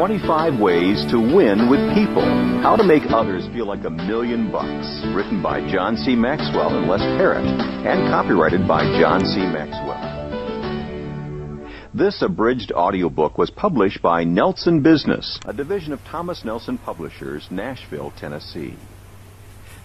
25 Ways to Win with People How to Make Others Feel Like a Million Bucks. Written by John C. Maxwell and Les Parrott, and copyrighted by John C. Maxwell. This abridged audiobook was published by Nelson Business, a division of Thomas Nelson Publishers, Nashville, Tennessee.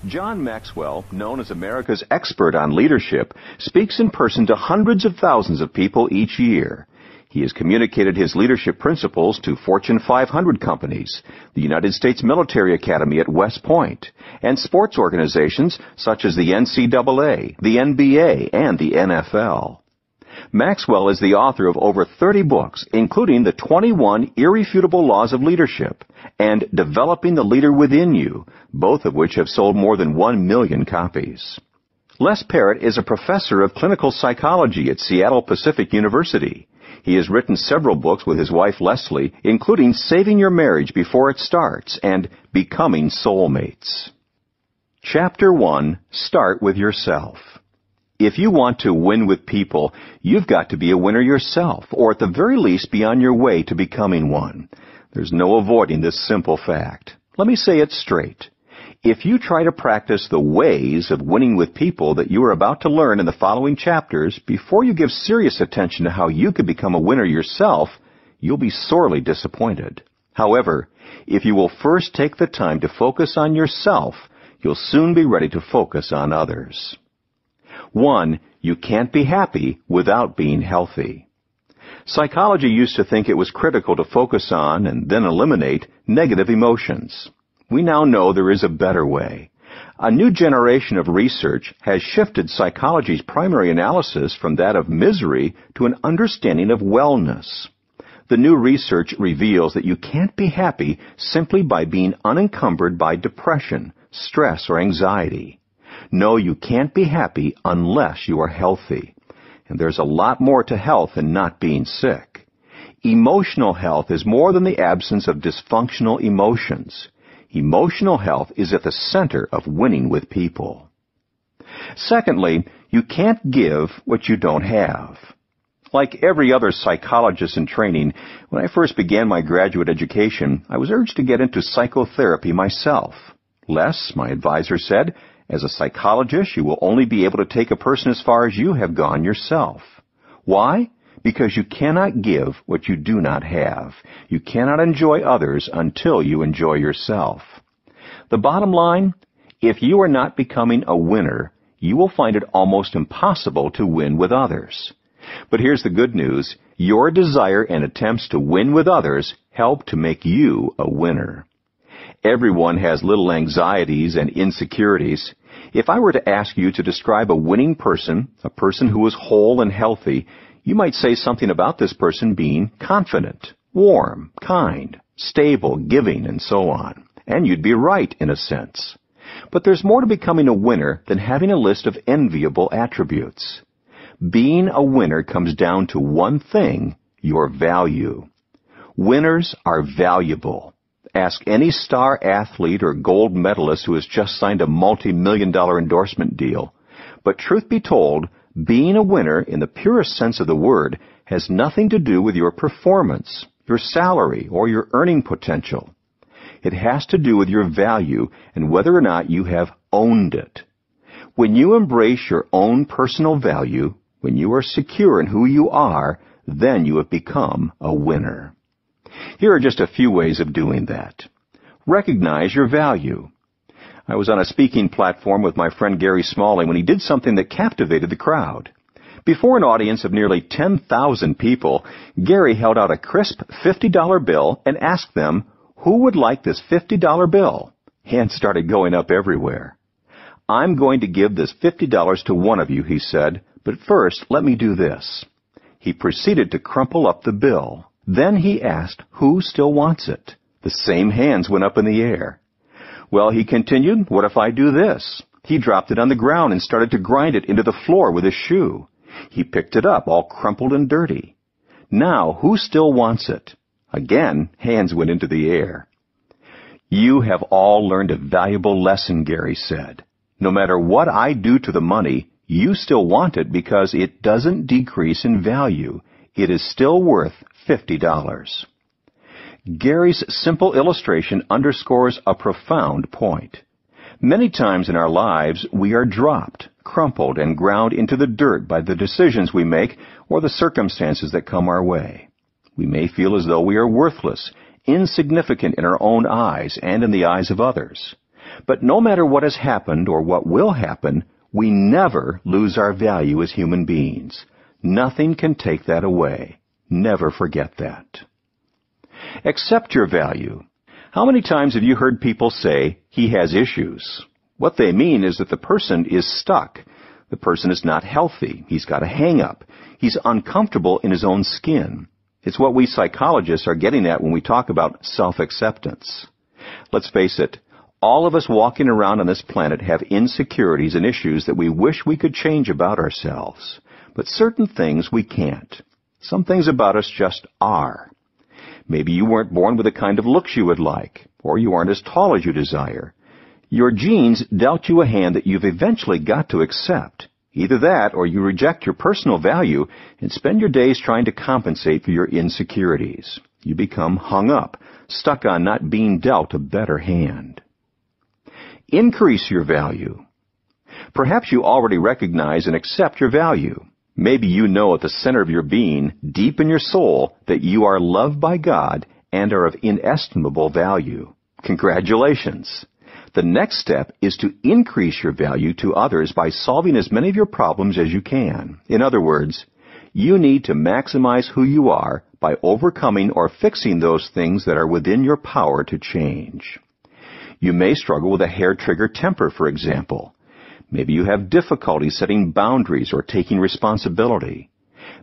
John Maxwell, known as America's expert on leadership, speaks in person to hundreds of thousands of people each year. He has communicated his leadership principles to Fortune 500 companies, the United States Military Academy at West Point, and sports organizations such as the NCAA, the NBA, and the NFL. Maxwell is the author of over 30 books, including the 21 Irrefutable Laws of Leadership and Developing the Leader Within You, both of which have sold more than 1 million copies. Les Parrott is a professor of clinical psychology at Seattle Pacific University. He has written several books with his wife Leslie, including Saving Your Marriage Before It Starts and Becoming Soulmates. Chapter 1 Start with Yourself. If you want to win with people, you've got to be a winner yourself, or at the very least be on your way to becoming one. There's no avoiding this simple fact. Let me say it straight. If you try to practice the ways of winning with people that you are about to learn in the following chapters before you give serious attention to how you could become a winner yourself, you'll be sorely disappointed. However, if you will first take the time to focus on yourself, you'll soon be ready to focus on others. One, you can't be happy without being healthy. Psychology used to think it was critical to focus on and then eliminate negative emotions. We now know there is a better way. A new generation of research has shifted psychology's primary analysis from that of misery to an understanding of wellness. The new research reveals that you can't be happy simply by being unencumbered by depression, stress, or anxiety. No, you can't be happy unless you are healthy. And there's a lot more to health than not being sick. Emotional health is more than the absence of dysfunctional emotions. Emotional health is at the center of winning with people. Secondly, you can't give what you don't have. Like every other psychologist in training, when I first began my graduate education, I was urged to get into psychotherapy myself. Les, my advisor said, as a psychologist, you will only be able to take a person as far as you have gone yourself. Why? Because you cannot give what you do not have. You cannot enjoy others until you enjoy yourself. The bottom line, if you are not becoming a winner, you will find it almost impossible to win with others. But here's the good news. Your desire and attempts to win with others help to make you a winner. Everyone has little anxieties and insecurities. If I were to ask you to describe a winning person, a person who is whole and healthy, you might say something about this person being confident, warm, kind, stable, giving, and so on. And you'd be right in a sense. But there's more to becoming a winner than having a list of enviable attributes. Being a winner comes down to one thing, your value. Winners are valuable. Ask any star athlete or gold medalist who has just signed a multi-million dollar endorsement deal. But truth be told, being a winner in the purest sense of the word has nothing to do with your performance, your salary, or your earning potential. It has to do with your value and whether or not you have owned it. When you embrace your own personal value, when you are secure in who you are, then you have become a winner. Here are just a few ways of doing that. Recognize your value. I was on a speaking platform with my friend Gary Smalley when he did something that captivated the crowd. Before an audience of nearly 10,000 people, Gary held out a crisp $50 bill and asked them, who would like this $50 bill? Hands started going up everywhere. I'm going to give this $50 to one of you, he said, but first let me do this. He proceeded to crumple up the bill. Then he asked, who still wants it? The same hands went up in the air. Well, he continued, what if I do this? He dropped it on the ground and started to grind it into the floor with his shoe. He picked it up, all crumpled and dirty. Now, who still wants it? Again, hands went into the air. You have all learned a valuable lesson, Gary said. No matter what I do to the money, you still want it because it doesn't decrease in value. It is still worth $50. Gary's simple illustration underscores a profound point. Many times in our lives, we are dropped, crumpled, and ground into the dirt by the decisions we make or the circumstances that come our way. We may feel as though we are worthless, insignificant in our own eyes and in the eyes of others. But no matter what has happened or what will happen, we never lose our value as human beings. Nothing can take that away. Never forget that. Accept your value. How many times have you heard people say, he has issues? What they mean is that the person is stuck. The person is not healthy. He's got a hang up. He's uncomfortable in his own skin. It's what we psychologists are getting at when we talk about self-acceptance. Let's face it, all of us walking around on this planet have insecurities and issues that we wish we could change about ourselves. But certain things we can't. Some things about us just are. Maybe you weren't born with the kind of looks you would like, or you aren't as tall as you desire. Your genes dealt you a hand that you've eventually got to accept. Either that or you reject your personal value and spend your days trying to compensate for your insecurities. You become hung up, stuck on not being dealt a better hand. Increase your value. Perhaps you already recognize and accept your value. Maybe you know at the center of your being, deep in your soul, that you are loved by God and are of inestimable value. Congratulations! The next step is to increase your value to others by solving as many of your problems as you can. In other words, you need to maximize who you are by overcoming or fixing those things that are within your power to change. You may struggle with a hair-trigger temper, for example. Maybe you have difficulty setting boundaries or taking responsibility.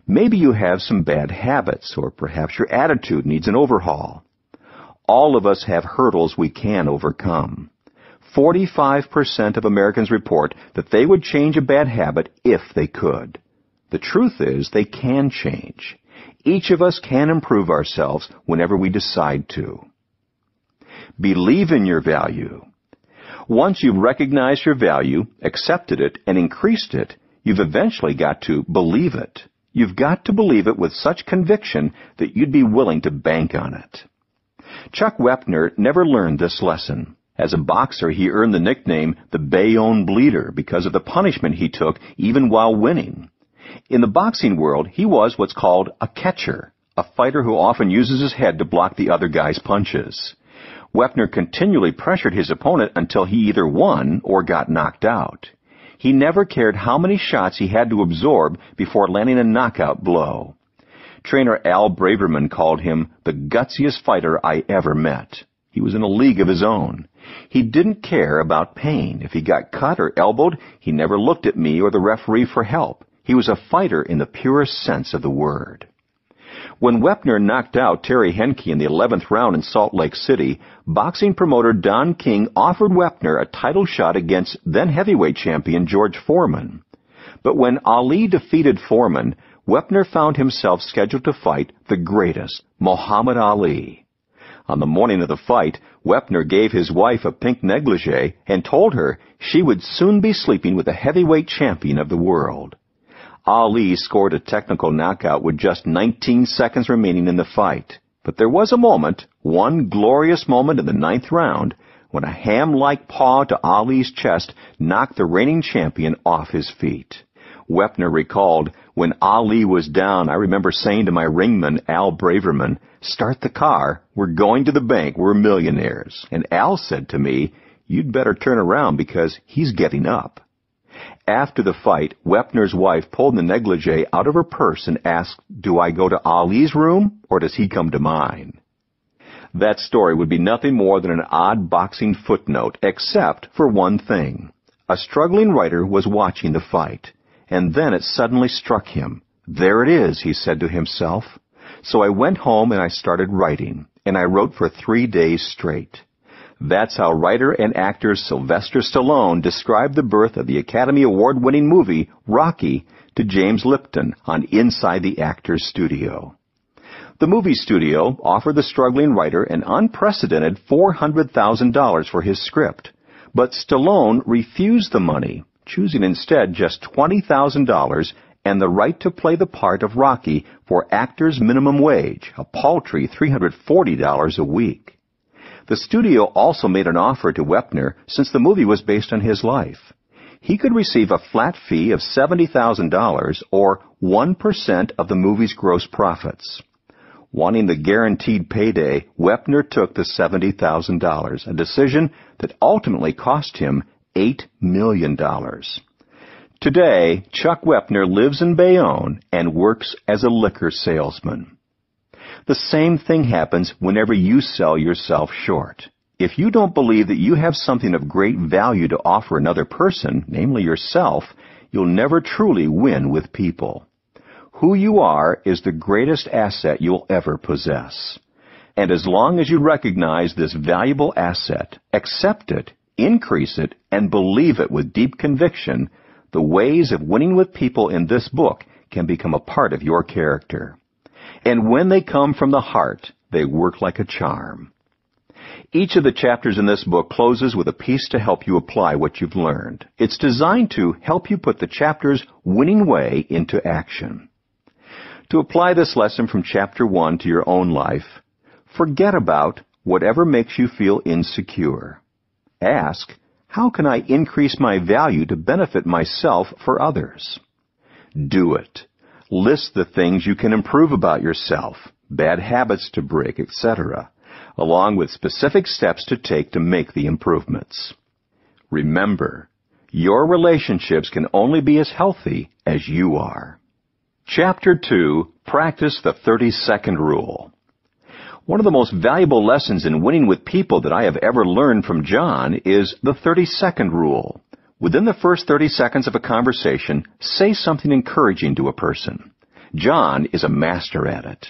Maybe you have some bad habits, or perhaps your attitude needs an overhaul. All of us have hurdles we can overcome. 45% of Americans report that they would change a bad habit if they could. The truth is they can change. Each of us can improve ourselves whenever we decide to. Believe in your value. Once you've recognized your value, accepted it, and increased it, you've eventually got to believe it. You've got to believe it with such conviction that you'd be willing to bank on it. Chuck Wepner never learned this lesson. As a boxer, he earned the nickname the Bayonne Bleeder because of the punishment he took even while winning. In the boxing world, he was what's called a catcher, a fighter who often uses his head to block the other guy's punches. Wepner continually pressured his opponent until he either won or got knocked out. He never cared how many shots he had to absorb before landing a knockout blow. Trainer Al Braverman called him the gutsiest fighter I ever met. He was in a league of his own. He didn't care about pain. If he got cut or elbowed, he never looked at me or the referee for help. He was a fighter in the purest sense of the word. When Wepner knocked out Terry Hinke in the 11th round in Salt Lake City, boxing promoter Don King offered Wepner a title shot against then heavyweight champion George Foreman. But when Ali defeated Foreman, Wepner found himself scheduled to fight the greatest, Muhammad Ali. On the morning of the fight, Wepner gave his wife a pink negligee and told her she would soon be sleeping with the heavyweight champion of the world. Ali scored a technical knockout with just 19 seconds remaining in the fight. But there was a moment, one glorious moment in the ninth round, when a ham-like paw to Ali's chest knocked the reigning champion off his feet. Wepner recalled, when Ali was down, I remember saying to my ringman, Al Braverman, start the car. We're going to the bank. We're millionaires. And Al said to me, you'd better turn around because he's getting up. After the fight, Wepner's wife pulled the negligee out of her purse and asked, do I go to Ali's room or does he come to mine? That story would be nothing more than an odd boxing footnote, except for one thing. A struggling writer was watching the fight. And then it suddenly struck him. There it is, he said to himself. So I went home and I started writing, and I wrote for three days straight. That's how writer and actor Sylvester Stallone described the birth of the Academy Award-winning movie Rocky to James Lipton on Inside the Actors Studio. The movie studio offered the struggling writer an unprecedented $400,000 for his script, but Stallone refused the money choosing instead just $20,000 and the right to play the part of Rocky for actor's minimum wage, a paltry $340 a week. The studio also made an offer to Wepner since the movie was based on his life. He could receive a flat fee of $70,000 or 1% of the movie's gross profits. Wanting the guaranteed payday, Wepner took the $70,000, a decision that ultimately cost him $8 million. Today, Chuck Wepner lives in Bayonne and works as a liquor salesman. The same thing happens whenever you sell yourself short. If you don't believe that you have something of great value to offer another person, namely yourself, you'll never truly win with people. Who you are is the greatest asset you'll ever possess. And as long as you recognize this valuable asset, accept it, increase it, and believe it with deep conviction, the ways of winning with people in this book can become a part of your character. And when they come from the heart, they work like a charm. Each of the chapters in this book closes with a piece to help you apply what you've learned. It's designed to help you put the chapter's winning way into action. To apply this lesson from chapter 1 to your own life, forget about whatever makes you feel insecure. Ask, how can I increase my value to benefit myself for others? Do it. List the things you can improve about yourself, bad habits to break, etc., along with specific steps to take to make the improvements. Remember, your relationships can only be as healthy as you are. Chapter 2 Practice the 30 Second Rule. One of the most valuable lessons in winning with people that I have ever learned from John is the 30 second rule. Within the first 30 seconds of a conversation, say something encouraging to a person. John is a master at it.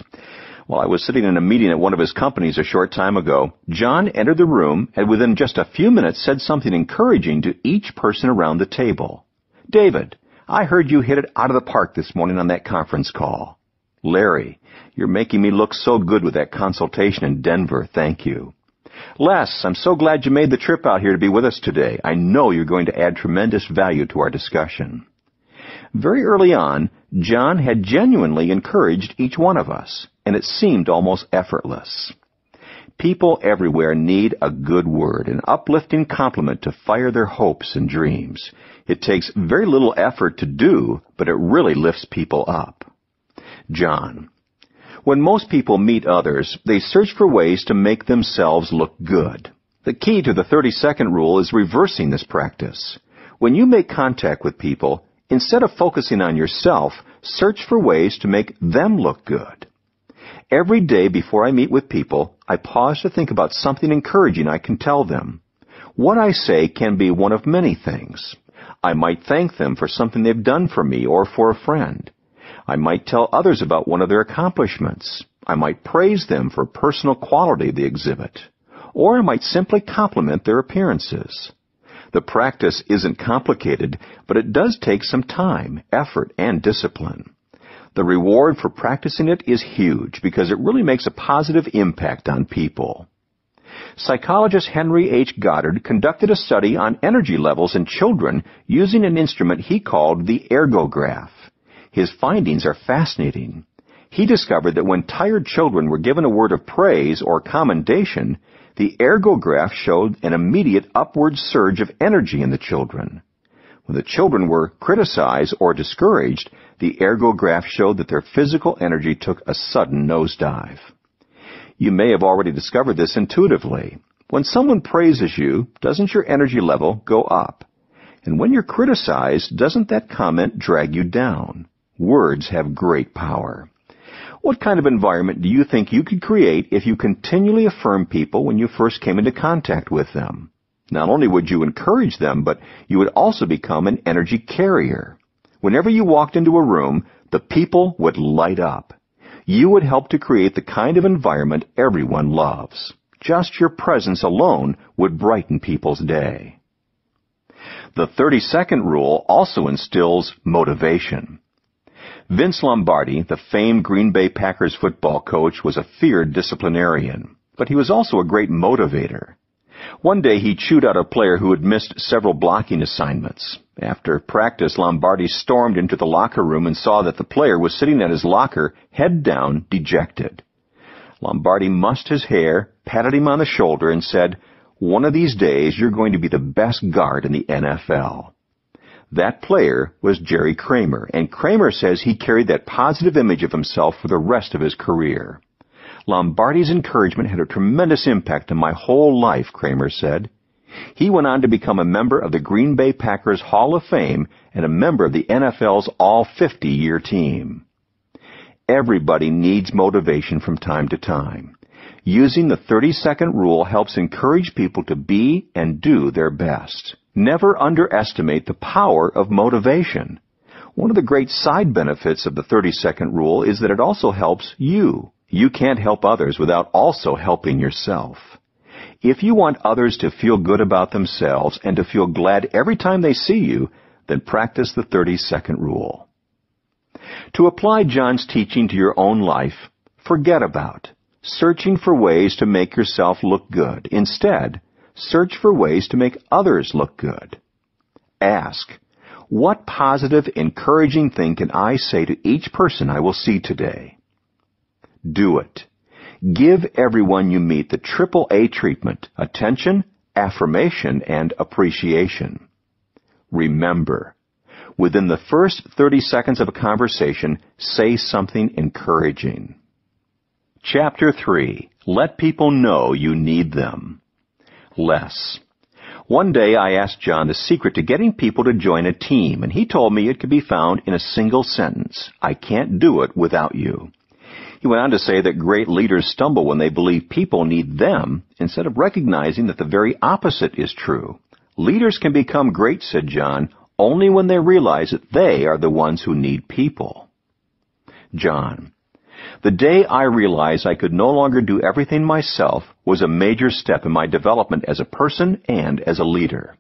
While I was sitting in a meeting at one of his companies a short time ago, John entered the room and within just a few minutes said something encouraging to each person around the table. David, I heard you hit it out of the park this morning on that conference call. Larry, you're making me look so good with that consultation in Denver. Thank you. Les, I'm so glad you made the trip out here to be with us today. I know you're going to add tremendous value to our discussion. Very early on, John had genuinely encouraged each one of us, and it seemed almost effortless. People everywhere need a good word, an uplifting compliment to fire their hopes and dreams. It takes very little effort to do, but it really lifts people up. John. When most people meet others, they search for ways to make themselves look good. The key to the 30 second rule is reversing this practice. When you make contact with people, instead of focusing on yourself, search for ways to make them look good. Every day before I meet with people, I pause to think about something encouraging I can tell them. What I say can be one of many things. I might thank them for something they've done for me or for a friend. I might tell others about one of their accomplishments. I might praise them for personal quality they exhibit. Or I might simply compliment their appearances. The practice isn't complicated, but it does take some time, effort, and discipline. The reward for practicing it is huge because it really makes a positive impact on people. Psychologist Henry H. Goddard conducted a study on energy levels in children using an instrument he called the ergograph. His findings are fascinating. He discovered that when tired children were given a word of praise or commendation, the ergograph showed an immediate upward surge of energy in the children. When the children were criticized or discouraged, the ergograph showed that their physical energy took a sudden nosedive. You may have already discovered this intuitively. When someone praises you, doesn't your energy level go up? And when you're criticized, doesn't that comment drag you down? Words have great power. What kind of environment do you think you could create if you continually affirm people when you first came into contact with them? Not only would you encourage them, but you would also become an energy carrier. Whenever you walked into a room, the people would light up. You would help to create the kind of environment everyone loves. Just your presence alone would brighten people's day. The 30 second rule also instills motivation. Vince Lombardi, the famed Green Bay Packers football coach, was a feared disciplinarian, but he was also a great motivator. One day he chewed out a player who had missed several blocking assignments. After practice, Lombardi stormed into the locker room and saw that the player was sitting at his locker, head down, dejected. Lombardi mussed his hair, patted him on the shoulder, and said, One of these days you're going to be the best guard in the NFL. That player was Jerry Kramer, and Kramer says he carried that positive image of himself for the rest of his career. Lombardi's encouragement had a tremendous impact on my whole life, Kramer said. He went on to become a member of the Green Bay Packers Hall of Fame and a member of the NFL's All 50 year team. Everybody needs motivation from time to time. Using the 30 second rule helps encourage people to be and do their best. Never underestimate the power of motivation. One of the great side benefits of the 30 second rule is that it also helps you. You can't help others without also helping yourself. If you want others to feel good about themselves and to feel glad every time they see you, then practice the 30 second rule. To apply John's teaching to your own life, forget about searching for ways to make yourself look good. Instead, search for ways to make others look good. Ask, what positive, encouraging thing can I say to each person I will see today? Do it. Give everyone you meet the triple A treatment, attention, affirmation, and appreciation. Remember, within the first 30 seconds of a conversation, say something encouraging. Chapter 3. Let people know you need them. Les. One day I asked John the secret to getting people to join a team, and he told me it could be found in a single sentence. I can't do it without you. He went on to say that great leaders stumble when they believe people need them instead of recognizing that the very opposite is true. Leaders can become great, said John, only when they realize that they are the ones who need people. John. The day I realized I could no longer do everything myself was a major step in my development as a person and as a leader.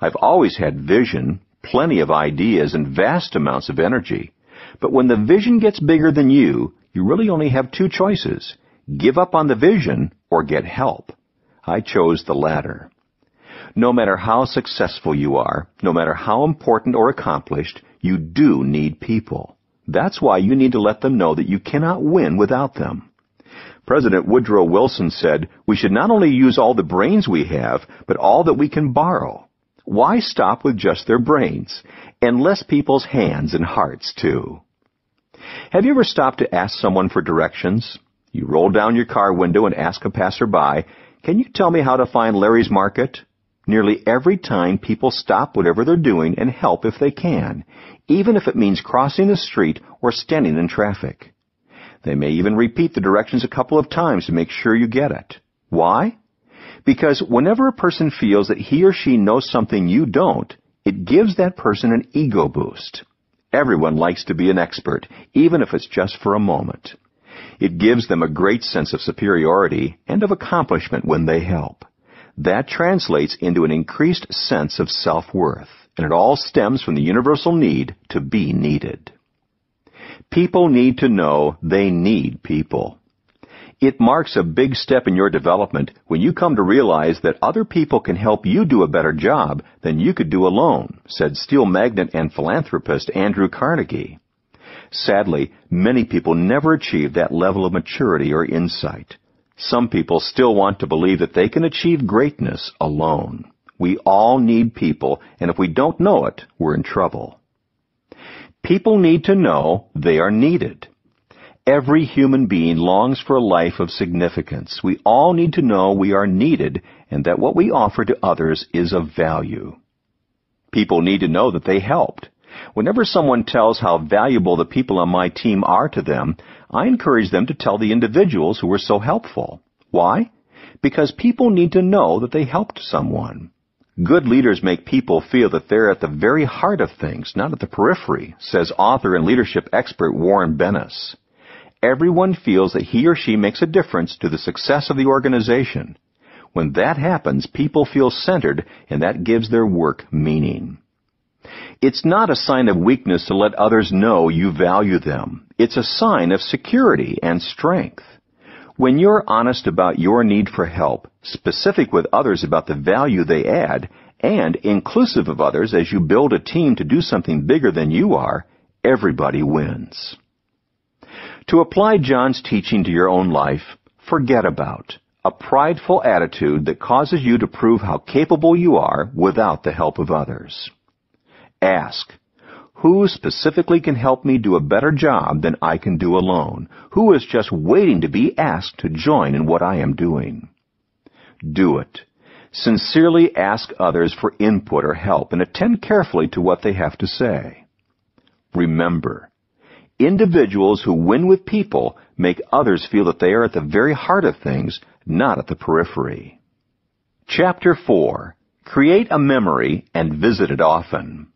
I've always had vision, plenty of ideas, and vast amounts of energy. But when the vision gets bigger than you, you really only have two choices. Give up on the vision or get help. I chose the latter. No matter how successful you are, no matter how important or accomplished, you do need people. That's why you need to let them know that you cannot win without them. President Woodrow Wilson said, we should not only use all the brains we have, but all that we can borrow. Why stop with just their brains? And less people's hands and hearts, too. Have you ever stopped to ask someone for directions? You roll down your car window and ask a passerby, can you tell me how to find Larry's Market? Nearly every time people stop whatever they're doing and help if they can, even if it means crossing the street or standing in traffic. They may even repeat the directions a couple of times to make sure you get it. Why? Because whenever a person feels that he or she knows something you don't, it gives that person an ego boost. Everyone likes to be an expert, even if it's just for a moment. It gives them a great sense of superiority and of accomplishment when they help. That translates into an increased sense of self-worth, and it all stems from the universal need to be needed. People need to know they need people. It marks a big step in your development when you come to realize that other people can help you do a better job than you could do alone, said steel magnate and philanthropist Andrew Carnegie. Sadly, many people never achieve that level of maturity or insight. Some people still want to believe that they can achieve greatness alone. We all need people, and if we don't know it, we're in trouble. People need to know they are needed. Every human being longs for a life of significance. We all need to know we are needed and that what we offer to others is of value. People need to know that they helped. Whenever someone tells how valuable the people on my team are to them, I encourage them to tell the individuals who were so helpful. Why? Because people need to know that they helped someone. Good leaders make people feel that they're at the very heart of things, not at the periphery, says author and leadership expert Warren Bennis everyone feels that he or she makes a difference to the success of the organization. When that happens, people feel centered, and that gives their work meaning. It's not a sign of weakness to let others know you value them. It's a sign of security and strength. When you're honest about your need for help, specific with others about the value they add, and inclusive of others as you build a team to do something bigger than you are, everybody wins. To apply John's teaching to your own life, forget about a prideful attitude that causes you to prove how capable you are without the help of others. Ask, who specifically can help me do a better job than I can do alone? Who is just waiting to be asked to join in what I am doing? Do it. Sincerely ask others for input or help and attend carefully to what they have to say. Remember, individuals who win with people make others feel that they are at the very heart of things, not at the periphery. Chapter 4 Create a memory and visit it often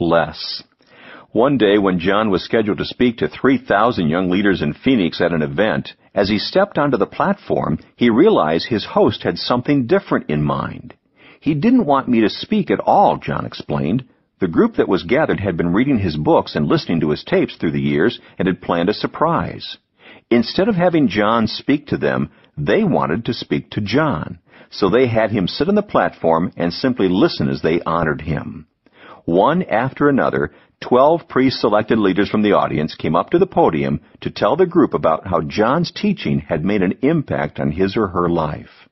Les. One day when John was scheduled to speak to 3,000 young leaders in Phoenix at an event, as he stepped onto the platform, he realized his host had something different in mind. He didn't want me to speak at all, John explained. The group that was gathered had been reading his books and listening to his tapes through the years and had planned a surprise. Instead of having John speak to them, they wanted to speak to John. So they had him sit on the platform and simply listen as they honored him. One after another, twelve pre-selected leaders from the audience came up to the podium to tell the group about how John's teaching had made an impact on his or her life.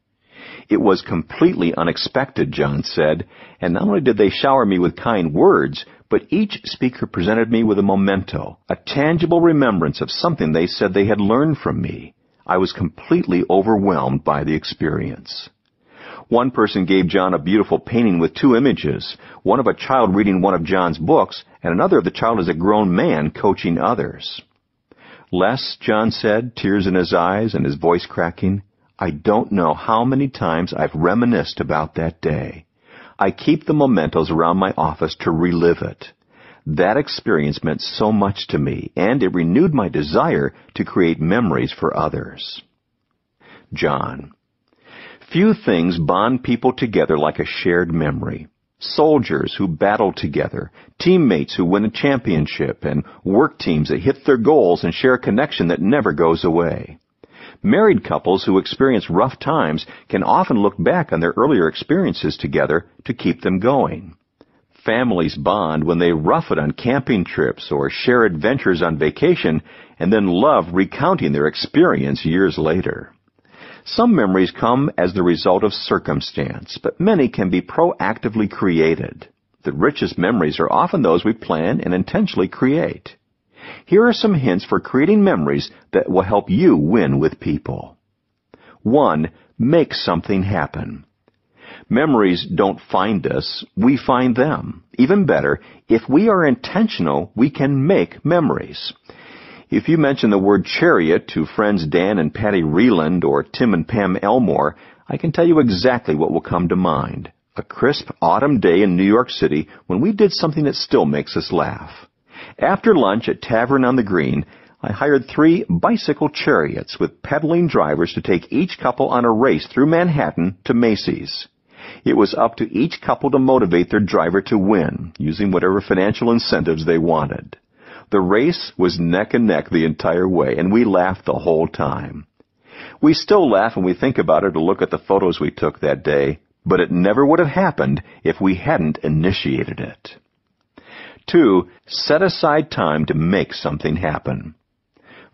It was completely unexpected, John said, and not only did they shower me with kind words, but each speaker presented me with a memento, a tangible remembrance of something they said they had learned from me. I was completely overwhelmed by the experience. One person gave John a beautiful painting with two images, one of a child reading one of John's books, and another of the child as a grown man coaching others. Les, John said, tears in his eyes and his voice cracking, I don't know how many times I've reminisced about that day. I keep the mementos around my office to relive it. That experience meant so much to me, and it renewed my desire to create memories for others. John. Few things bond people together like a shared memory. Soldiers who battle together, teammates who win a championship, and work teams that hit their goals and share a connection that never goes away. Married couples who experience rough times can often look back on their earlier experiences together to keep them going. Families bond when they rough it on camping trips or share adventures on vacation and then love recounting their experience years later. Some memories come as the result of circumstance, but many can be proactively created. The richest memories are often those we plan and intentionally create. Here are some hints for creating memories that will help you win with people. 1. Make something happen. Memories don't find us, we find them. Even better, if we are intentional, we can make memories. If you mention the word chariot to friends Dan and Patty Reiland or Tim and Pam Elmore, I can tell you exactly what will come to mind. A crisp autumn day in New York City when we did something that still makes us laugh. After lunch at Tavern on the Green, I hired three bicycle chariots with pedaling drivers to take each couple on a race through Manhattan to Macy's. It was up to each couple to motivate their driver to win, using whatever financial incentives they wanted. The race was neck and neck the entire way, and we laughed the whole time. We still laugh when we think about it or look at the photos we took that day, but it never would have happened if we hadn't initiated it. Two, set aside time to make something happen.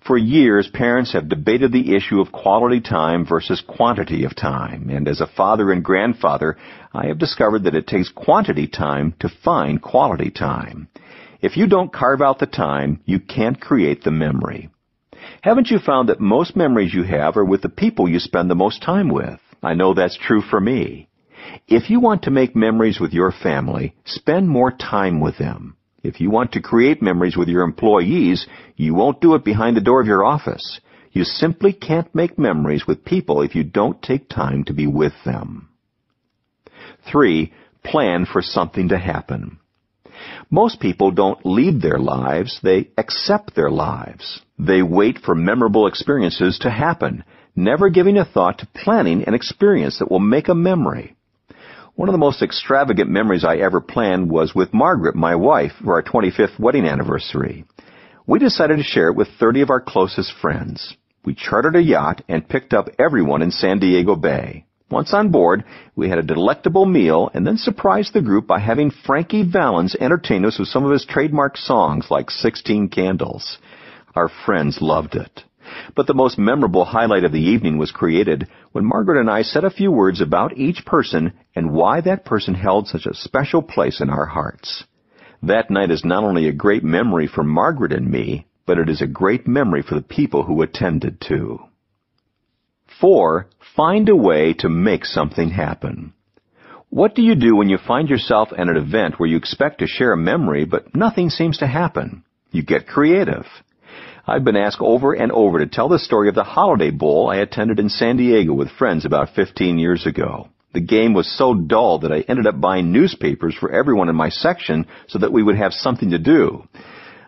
For years, parents have debated the issue of quality time versus quantity of time, and as a father and grandfather, I have discovered that it takes quantity time to find quality time. If you don't carve out the time, you can't create the memory. Haven't you found that most memories you have are with the people you spend the most time with? I know that's true for me. If you want to make memories with your family, spend more time with them. If you want to create memories with your employees, you won't do it behind the door of your office. You simply can't make memories with people if you don't take time to be with them. 3. Plan for something to happen. Most people don't lead their lives, they accept their lives. They wait for memorable experiences to happen, never giving a thought to planning an experience that will make a memory. One of the most extravagant memories I ever planned was with Margaret, my wife, for our 25th wedding anniversary. We decided to share it with 30 of our closest friends. We chartered a yacht and picked up everyone in San Diego Bay. Once on board, we had a delectable meal and then surprised the group by having Frankie Valens entertain us with some of his trademark songs like 16 Candles. Our friends loved it. But the most memorable highlight of the evening was created when Margaret and I said a few words about each person and why that person held such a special place in our hearts. That night is not only a great memory for Margaret and me, but it is a great memory for the people who attended too. 4. Find a way to make something happen. What do you do when you find yourself at an event where you expect to share a memory but nothing seems to happen? You get creative. I've been asked over and over to tell the story of the Holiday Bowl I attended in San Diego with friends about 15 years ago. The game was so dull that I ended up buying newspapers for everyone in my section so that we would have something to do.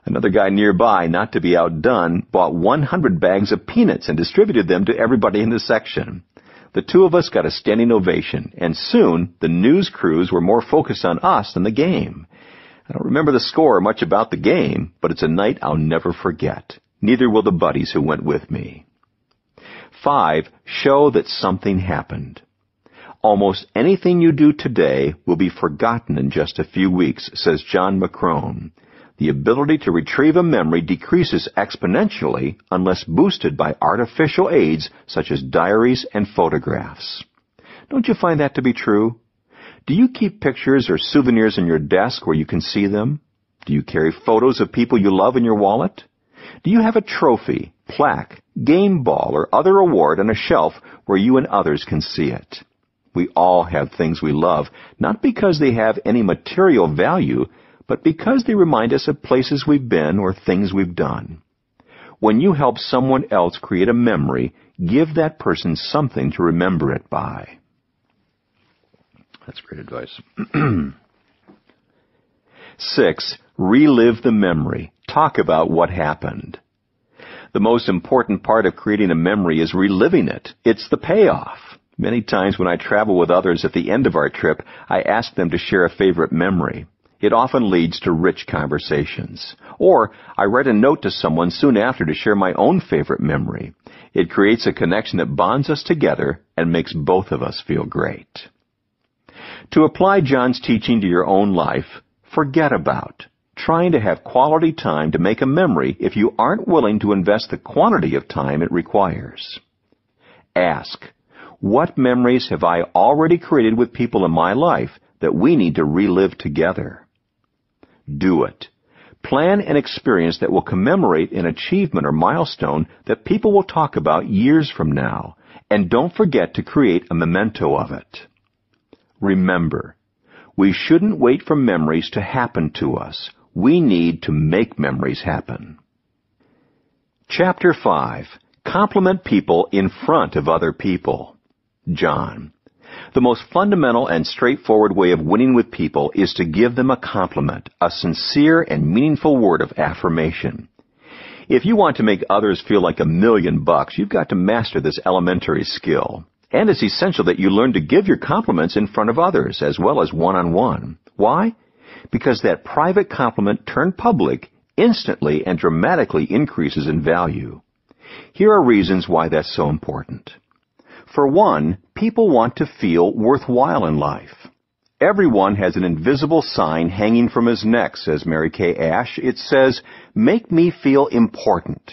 Another guy nearby, not to be outdone, bought 100 bags of peanuts and distributed them to everybody in the section. The two of us got a standing ovation, and soon the news crews were more focused on us than the game. I don't remember the score or much about the game, but it's a night I'll never forget. Neither will the buddies who went with me. 5. Show that something happened. Almost anything you do today will be forgotten in just a few weeks, says John McCrone the ability to retrieve a memory decreases exponentially unless boosted by artificial aids such as diaries and photographs. Don't you find that to be true? Do you keep pictures or souvenirs in your desk where you can see them? Do you carry photos of people you love in your wallet? Do you have a trophy, plaque, game ball, or other award on a shelf where you and others can see it? We all have things we love, not because they have any material value, but because they remind us of places we've been or things we've done. When you help someone else create a memory, give that person something to remember it by. That's great advice. Six, relive the memory. Talk about what happened. The most important part of creating a memory is reliving it. It's the payoff. Many times when I travel with others at the end of our trip, I ask them to share a favorite memory. It often leads to rich conversations. Or I write a note to someone soon after to share my own favorite memory. It creates a connection that bonds us together and makes both of us feel great. To apply John's teaching to your own life, forget about trying to have quality time to make a memory if you aren't willing to invest the quantity of time it requires. Ask, what memories have I already created with people in my life that we need to relive together? Do it. Plan an experience that will commemorate an achievement or milestone that people will talk about years from now, and don't forget to create a memento of it. Remember, we shouldn't wait for memories to happen to us. We need to make memories happen. Chapter 5 Compliment people in front of other people. John. The most fundamental and straightforward way of winning with people is to give them a compliment, a sincere and meaningful word of affirmation. If you want to make others feel like a million bucks, you've got to master this elementary skill. And it's essential that you learn to give your compliments in front of others as well as one on one. Why? Because that private compliment turned public instantly and dramatically increases in value. Here are reasons why that's so important. For one, people want to feel worthwhile in life. Everyone has an invisible sign hanging from his neck, says Mary Kay Ash. It says, make me feel important.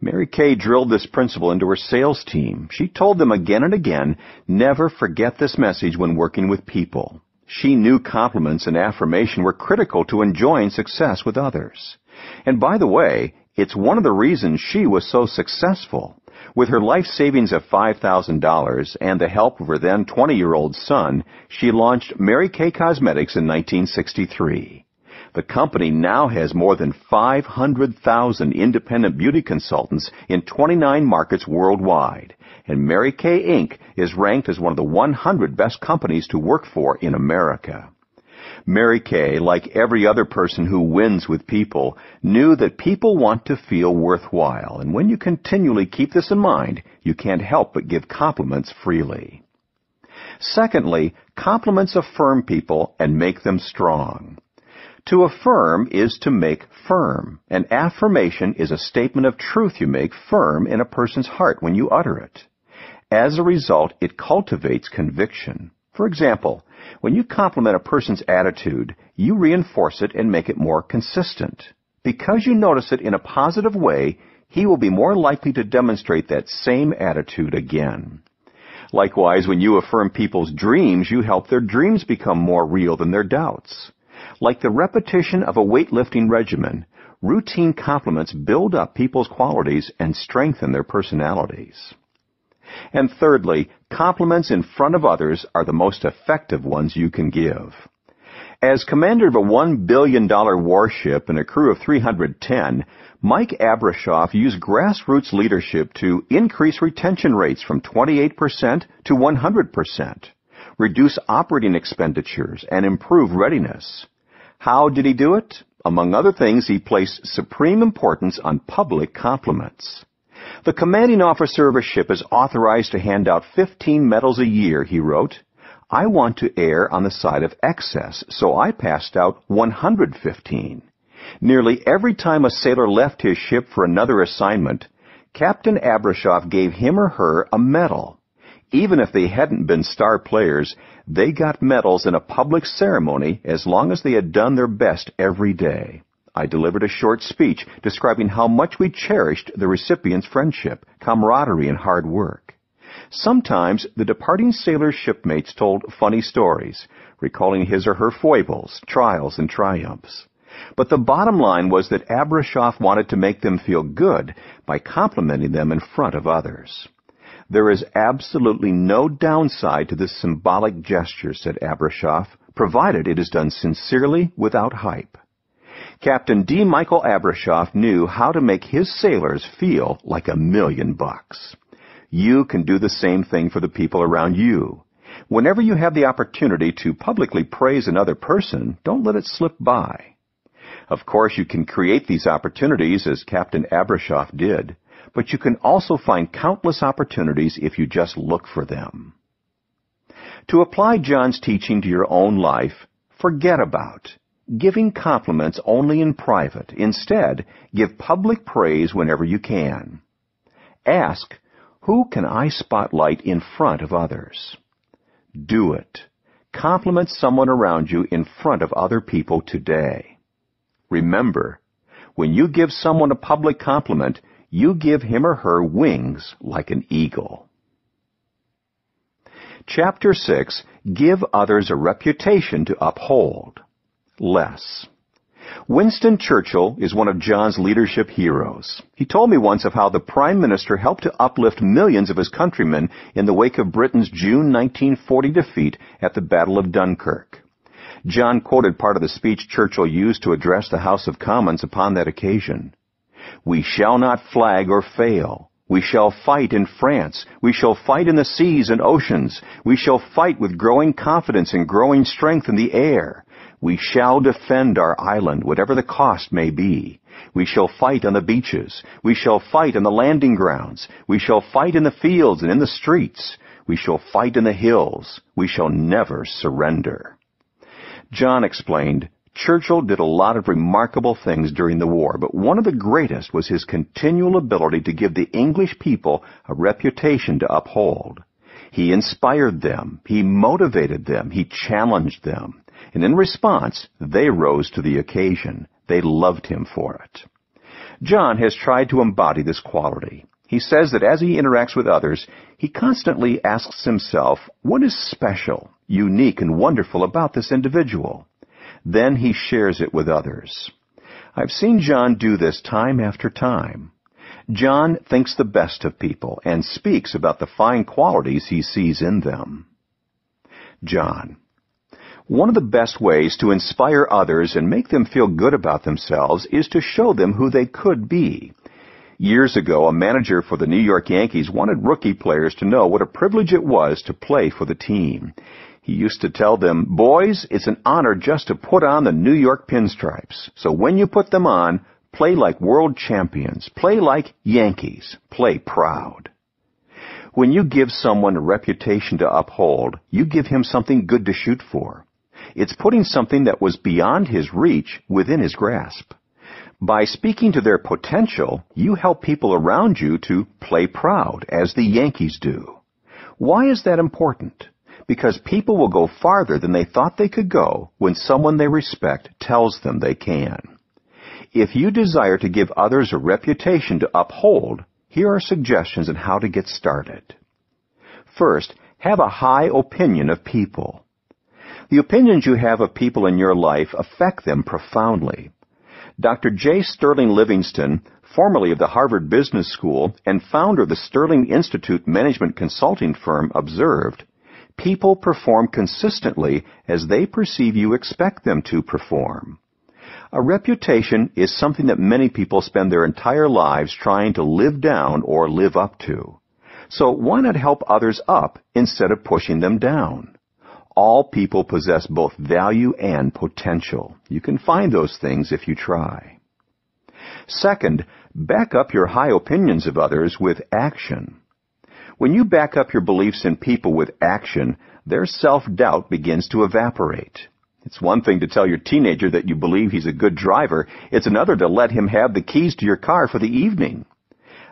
Mary Kay drilled this principle into her sales team. She told them again and again, never forget this message when working with people. She knew compliments and affirmation were critical to enjoying success with others. And by the way, it's one of the reasons she was so successful. With her life savings of $5,000 and the help of her then 20-year-old son, she launched Mary Kay Cosmetics in 1963. The company now has more than 500,000 independent beauty consultants in 29 markets worldwide, and Mary Kay Inc. is ranked as one of the 100 best companies to work for in America. Mary Kay, like every other person who wins with people, knew that people want to feel worthwhile, and when you continually keep this in mind, you can't help but give compliments freely. Secondly, compliments affirm people and make them strong. To affirm is to make firm. An affirmation is a statement of truth you make firm in a person's heart when you utter it. As a result, it cultivates conviction. For example, when you compliment a person's attitude, you reinforce it and make it more consistent. Because you notice it in a positive way, he will be more likely to demonstrate that same attitude again. Likewise, when you affirm people's dreams, you help their dreams become more real than their doubts. Like the repetition of a weightlifting regimen, routine compliments build up people's qualities and strengthen their personalities. And thirdly, compliments in front of others are the most effective ones you can give. As commander of a $1 billion warship and a crew of 310, Mike Abrashoff used grassroots leadership to increase retention rates from 28% to 100%, reduce operating expenditures, and improve readiness. How did he do it? Among other things, he placed supreme importance on public compliments. The commanding officer of a ship is authorized to hand out 15 medals a year, he wrote. I want to err on the side of excess, so I passed out 115. Nearly every time a sailor left his ship for another assignment, Captain Abrashoff gave him or her a medal. Even if they hadn't been star players, they got medals in a public ceremony as long as they had done their best every day. I delivered a short speech describing how much we cherished the recipient's friendship, camaraderie, and hard work. Sometimes the departing sailor's shipmates told funny stories, recalling his or her foibles, trials, and triumphs. But the bottom line was that Abrashoff wanted to make them feel good by complimenting them in front of others. There is absolutely no downside to this symbolic gesture, said Abrashoff, provided it is done sincerely without hype. Captain D. Michael Abrashoff knew how to make his sailors feel like a million bucks. You can do the same thing for the people around you. Whenever you have the opportunity to publicly praise another person, don't let it slip by. Of course, you can create these opportunities as Captain Abrashoff did but you can also find countless opportunities if you just look for them. To apply John's teaching to your own life, forget about giving compliments only in private. Instead, give public praise whenever you can. Ask, who can I spotlight in front of others? Do it. Compliment someone around you in front of other people today. Remember, when you give someone a public compliment, you give him or her wings like an eagle. Chapter 6 Give others a reputation to uphold. Less. Winston Churchill is one of John's leadership heroes. He told me once of how the Prime Minister helped to uplift millions of his countrymen in the wake of Britain's June 1940 defeat at the Battle of Dunkirk. John quoted part of the speech Churchill used to address the House of Commons upon that occasion. We shall not flag or fail. We shall fight in France. We shall fight in the seas and oceans. We shall fight with growing confidence and growing strength in the air. We shall defend our island, whatever the cost may be. We shall fight on the beaches. We shall fight on the landing grounds. We shall fight in the fields and in the streets. We shall fight in the hills. We shall never surrender. John explained, Churchill did a lot of remarkable things during the war, but one of the greatest was his continual ability to give the English people a reputation to uphold. He inspired them, he motivated them, he challenged them, and in response, they rose to the occasion. They loved him for it. John has tried to embody this quality. He says that as he interacts with others, he constantly asks himself, what is special, unique, and wonderful about this individual? Then he shares it with others. I've seen John do this time after time. John thinks the best of people and speaks about the fine qualities he sees in them. John. One of the best ways to inspire others and make them feel good about themselves is to show them who they could be. Years ago, a manager for the New York Yankees wanted rookie players to know what a privilege it was to play for the team. He used to tell them, boys, it's an honor just to put on the New York pinstripes. So when you put them on, play like world champions. Play like Yankees. Play proud. When you give someone a reputation to uphold, you give him something good to shoot for. It's putting something that was beyond his reach within his grasp. By speaking to their potential, you help people around you to play proud, as the Yankees do. Why is that important? Because people will go farther than they thought they could go when someone they respect tells them they can. If you desire to give others a reputation to uphold, here are suggestions on how to get started. First, have a high opinion of people. The opinions you have of people in your life affect them profoundly. Dr. J. Sterling Livingston, formerly of the Harvard Business School and founder of the Sterling Institute management consulting firm, observed, people perform consistently as they perceive you expect them to perform. A reputation is something that many people spend their entire lives trying to live down or live up to. So why not help others up instead of pushing them down? All people possess both value and potential. You can find those things if you try. Second, back up your high opinions of others with action. When you back up your beliefs in people with action, their self-doubt begins to evaporate. It's one thing to tell your teenager that you believe he's a good driver. It's another to let him have the keys to your car for the evening.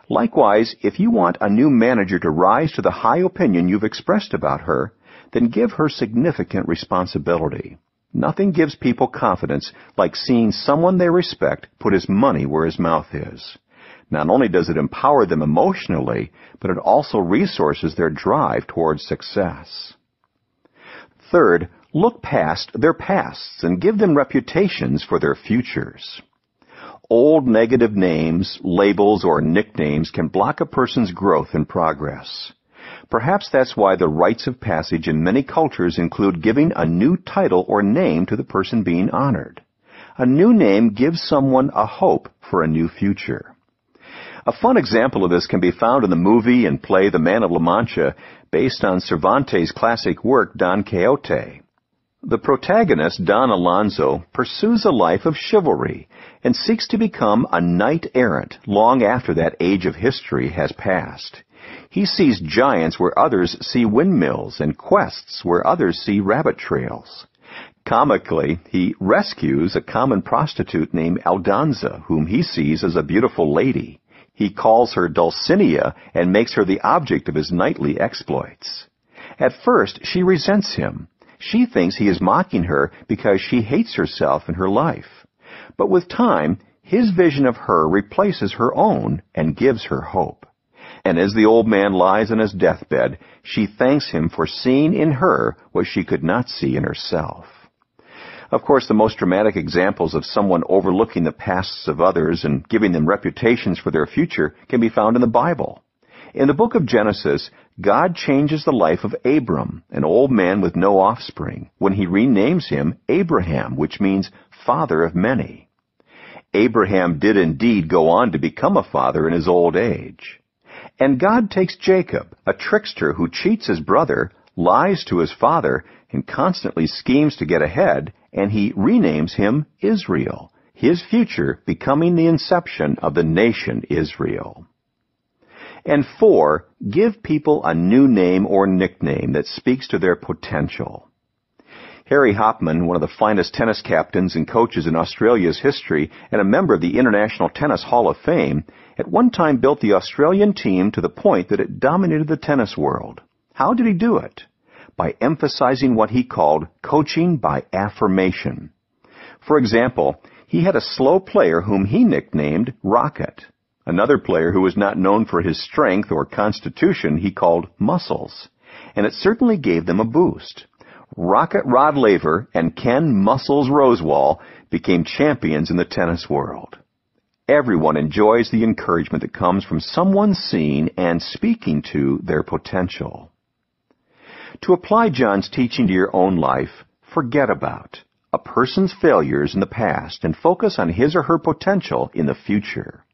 Likewise, if you want a new manager to rise to the high opinion you've expressed about her, then give her significant responsibility. Nothing gives people confidence like seeing someone they respect put his money where his mouth is. Not only does it empower them emotionally, but it also resources their drive towards success. Third, look past their pasts and give them reputations for their futures. Old negative names, labels, or nicknames can block a person's growth and progress. Perhaps that's why the rites of passage in many cultures include giving a new title or name to the person being honored. A new name gives someone a hope for a new future. A fun example of this can be found in the movie and play The Man of La Mancha, based on Cervantes' classic work Don Quixote. The protagonist, Don Alonso, pursues a life of chivalry and seeks to become a knight errant long after that age of history has passed. He sees giants where others see windmills and quests where others see rabbit trails. Comically, he rescues a common prostitute named Aldonza, whom he sees as a beautiful lady. He calls her Dulcinea and makes her the object of his knightly exploits. At first, she resents him. She thinks he is mocking her because she hates herself and her life. But with time, his vision of her replaces her own and gives her hope. And as the old man lies on his deathbed, she thanks him for seeing in her what she could not see in herself. Of course, the most dramatic examples of someone overlooking the pasts of others and giving them reputations for their future can be found in the Bible. In the book of Genesis, God changes the life of Abram, an old man with no offspring, when he renames him Abraham, which means father of many. Abraham did indeed go on to become a father in his old age. And God takes Jacob, a trickster who cheats his brother, lies to his father, and constantly schemes to get ahead, and he renames him Israel, his future becoming the inception of the nation Israel. And four, give people a new name or nickname that speaks to their potential. Harry Hopman, one of the finest tennis captains and coaches in Australia's history and a member of the International Tennis Hall of Fame, at one time built the Australian team to the point that it dominated the tennis world. How did he do it? By emphasizing what he called coaching by affirmation. For example, he had a slow player whom he nicknamed Rocket. Another player who was not known for his strength or constitution he called Muscles. And it certainly gave them a boost. Rocket Rod Laver and Ken Muscles Rosewall became champions in the tennis world. Everyone enjoys the encouragement that comes from someone seeing and speaking to their potential. To apply John's teaching to your own life, forget about a person's failures in the past and focus on his or her potential in the future.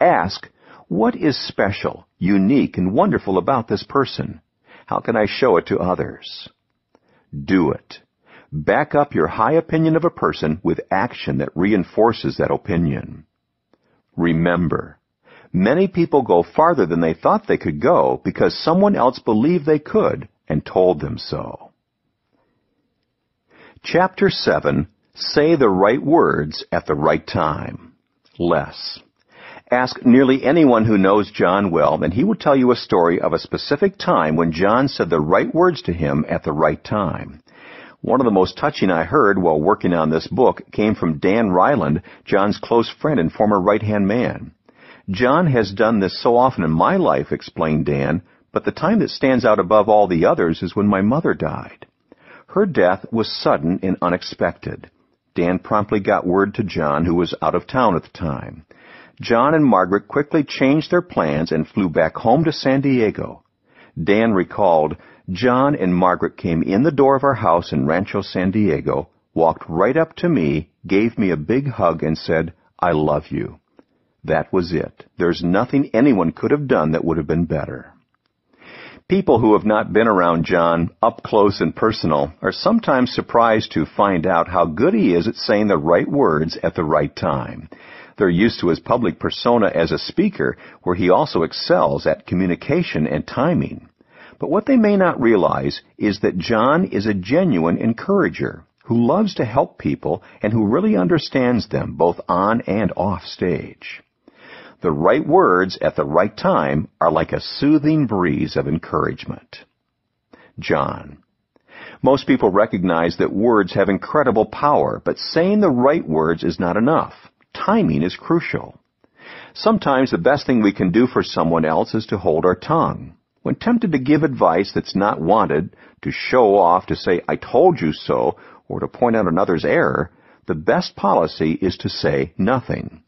Ask, what is special, unique, and wonderful about this person? How can I show it to others? do it. Back up your high opinion of a person with action that reinforces that opinion. Remember, many people go farther than they thought they could go because someone else believed they could and told them so. Chapter 7 Say the right words at the right time. Less. Ask nearly anyone who knows John well, and he will tell you a story of a specific time when John said the right words to him at the right time. One of the most touching I heard while working on this book came from Dan Reiland, John's close friend and former right-hand man. John has done this so often in my life, explained Dan, but the time that stands out above all the others is when my mother died. Her death was sudden and unexpected. Dan promptly got word to John, who was out of town at the time. John and Margaret quickly changed their plans and flew back home to San Diego. Dan recalled, John and Margaret came in the door of our house in Rancho San Diego, walked right up to me, gave me a big hug, and said, I love you. That was it. There's nothing anyone could have done that would have been better. People who have not been around John up close and personal are sometimes surprised to find out how good he is at saying the right words at the right time. They're used to his public persona as a speaker, where he also excels at communication and timing. But what they may not realize is that John is a genuine encourager who loves to help people and who really understands them both on and off stage. The right words at the right time are like a soothing breeze of encouragement. John. Most people recognize that words have incredible power, but saying the right words is not enough timing is crucial. Sometimes the best thing we can do for someone else is to hold our tongue. When tempted to give advice that's not wanted, to show off, to say, I told you so, or to point out another's error, the best policy is to say nothing.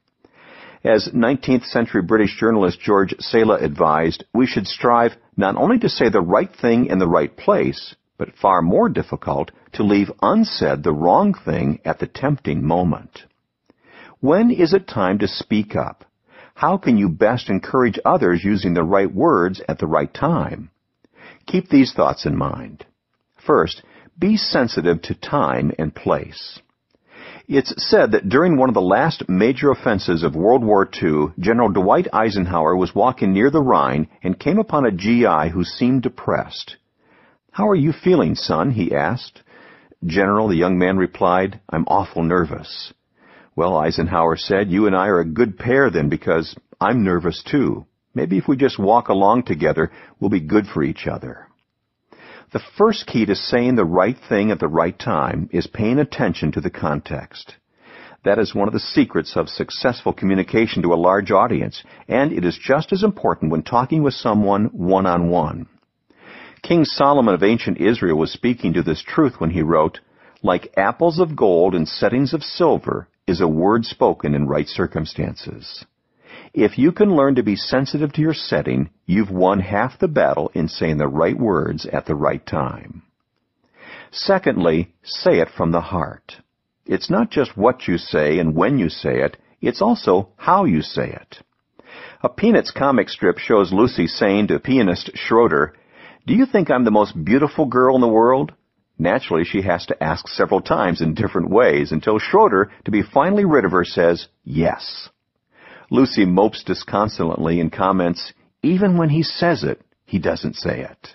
As 19th century British journalist George Sala advised, we should strive not only to say the right thing in the right place, but far more difficult, to leave unsaid the wrong thing at the tempting moment. When is it time to speak up? How can you best encourage others using the right words at the right time? Keep these thoughts in mind. First, be sensitive to time and place. It's said that during one of the last major offensives of World War II, General Dwight Eisenhower was walking near the Rhine and came upon a GI who seemed depressed. How are you feeling, son? he asked. General, the young man replied, I'm awful nervous. Well, Eisenhower said, you and I are a good pair then because I'm nervous too. Maybe if we just walk along together, we'll be good for each other. The first key to saying the right thing at the right time is paying attention to the context. That is one of the secrets of successful communication to a large audience, and it is just as important when talking with someone one-on-one. King Solomon of ancient Israel was speaking to this truth when he wrote, Like apples of gold in settings of silver is a word spoken in right circumstances. If you can learn to be sensitive to your setting, you've won half the battle in saying the right words at the right time. Secondly, say it from the heart. It's not just what you say and when you say it, it's also how you say it. A Peanuts comic strip shows Lucy saying to pianist Schroeder, Do you think I'm the most beautiful girl in the world? Naturally, she has to ask several times in different ways until Schroeder, to be finally rid of her, says, yes. Lucy mopes disconsolately and comments, even when he says it, he doesn't say it.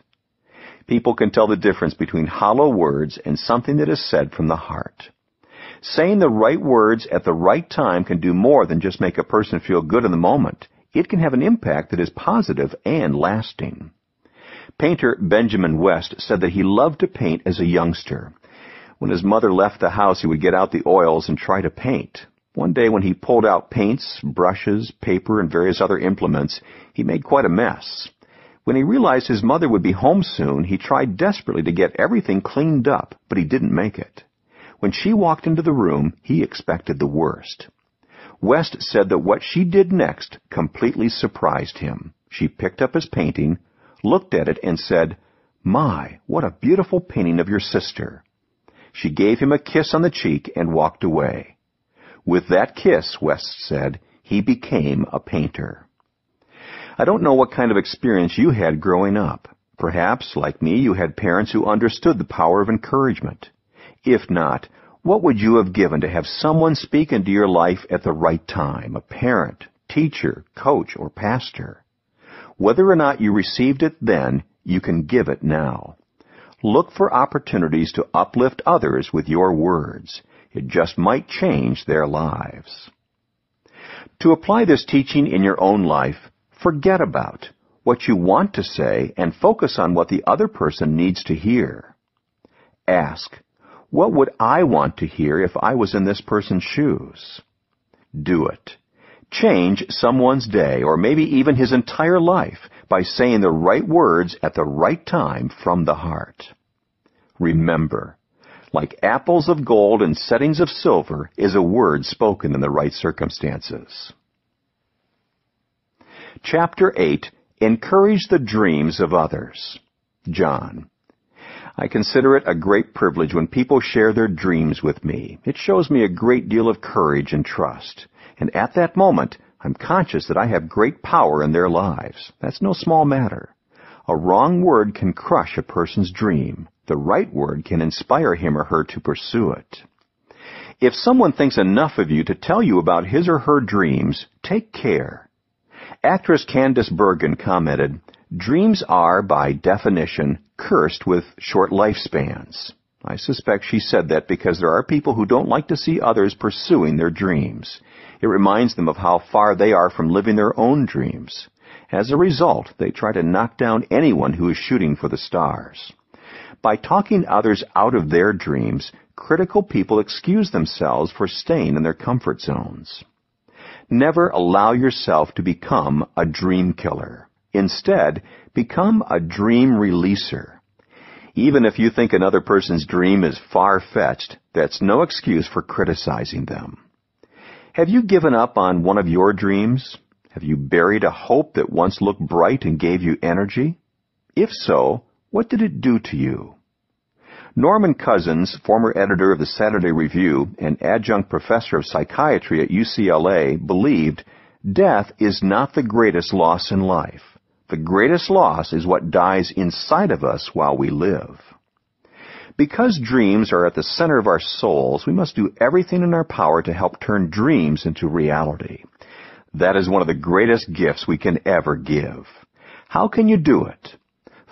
People can tell the difference between hollow words and something that is said from the heart. Saying the right words at the right time can do more than just make a person feel good in the moment. It can have an impact that is positive and lasting. Painter Benjamin West said that he loved to paint as a youngster. When his mother left the house, he would get out the oils and try to paint. One day when he pulled out paints, brushes, paper, and various other implements, he made quite a mess. When he realized his mother would be home soon, he tried desperately to get everything cleaned up, but he didn't make it. When she walked into the room, he expected the worst. West said that what she did next completely surprised him. She picked up his painting, looked at it and said, My, what a beautiful painting of your sister. She gave him a kiss on the cheek and walked away. With that kiss, West said, he became a painter. I don't know what kind of experience you had growing up. Perhaps, like me, you had parents who understood the power of encouragement. If not, what would you have given to have someone speak into your life at the right time? A parent, teacher, coach, or pastor? Whether or not you received it then, you can give it now. Look for opportunities to uplift others with your words. It just might change their lives. To apply this teaching in your own life, forget about what you want to say and focus on what the other person needs to hear. Ask, what would I want to hear if I was in this person's shoes? Do it. Change someone's day or maybe even his entire life by saying the right words at the right time from the heart. Remember, like apples of gold and settings of silver is a word spoken in the right circumstances. Chapter 8 Encourage the Dreams of Others. John. I consider it a great privilege when people share their dreams with me. It shows me a great deal of courage and trust. And at that moment, I'm conscious that I have great power in their lives. That's no small matter. A wrong word can crush a person's dream. The right word can inspire him or her to pursue it. If someone thinks enough of you to tell you about his or her dreams, take care. Actress Candice Bergen commented, Dreams are, by definition, cursed with short lifespans. I suspect she said that because there are people who don't like to see others pursuing their dreams. It reminds them of how far they are from living their own dreams. As a result, they try to knock down anyone who is shooting for the stars. By talking others out of their dreams, critical people excuse themselves for staying in their comfort zones. Never allow yourself to become a dream killer. Instead, become a dream releaser. Even if you think another person's dream is far-fetched, that's no excuse for criticizing them. Have you given up on one of your dreams? Have you buried a hope that once looked bright and gave you energy? If so, what did it do to you? Norman Cousins, former editor of the Saturday Review and adjunct professor of psychiatry at UCLA, believed death is not the greatest loss in life. The greatest loss is what dies inside of us while we live. Because dreams are at the center of our souls, we must do everything in our power to help turn dreams into reality. That is one of the greatest gifts we can ever give. How can you do it?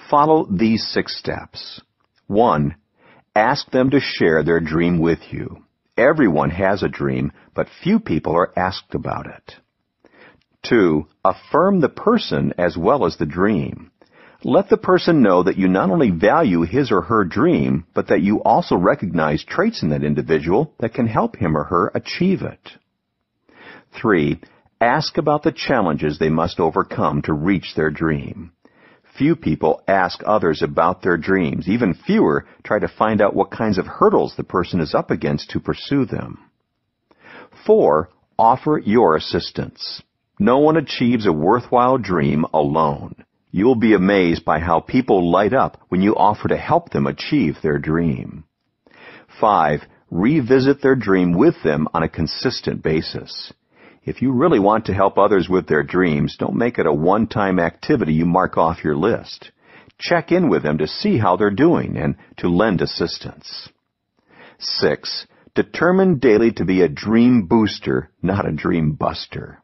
Follow these six steps. One, ask them to share their dream with you. Everyone has a dream, but few people are asked about it. Two, affirm the person as well as the dream. Let the person know that you not only value his or her dream, but that you also recognize traits in that individual that can help him or her achieve it. Three, ask about the challenges they must overcome to reach their dream. Few people ask others about their dreams. Even fewer try to find out what kinds of hurdles the person is up against to pursue them. Four, offer your assistance. No one achieves a worthwhile dream alone. You will be amazed by how people light up when you offer to help them achieve their dream. 5. Revisit their dream with them on a consistent basis. If you really want to help others with their dreams, don't make it a one-time activity you mark off your list. Check in with them to see how they're doing and to lend assistance. 6. Determine daily to be a dream booster, not a dream buster.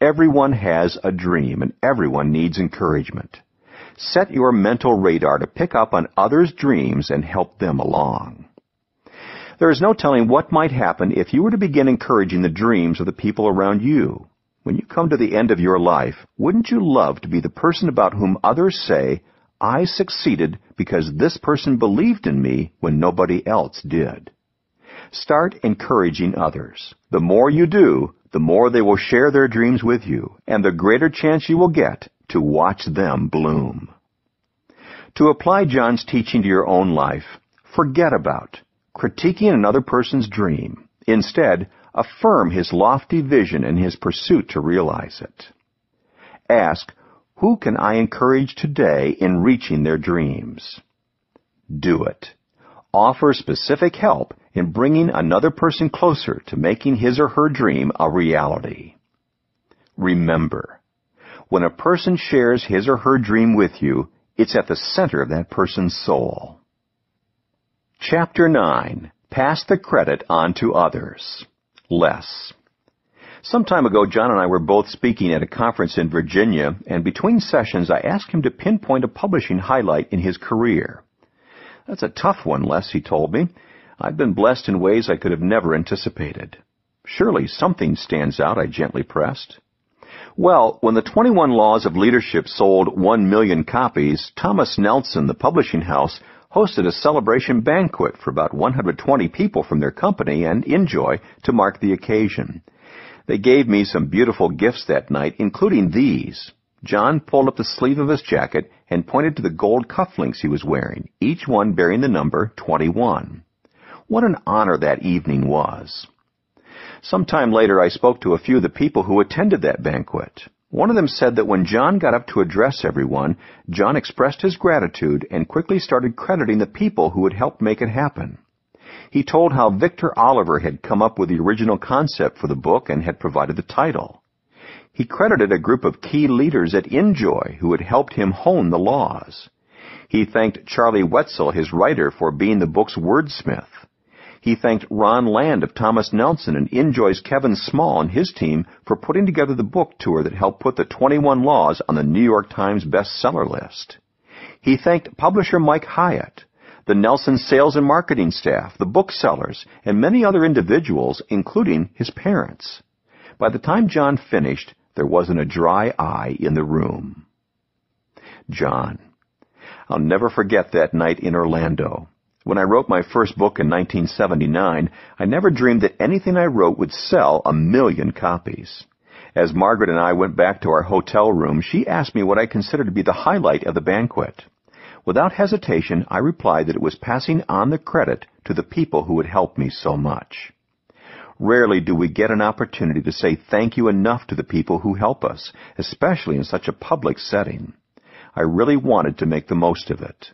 Everyone has a dream and everyone needs encouragement. Set your mental radar to pick up on others' dreams and help them along. There is no telling what might happen if you were to begin encouraging the dreams of the people around you. When you come to the end of your life, wouldn't you love to be the person about whom others say, I succeeded because this person believed in me when nobody else did? Start encouraging others. The more you do, the more they will share their dreams with you, and the greater chance you will get to watch them bloom. To apply John's teaching to your own life, forget about critiquing another person's dream. Instead, affirm his lofty vision and his pursuit to realize it. Ask, who can I encourage today in reaching their dreams? Do it. Offer specific help in bringing another person closer to making his or her dream a reality. Remember, when a person shares his or her dream with you, it's at the center of that person's soul. Chapter 9. Pass the credit on to others. Less. Some time ago, John and I were both speaking at a conference in Virginia, and between sessions I asked him to pinpoint a publishing highlight in his career. That's a tough one, Les, he told me. I've been blessed in ways I could have never anticipated. Surely something stands out, I gently pressed. Well, when the 21 Laws of Leadership sold 1 million copies, Thomas Nelson, the publishing house, hosted a celebration banquet for about 120 people from their company and INJOY to mark the occasion. They gave me some beautiful gifts that night, including these. John pulled up the sleeve of his jacket and pointed to the gold cufflinks he was wearing, each one bearing the number 21. What an honor that evening was. Some time later I spoke to a few of the people who attended that banquet. One of them said that when John got up to address everyone, John expressed his gratitude and quickly started crediting the people who had helped make it happen. He told how Victor Oliver had come up with the original concept for the book and had provided the title. He credited a group of key leaders at INJOY who had helped him hone the laws. He thanked Charlie Wetzel, his writer, for being the book's wordsmith. He thanked Ron Land of Thomas Nelson and INJOY's Kevin Small and his team for putting together the book tour that helped put the 21 Laws on the New York Times bestseller list. He thanked publisher Mike Hyatt, the Nelson sales and marketing staff, the booksellers, and many other individuals, including his parents. By the time John finished, there wasn't a dry eye in the room. John. I'll never forget that night in Orlando. When I wrote my first book in 1979, I never dreamed that anything I wrote would sell a million copies. As Margaret and I went back to our hotel room, she asked me what I considered to be the highlight of the banquet. Without hesitation, I replied that it was passing on the credit to the people who had helped me so much. Rarely do we get an opportunity to say thank you enough to the people who help us, especially in such a public setting. I really wanted to make the most of it.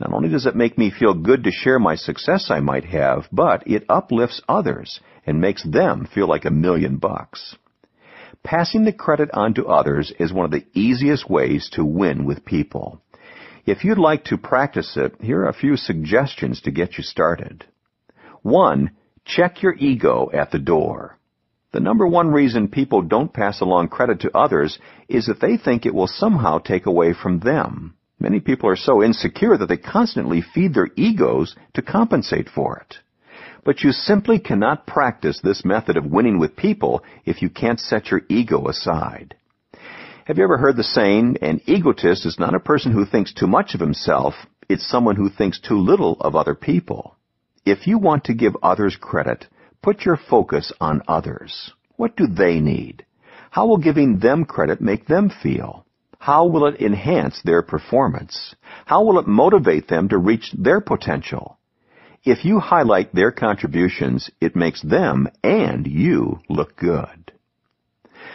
Not only does it make me feel good to share my success I might have, but it uplifts others and makes them feel like a million bucks. Passing the credit on to others is one of the easiest ways to win with people. If you'd like to practice it, here are a few suggestions to get you started. One, Check your ego at the door. The number one reason people don't pass along credit to others is that they think it will somehow take away from them. Many people are so insecure that they constantly feed their egos to compensate for it. But you simply cannot practice this method of winning with people if you can't set your ego aside. Have you ever heard the saying, an egotist is not a person who thinks too much of himself, it's someone who thinks too little of other people? If you want to give others credit, put your focus on others. What do they need? How will giving them credit make them feel? How will it enhance their performance? How will it motivate them to reach their potential? If you highlight their contributions, it makes them and you look good.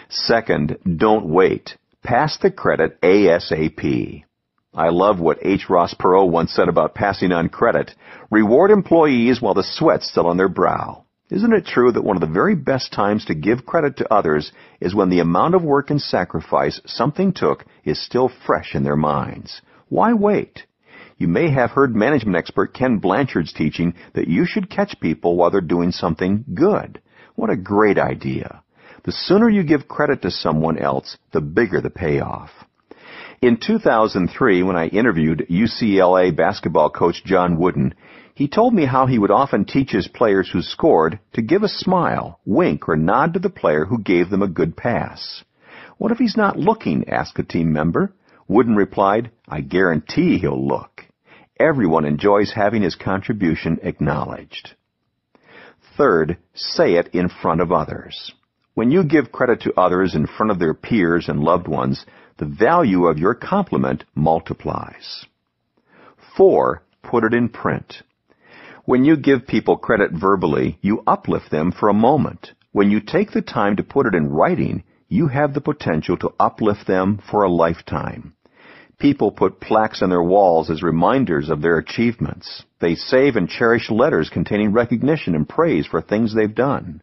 Second, don't wait. Pass the credit ASAP. I love what H. Ross Perot once said about passing on credit. Reward employees while the sweat's still on their brow. Isn't it true that one of the very best times to give credit to others is when the amount of work and sacrifice something took is still fresh in their minds? Why wait? You may have heard management expert Ken Blanchard's teaching that you should catch people while they're doing something good. What a great idea. The sooner you give credit to someone else, the bigger the payoff. In 2003, when I interviewed UCLA basketball coach John Wooden, he told me how he would often teach his players who scored to give a smile, wink, or nod to the player who gave them a good pass. What if he's not looking? asked a team member. Wooden replied, I guarantee he'll look. Everyone enjoys having his contribution acknowledged. Third, say it in front of others. When you give credit to others in front of their peers and loved ones, the value of your compliment multiplies. Four, put it in print. When you give people credit verbally, you uplift them for a moment. When you take the time to put it in writing, you have the potential to uplift them for a lifetime. People put plaques on their walls as reminders of their achievements. They save and cherish letters containing recognition and praise for things they've done.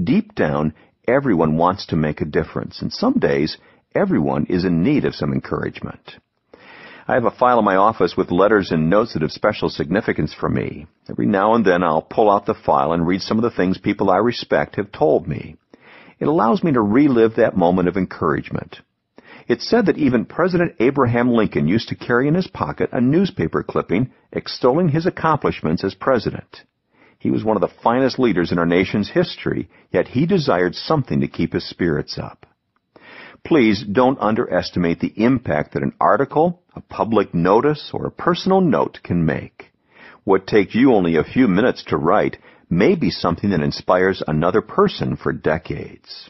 Deep down, everyone wants to make a difference, and some days everyone is in need of some encouragement. I have a file in my office with letters and notes that have special significance for me. Every now and then I'll pull out the file and read some of the things people I respect have told me. It allows me to relive that moment of encouragement. It's said that even President Abraham Lincoln used to carry in his pocket a newspaper clipping extolling his accomplishments as president. He was one of the finest leaders in our nation's history, yet he desired something to keep his spirits up. Please don't underestimate the impact that an article, a public notice, or a personal note can make. What takes you only a few minutes to write may be something that inspires another person for decades.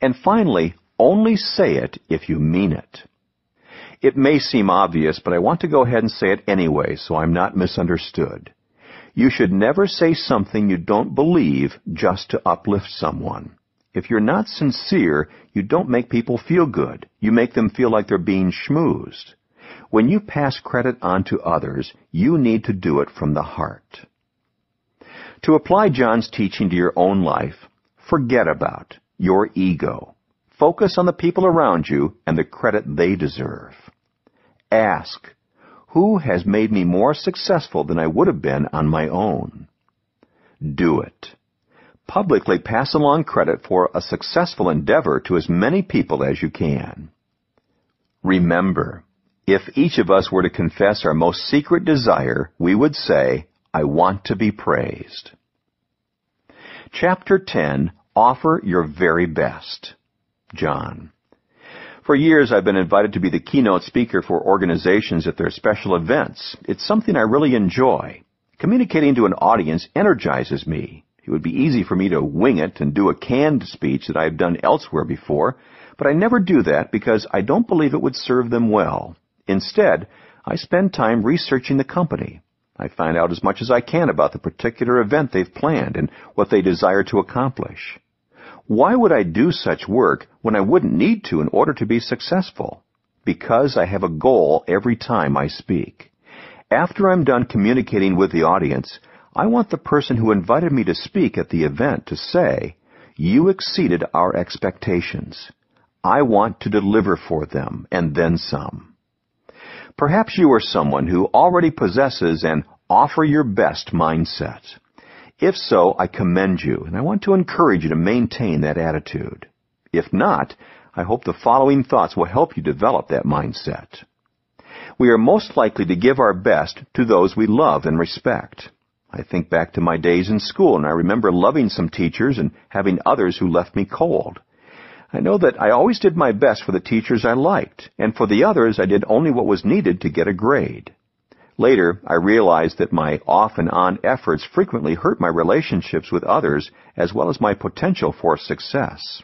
And finally, only say it if you mean it. It may seem obvious, but I want to go ahead and say it anyway so I'm not misunderstood. You should never say something you don't believe just to uplift someone. If you're not sincere, you don't make people feel good. You make them feel like they're being schmoozed. When you pass credit on to others, you need to do it from the heart. To apply John's teaching to your own life, forget about your ego. Focus on the people around you and the credit they deserve. Ask, who has made me more successful than I would have been on my own? Do it. Publicly pass along credit for a successful endeavor to as many people as you can. Remember, if each of us were to confess our most secret desire, we would say, I want to be praised. Chapter 10 Offer Your Very Best. John. For years, I've been invited to be the keynote speaker for organizations at their special events. It's something I really enjoy. Communicating to an audience energizes me. It would be easy for me to wing it and do a canned speech that I've done elsewhere before, but I never do that because I don't believe it would serve them well. Instead, I spend time researching the company. I find out as much as I can about the particular event they've planned and what they desire to accomplish. Why would I do such work when I wouldn't need to in order to be successful? Because I have a goal every time I speak. After I'm done communicating with the audience, I want the person who invited me to speak at the event to say, You exceeded our expectations. I want to deliver for them, and then some. Perhaps you are someone who already possesses an offer your best mindset. If so, I commend you, and I want to encourage you to maintain that attitude. If not, I hope the following thoughts will help you develop that mindset. We are most likely to give our best to those we love and respect. I think back to my days in school, and I remember loving some teachers and having others who left me cold. I know that I always did my best for the teachers I liked, and for the others I did only what was needed to get a grade. Later, I realized that my off and on efforts frequently hurt my relationships with others as well as my potential for success.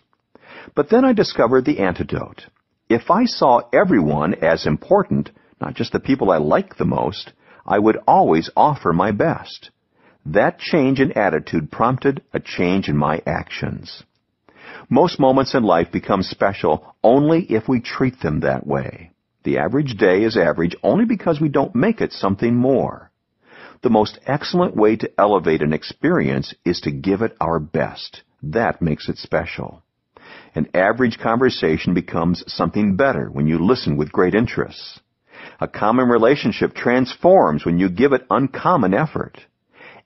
But then I discovered the antidote. If I saw everyone as important, not just the people I like the most, I would always offer my best. That change in attitude prompted a change in my actions. Most moments in life become special only if we treat them that way. The average day is average only because we don't make it something more. The most excellent way to elevate an experience is to give it our best. That makes it special. An average conversation becomes something better when you listen with great interest. A common relationship transforms when you give it uncommon effort.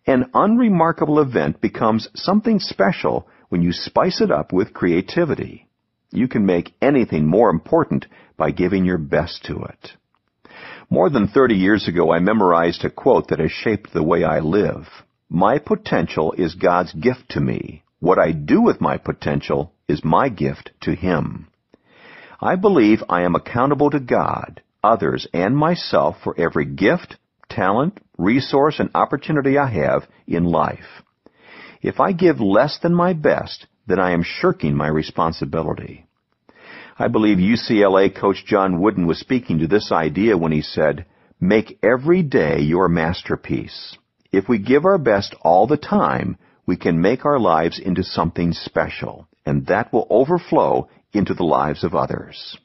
An unremarkable event becomes something special when you spice it up with creativity. You can make anything more important by giving your best to it. More than 30 years ago, I memorized a quote that has shaped the way I live. My potential is God's gift to me. What I do with my potential is my gift to Him. I believe I am accountable to God, others, and myself for every gift, talent, resource, and opportunity I have in life. If I give less than my best, then I am shirking my responsibility. I believe UCLA coach John Wooden was speaking to this idea when he said, Make every day your masterpiece. If we give our best all the time, we can make our lives into something special, and that will overflow into the lives of others.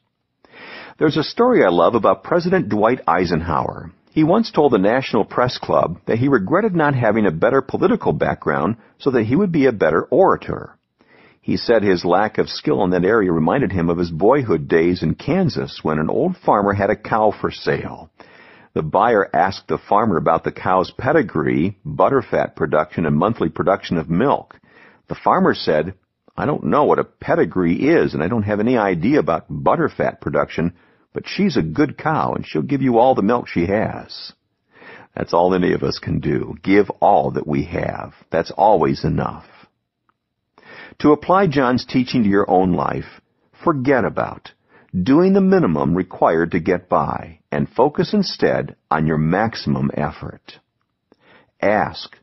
There's a story I love about President Dwight Eisenhower. He once told the National Press Club that he regretted not having a better political background so that he would be a better orator. He said his lack of skill in that area reminded him of his boyhood days in Kansas when an old farmer had a cow for sale. The buyer asked the farmer about the cow's pedigree, butterfat production, and monthly production of milk. The farmer said, I don't know what a pedigree is, and I don't have any idea about butterfat production, but she's a good cow, and she'll give you all the milk she has. That's all any of us can do. Give all that we have. That's always enough. To apply John's teaching to your own life, forget about doing the minimum required to get by and focus instead on your maximum effort. Ask,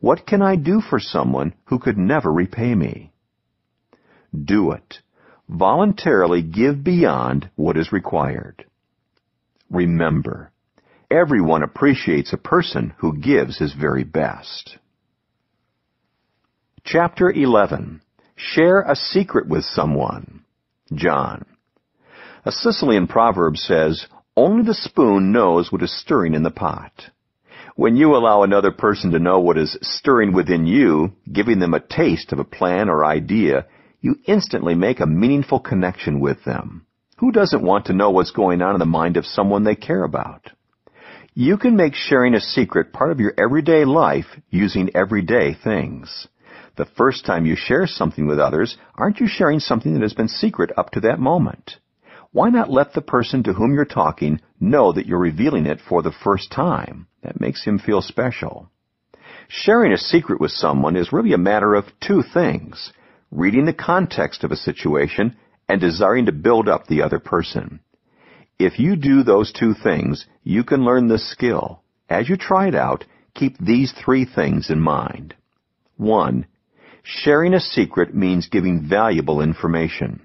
what can I do for someone who could never repay me? Do it. Voluntarily give beyond what is required. Remember, everyone appreciates a person who gives his very best. Chapter 11 Share a secret with someone. John. A Sicilian proverb says, Only the spoon knows what is stirring in the pot. When you allow another person to know what is stirring within you, giving them a taste of a plan or idea, you instantly make a meaningful connection with them. Who doesn't want to know what's going on in the mind of someone they care about? You can make sharing a secret part of your everyday life using everyday things. The first time you share something with others, aren't you sharing something that has been secret up to that moment? Why not let the person to whom you're talking know that you're revealing it for the first time? That makes him feel special. Sharing a secret with someone is really a matter of two things reading the context of a situation, and desiring to build up the other person. If you do those two things, you can learn this skill. As you try it out, keep these three things in mind. One, sharing a secret means giving valuable information.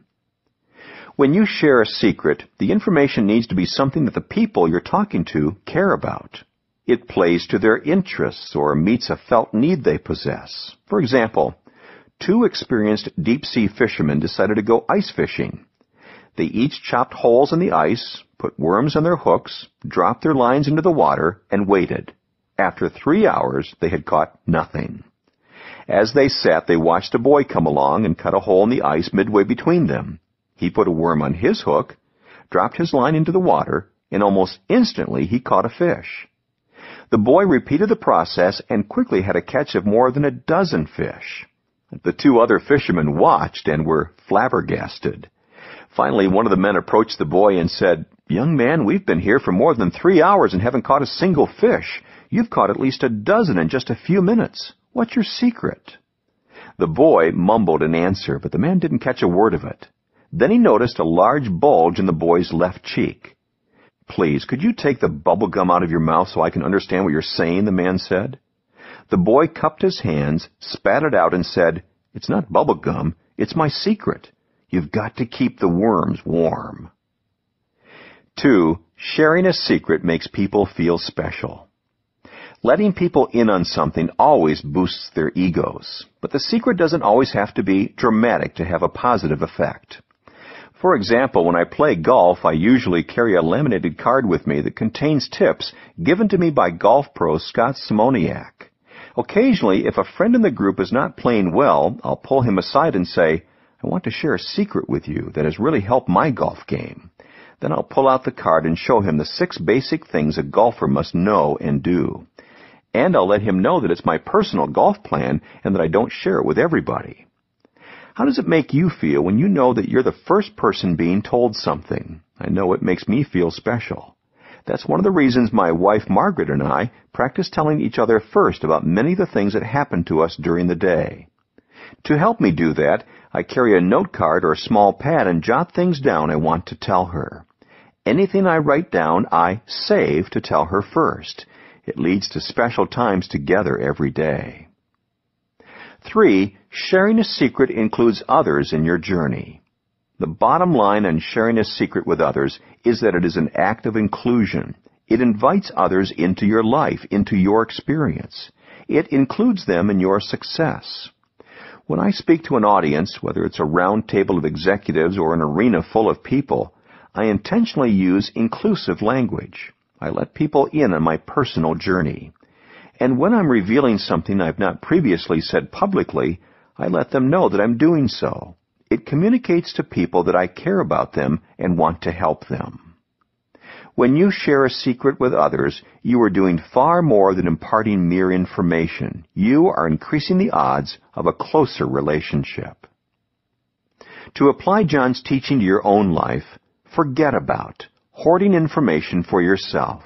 When you share a secret, the information needs to be something that the people you're talking to care about. It plays to their interests or meets a felt need they possess. For example, two experienced deep sea fishermen decided to go ice fishing. They each chopped holes in the ice, put worms on their hooks, dropped their lines into the water, and waited. After three hours, they had caught nothing. As they sat, they watched a boy come along and cut a hole in the ice midway between them. He put a worm on his hook, dropped his line into the water, and almost instantly he caught a fish. The boy repeated the process and quickly had a catch of more than a dozen fish. The two other fishermen watched and were flabbergasted. Finally, one of the men approached the boy and said, Young man, we've been here for more than three hours and haven't caught a single fish. You've caught at least a dozen in just a few minutes. What's your secret? The boy mumbled an answer, but the man didn't catch a word of it. Then he noticed a large bulge in the boy's left cheek. Please, could you take the bubble gum out of your mouth so I can understand what you're saying? the man said. The boy cupped his hands, spat it out, and said, It's not bubble gum, it's my secret. You've got to keep the worms warm. 2. Sharing a secret makes people feel special. Letting people in on something always boosts their egos, but the secret doesn't always have to be dramatic to have a positive effect. For example, when I play golf, I usually carry a laminated card with me that contains tips given to me by golf pro Scott Simoniak. Occasionally, if a friend in the group is not playing well, I'll pull him aside and say, I want to share a secret with you that has really helped my golf game. Then I'll pull out the card and show him the six basic things a golfer must know and do. And I'll let him know that it's my personal golf plan and that I don't share it with everybody. How does it make you feel when you know that you're the first person being told something? I know it makes me feel special. That's one of the reasons my wife Margaret and I practice telling each other first about many of the things that happen to us during the day. To help me do that, I carry a note card or a small pad and jot things down I want to tell her. Anything I write down, I save to tell her first. It leads to special times together every day. 3. Sharing a secret includes others in your journey. The bottom line on sharing a secret with others is that it is an act of inclusion. It invites others into your life, into your experience. It includes them in your success. When I speak to an audience, whether it's a round table of executives or an arena full of people, I intentionally use inclusive language. I let people in on my personal journey. And when I'm revealing something I've not previously said publicly, I let them know that I'm doing so. It communicates to people that I care about them and want to help them. When you share a secret with others, you are doing far more than imparting mere information. You are increasing the odds of a closer relationship. To apply John's teaching to your own life, forget about hoarding information for yourself.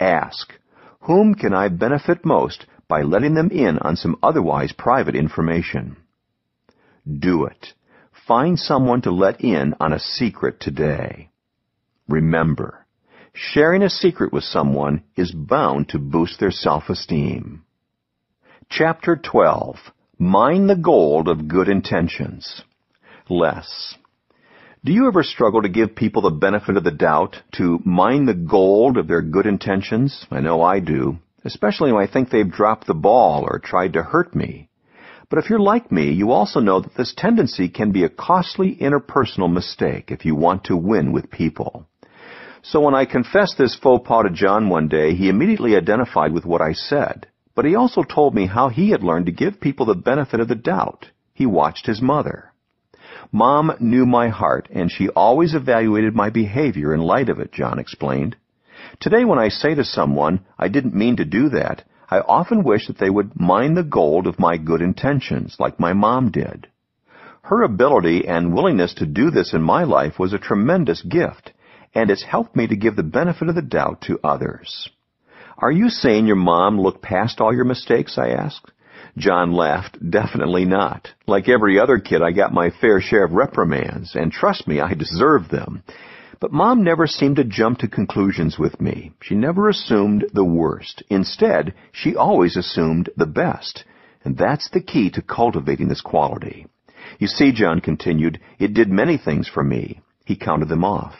Ask, Whom can I benefit most by letting them in on some otherwise private information? Do it. Find someone to let in on a secret today. Remember, sharing a secret with someone is bound to boost their self-esteem. Chapter 12. Mine the gold of good intentions. Les. Do you ever struggle to give people the benefit of the doubt, to mine the gold of their good intentions? I know I do, especially when I think they've dropped the ball or tried to hurt me. But if you're like me, you also know that this tendency can be a costly interpersonal mistake if you want to win with people. So when I confessed this faux pas to John one day, he immediately identified with what I said. But he also told me how he had learned to give people the benefit of the doubt. He watched his mother. Mom knew my heart, and she always evaluated my behavior in light of it, John explained. Today when I say to someone, I didn't mean to do that, I often wish that they would mine the gold of my good intentions, like my mom did. Her ability and willingness to do this in my life was a tremendous gift, and it's helped me to give the benefit of the doubt to others. Are you saying your mom looked past all your mistakes? I asked. John laughed. Definitely not. Like every other kid, I got my fair share of reprimands, and trust me, I deserved them. But Mom never seemed to jump to conclusions with me. She never assumed the worst. Instead, she always assumed the best. And that's the key to cultivating this quality. You see, John continued, it did many things for me. He counted them off.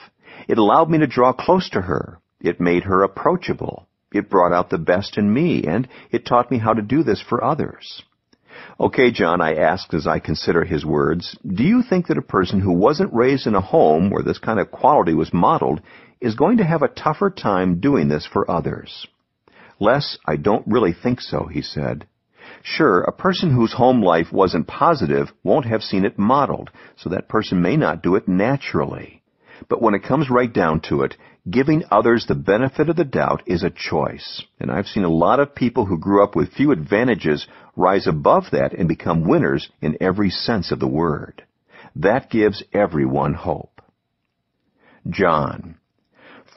It allowed me to draw close to her. It made her approachable. It brought out the best in me, and it taught me how to do this for others. Okay, John, I asked as I consider his words, do you think that a person who wasn't raised in a home where this kind of quality was modeled is going to have a tougher time doing this for others? Les, I don't really think so, he said. Sure, a person whose home life wasn't positive won't have seen it modeled, so that person may not do it naturally. But when it comes right down to it, giving others the benefit of the doubt is a choice. And I've seen a lot of people who grew up with few advantages rise above that and become winners in every sense of the word. That gives everyone hope. John.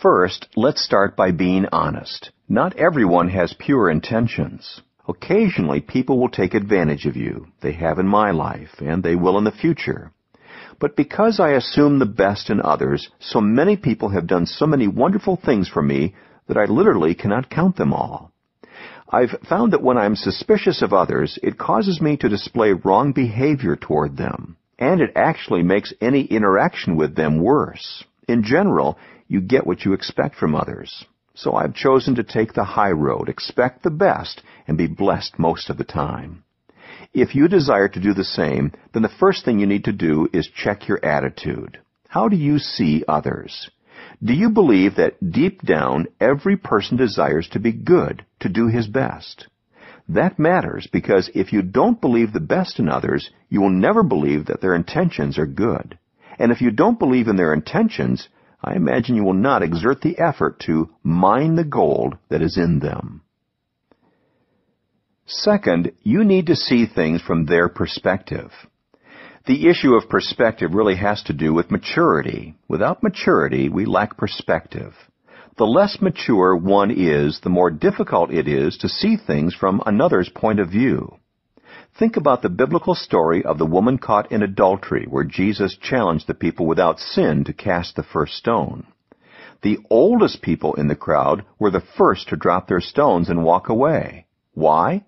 First, let's start by being honest. Not everyone has pure intentions. Occasionally, people will take advantage of you. They have in my life, and they will in the future. But because I assume the best in others, so many people have done so many wonderful things for me that I literally cannot count them all. I've found that when I'm suspicious of others, it causes me to display wrong behavior toward them, and it actually makes any interaction with them worse. In general, you get what you expect from others. So I've chosen to take the high road, expect the best, and be blessed most of the time. If you desire to do the same, then the first thing you need to do is check your attitude. How do you see others? Do you believe that deep down every person desires to be good, to do his best? That matters because if you don't believe the best in others, you will never believe that their intentions are good. And if you don't believe in their intentions, I imagine you will not exert the effort to mine the gold that is in them. Second, you need to see things from their perspective. The issue of perspective really has to do with maturity. Without maturity, we lack perspective. The less mature one is, the more difficult it is to see things from another's point of view. Think about the biblical story of the woman caught in adultery, where Jesus challenged the people without sin to cast the first stone. The oldest people in the crowd were the first to drop their stones and walk away. Why?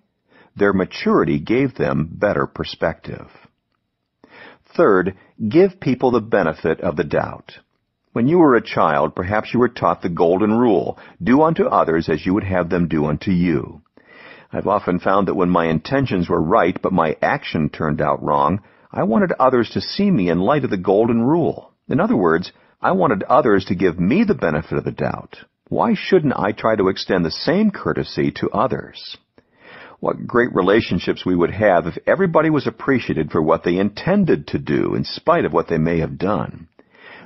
Their maturity gave them better perspective. Third, give people the benefit of the doubt. When you were a child, perhaps you were taught the golden rule, do unto others as you would have them do unto you. I've often found that when my intentions were right but my action turned out wrong, I wanted others to see me in light of the golden rule. In other words, I wanted others to give me the benefit of the doubt. Why shouldn't I try to extend the same courtesy to others? What great relationships we would have if everybody was appreciated for what they intended to do in spite of what they may have done.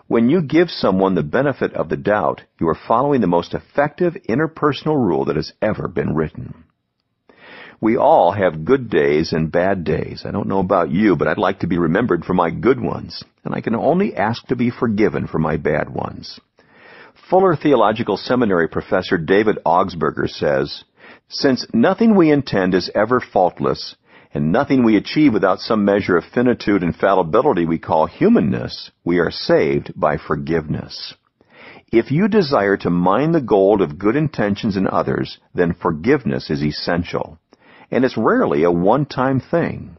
When you give someone the benefit of the doubt, you are following the most effective interpersonal rule that has ever been written. We all have good days and bad days. I don't know about you, but I'd like to be remembered for my good ones, and I can only ask to be forgiven for my bad ones. Fuller Theological Seminary professor David Augsburger says, Since nothing we intend is ever faultless, and nothing we achieve without some measure of finitude and fallibility we call humanness, we are saved by forgiveness. If you desire to mine the gold of good intentions in others, then forgiveness is essential. And it's rarely a one-time thing.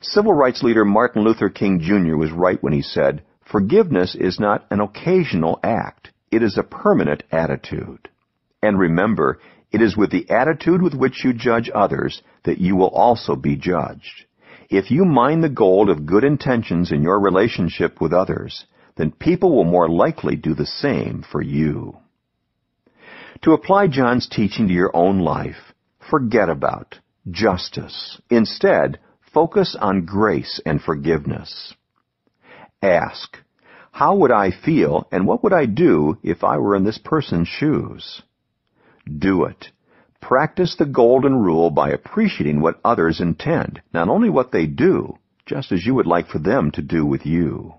Civil rights leader Martin Luther King Jr. was right when he said, Forgiveness is not an occasional act. It is a permanent attitude. And remember, it is with the attitude with which you judge others that you will also be judged. If you mine the gold of good intentions in your relationship with others, then people will more likely do the same for you. To apply John's teaching to your own life, forget about justice. Instead, focus on grace and forgiveness. Ask, how would I feel and what would I do if I were in this person's shoes? Do it. Practice the golden rule by appreciating what others intend, not only what they do, just as you would like for them to do with you.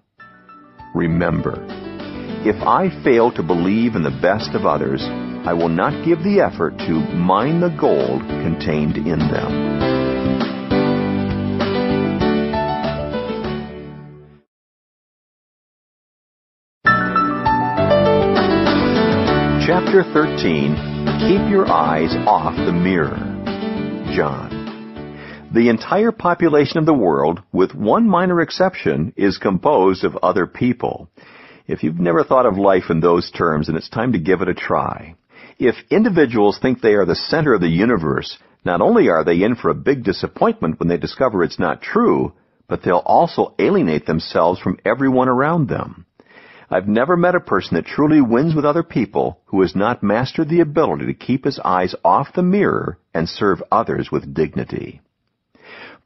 Remember, if I fail to believe in the best of others, I will not give the effort to mine the gold contained in them. Chapter 13 Keep Your Eyes Off the Mirror. John. The entire population of the world, with one minor exception, is composed of other people. If you've never thought of life in those terms, then it's time to give it a try. If individuals think they are the center of the universe, not only are they in for a big disappointment when they discover it's not true, but they'll also alienate themselves from everyone around them. I've never met a person that truly wins with other people who has not mastered the ability to keep his eyes off the mirror and serve others with dignity.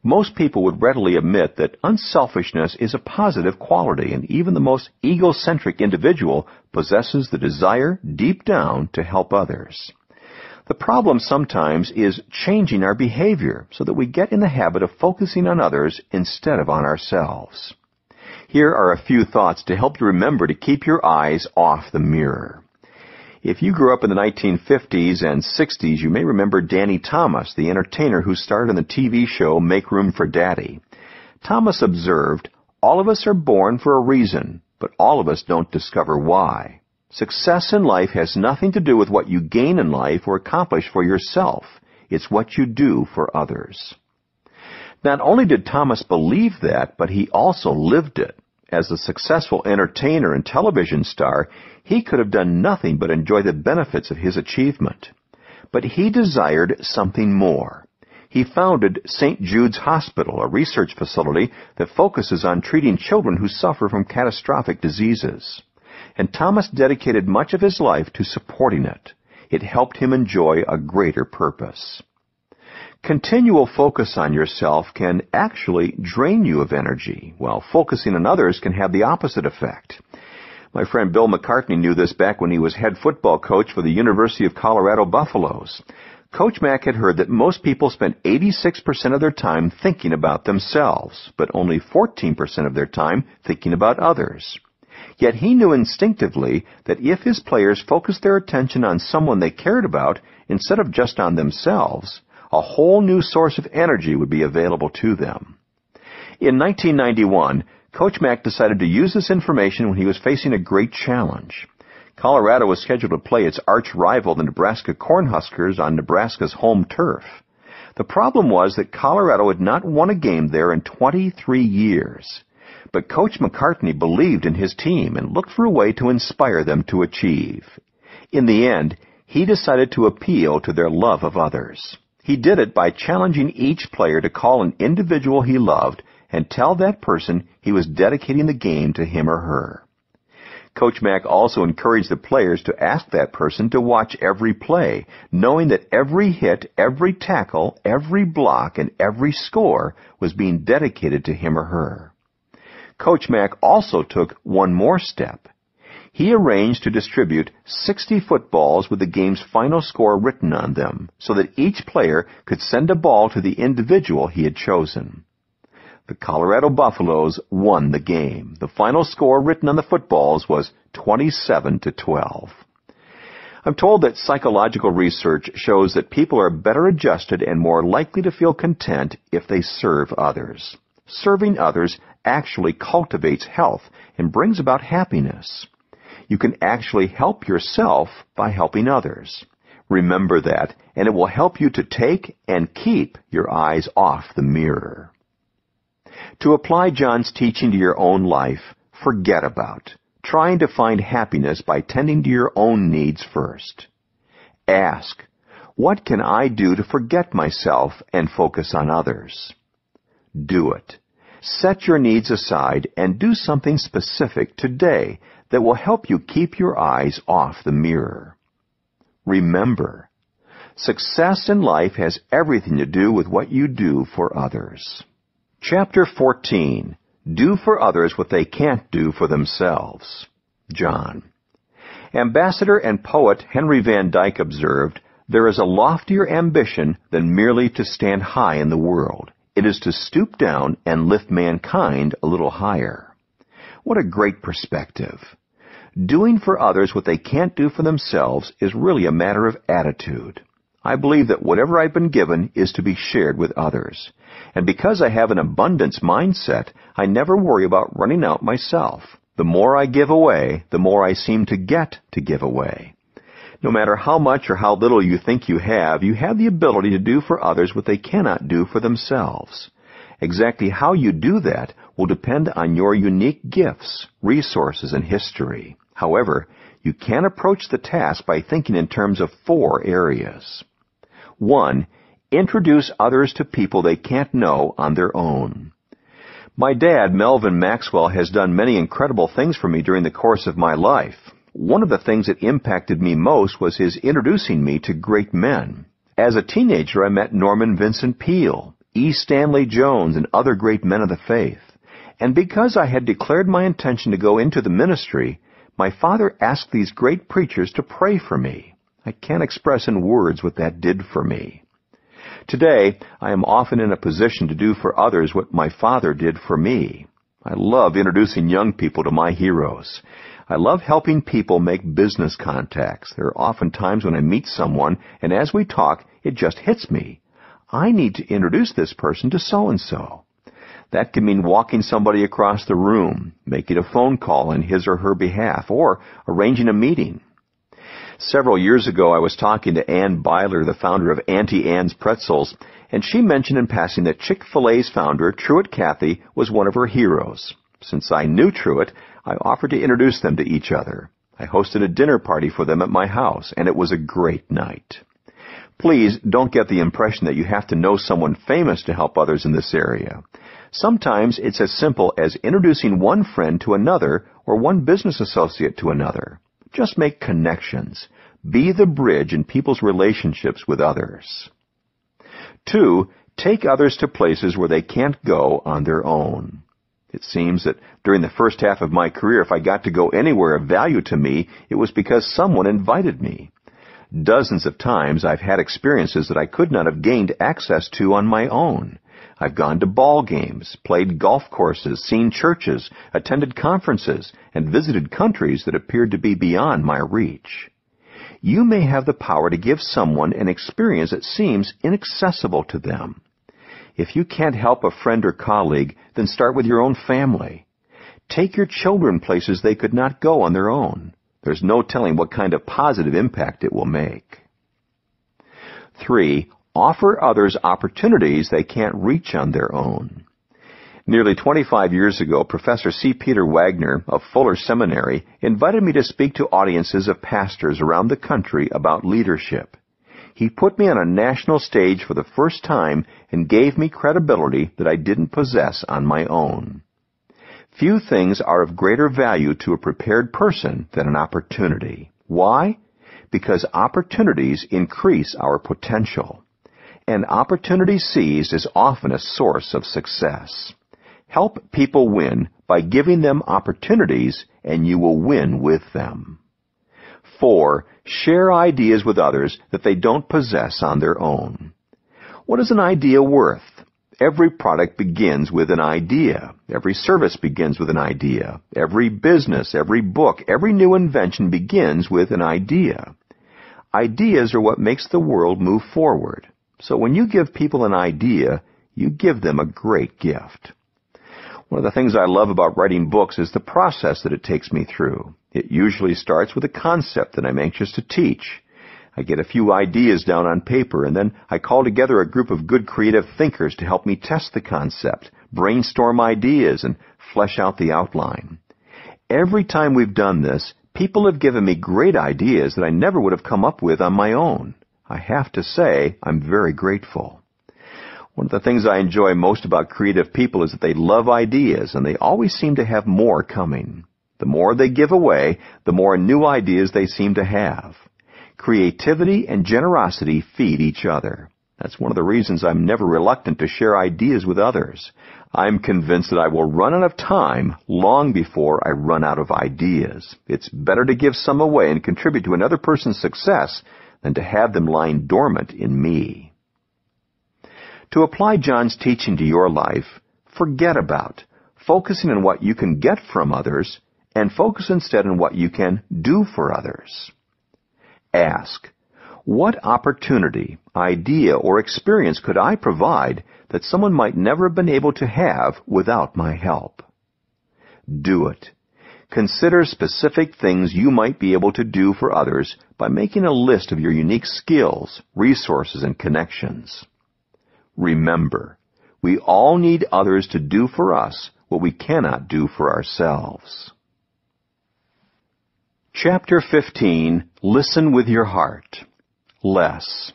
Most people would readily admit that unselfishness is a positive quality, and even the most egocentric individual possesses the desire deep down to help others. The problem sometimes is changing our behavior so that we get in the habit of focusing on others instead of on ourselves. Here are a few thoughts to help you remember to keep your eyes off the mirror. If you grew up in the 1950s and 60s, you may remember Danny Thomas, the entertainer who starred in the TV show Make Room for Daddy. Thomas observed, All of us are born for a reason, but all of us don't discover why. Success in life has nothing to do with what you gain in life or accomplish for yourself. It's what you do for others. Not only did Thomas believe that, but he also lived it. As a successful entertainer and television star, he could have done nothing but enjoy the benefits of his achievement. But he desired something more. He founded St. Jude's Hospital, a research facility that focuses on treating children who suffer from catastrophic diseases. And Thomas dedicated much of his life to supporting it. It helped him enjoy a greater purpose. Continual focus on yourself can actually drain you of energy, while focusing on others can have the opposite effect. My friend Bill McCartney knew this back when he was head football coach for the University of Colorado Buffaloes. Coach Mack had heard that most people spent 86% of their time thinking about themselves, but only 14% of their time thinking about others. Yet he knew instinctively that if his players focused their attention on someone they cared about instead of just on themselves, a whole new source of energy would be available to them. In 1991, Coach Mack decided to use this information when he was facing a great challenge. Colorado was scheduled to play its arch rival, the Nebraska Cornhuskers, on Nebraska's home turf. The problem was that Colorado had not won a game there in 23 years. But Coach McCartney believed in his team and looked for a way to inspire them to achieve. In the end, he decided to appeal to their love of others. He did it by challenging each player to call an individual he loved and tell that person he was dedicating the game to him or her. Coach Mack also encouraged the players to ask that person to watch every play, knowing that every hit, every tackle, every block, and every score was being dedicated to him or her. Coach Mack also took one more step he arranged to distribute 60 footballs with the game's final score written on them, so that each player could send a ball to the individual he had chosen. The Colorado Buffaloes won the game. The final score written on the footballs was 27 to 12. I'm told that psychological research shows that people are better adjusted and more likely to feel content if they serve others. Serving others actually cultivates health and brings about happiness. You can actually help yourself by helping others. Remember that, and it will help you to take and keep your eyes off the mirror. To apply John's teaching to your own life, forget about trying to find happiness by tending to your own needs first. Ask, what can I do to forget myself and focus on others? Do it. Set your needs aside and do something specific today that will help you keep your eyes off the mirror. Remember, success in life has everything to do with what you do for others. Chapter 14 Do for others what they can't do for themselves. John. Ambassador and poet Henry Van Dyke observed, There is a loftier ambition than merely to stand high in the world. It is to stoop down and lift mankind a little higher. What a great perspective. Doing for others what they can't do for themselves is really a matter of attitude. I believe that whatever I've been given is to be shared with others. And because I have an abundance mindset, I never worry about running out myself. The more I give away, the more I seem to get to give away. No matter how much or how little you think you have, you have the ability to do for others what they cannot do for themselves. Exactly how you do that will depend on your unique gifts, resources, and history. However, you can approach the task by thinking in terms of four areas. One, introduce others to people they can't know on their own. My dad, Melvin Maxwell, has done many incredible things for me during the course of my life. One of the things that impacted me most was his introducing me to great men. As a teenager, I met Norman Vincent Peale, E. Stanley Jones, and other great men of the faith. And because I had declared my intention to go into the ministry, my father asked these great preachers to pray for me. I can't express in words what that did for me. Today, I am often in a position to do for others what my father did for me. I love introducing young people to my heroes. I love helping people make business contacts. There are often times when I meet someone, and as we talk, it just hits me. I need to introduce this person to so and so. That can mean walking somebody across the room, making a phone call in his or her behalf, or arranging a meeting. Several years ago, I was talking to Anne Beiler, the founder of Auntie Anne's Pretzels, and she mentioned in passing that Chick-fil-A's founder, Truett Cathy, was one of her heroes. Since I knew Truett, I offered to introduce them to each other. I hosted a dinner party for them at my house, and it was a great night. Please don't get the impression that you have to know someone famous to help others in this area. Sometimes it's as simple as introducing one friend to another or one business associate to another. Just make connections. Be the bridge in people's relationships with others. Two, take others to places where they can't go on their own. It seems that during the first half of my career, if I got to go anywhere of value to me, it was because someone invited me. Dozens of times I've had experiences that I could not have gained access to on my own. I've gone to ball games, played golf courses, seen churches, attended conferences, and visited countries that appeared to be beyond my reach. You may have the power to give someone an experience that seems inaccessible to them. If you can't help a friend or colleague, then start with your own family. Take your children places they could not go on their own. There's no telling what kind of positive impact it will make. Three, offer others opportunities they can't reach on their own. Nearly 25 years ago, Professor C. Peter Wagner of Fuller Seminary invited me to speak to audiences of pastors around the country about leadership. He put me on a national stage for the first time and gave me credibility that I didn't possess on my own. Few things are of greater value to a prepared person than an opportunity. Why? Because opportunities increase our potential. An opportunity seized is often a source of success. Help people win by giving them opportunities and you will win with them. 4. Share ideas with others that they don't possess on their own. What is an idea worth? Every product begins with an idea. Every service begins with an idea. Every business, every book, every new invention begins with an idea. Ideas are what makes the world move forward. So when you give people an idea, you give them a great gift. One of the things I love about writing books is the process that it takes me through. It usually starts with a concept that I'm anxious to teach. I get a few ideas down on paper and then I call together a group of good creative thinkers to help me test the concept, brainstorm ideas, and flesh out the outline. Every time we've done this, people have given me great ideas that I never would have come up with on my own. I have to say, I'm very grateful. One of the things I enjoy most about creative people is that they love ideas and they always seem to have more coming. The more they give away, the more new ideas they seem to have. Creativity and generosity feed each other. That's one of the reasons I'm never reluctant to share ideas with others. I'm convinced that I will run out of time long before I run out of ideas. It's better to give some away and contribute to another person's success than to have them lying dormant in me. To apply John's teaching to your life, forget about focusing on what you can get from others and focus instead on what you can do for others. Ask, what opportunity, idea, or experience could I provide that someone might never have been able to have without my help? Do it. Consider specific things you might be able to do for others by making a list of your unique skills, resources, and connections. Remember, we all need others to do for us what we cannot do for ourselves. Chapter 15 Listen with Your Heart. Les.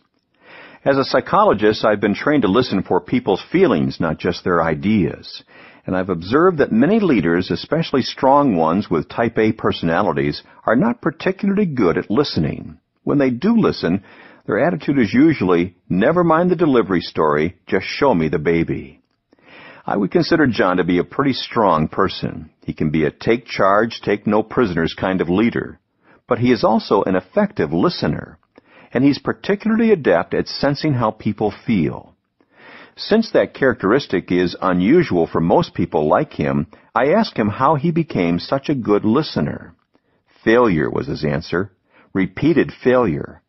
As a psychologist, I've been trained to listen for people's feelings, not just their ideas. And I've observed that many leaders, especially strong ones with type A personalities, are not particularly good at listening. When they do listen, their attitude is usually, never mind the delivery story, just show me the baby. I would consider John to be a pretty strong person. He can be a take charge, take no prisoners kind of leader. But he is also an effective listener. And he's particularly adept at sensing how people feel. Since that characteristic is unusual for most people like him, I asked him how he became such a good listener. Failure was his answer. Repeated failure.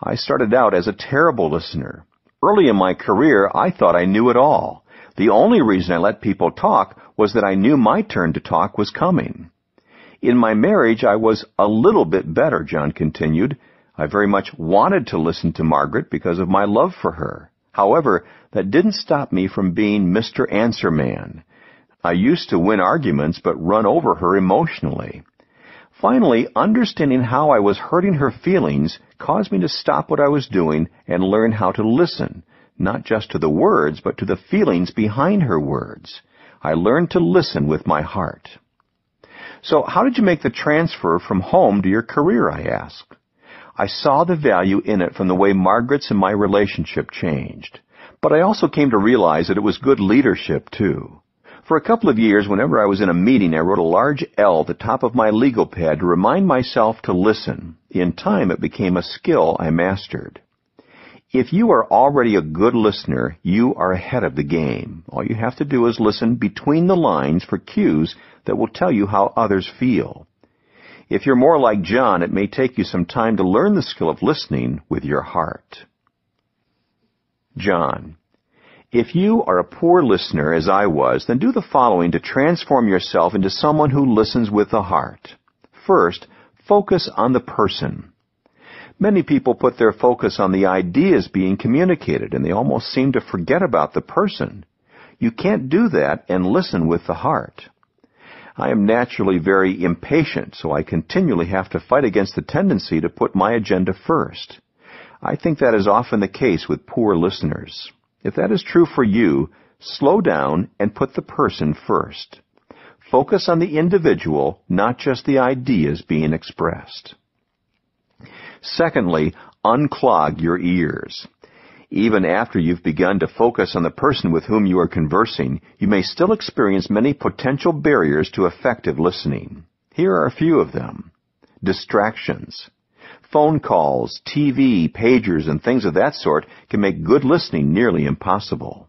I started out as a terrible listener. Early in my career, I thought I knew it all. The only reason I let people talk was that I knew my turn to talk was coming. In my marriage, I was a little bit better, John continued. I very much wanted to listen to Margaret because of my love for her. However, that didn't stop me from being Mr. Answer Man. I used to win arguments but run over her emotionally. Finally, understanding how I was hurting her feelings caused me to stop what I was doing and learn how to listen, not just to the words, but to the feelings behind her words. I learned to listen with my heart. So how did you make the transfer from home to your career, I asked. I saw the value in it from the way Margaret's and my relationship changed. But I also came to realize that it was good leadership, too. For a couple of years, whenever I was in a meeting, I wrote a large L at the top of my legal pad to remind myself to listen. In time, it became a skill I mastered. If you are already a good listener, you are ahead of the game. All you have to do is listen between the lines for cues that will tell you how others feel. If you're more like John, it may take you some time to learn the skill of listening with your heart. John. If you are a poor listener, as I was, then do the following to transform yourself into someone who listens with the heart. First, focus on the person. Many people put their focus on the ideas being communicated, and they almost seem to forget about the person. You can't do that and listen with the heart. I am naturally very impatient, so I continually have to fight against the tendency to put my agenda first. I think that is often the case with poor listeners. If that is true for you, slow down and put the person first. Focus on the individual, not just the ideas being expressed. Secondly, unclog your ears. Even after you've begun to focus on the person with whom you are conversing, you may still experience many potential barriers to effective listening. Here are a few of them. Distractions. Phone calls, TV, pagers, and things of that sort can make good listening nearly impossible.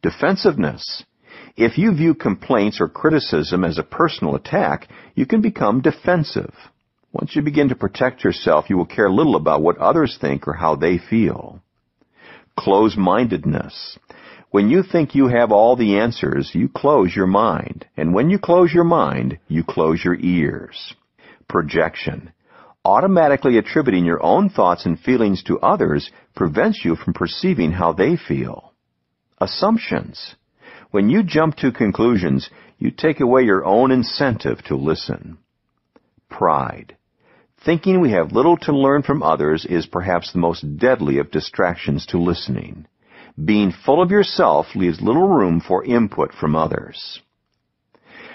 Defensiveness. If you view complaints or criticism as a personal attack, you can become defensive. Once you begin to protect yourself, you will care little about what others think or how they feel. Close-mindedness. When you think you have all the answers, you close your mind. And when you close your mind, you close your ears. Projection. Automatically attributing your own thoughts and feelings to others prevents you from perceiving how they feel. Assumptions. When you jump to conclusions, you take away your own incentive to listen. Pride. Thinking we have little to learn from others is perhaps the most deadly of distractions to listening. Being full of yourself leaves little room for input from others.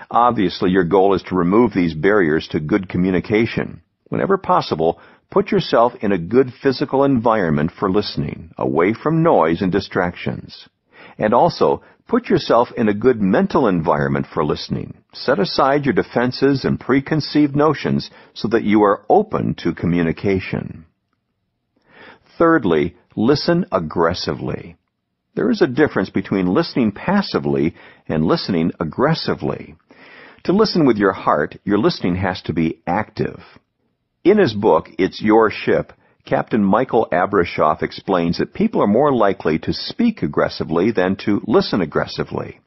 Obviously, your goal is to remove these barriers to good communication. Whenever possible, put yourself in a good physical environment for listening, away from noise and distractions. And also, put yourself in a good mental environment for listening. Set aside your defenses and preconceived notions so that you are open to communication. Thirdly, listen aggressively. There is a difference between listening passively and listening aggressively. To listen with your heart, your listening has to be active. In his book, It's Your Ship, Captain Michael Abrashoff explains that people are more likely to speak aggressively than to listen aggressively.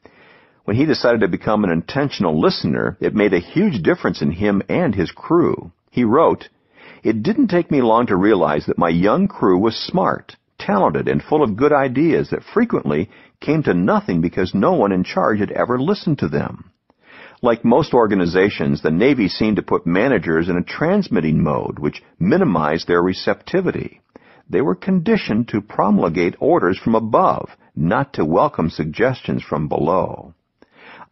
When he decided to become an intentional listener, it made a huge difference in him and his crew. He wrote, It didn't take me long to realize that my young crew was smart, talented, and full of good ideas that frequently came to nothing because no one in charge had ever listened to them. Like most organizations, the Navy seemed to put managers in a transmitting mode, which minimized their receptivity. They were conditioned to promulgate orders from above, not to welcome suggestions from below.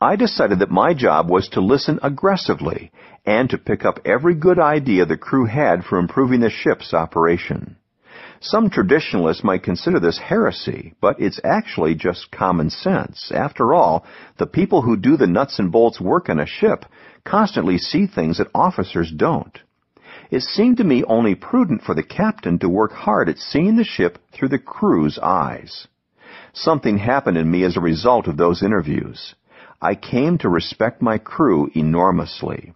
I decided that my job was to listen aggressively and to pick up every good idea the crew had for improving the ship's operation. Some traditionalists might consider this heresy, but it's actually just common sense. After all, the people who do the nuts and bolts work on a ship constantly see things that officers don't. It seemed to me only prudent for the captain to work hard at seeing the ship through the crew's eyes. Something happened in me as a result of those interviews. I came to respect my crew enormously.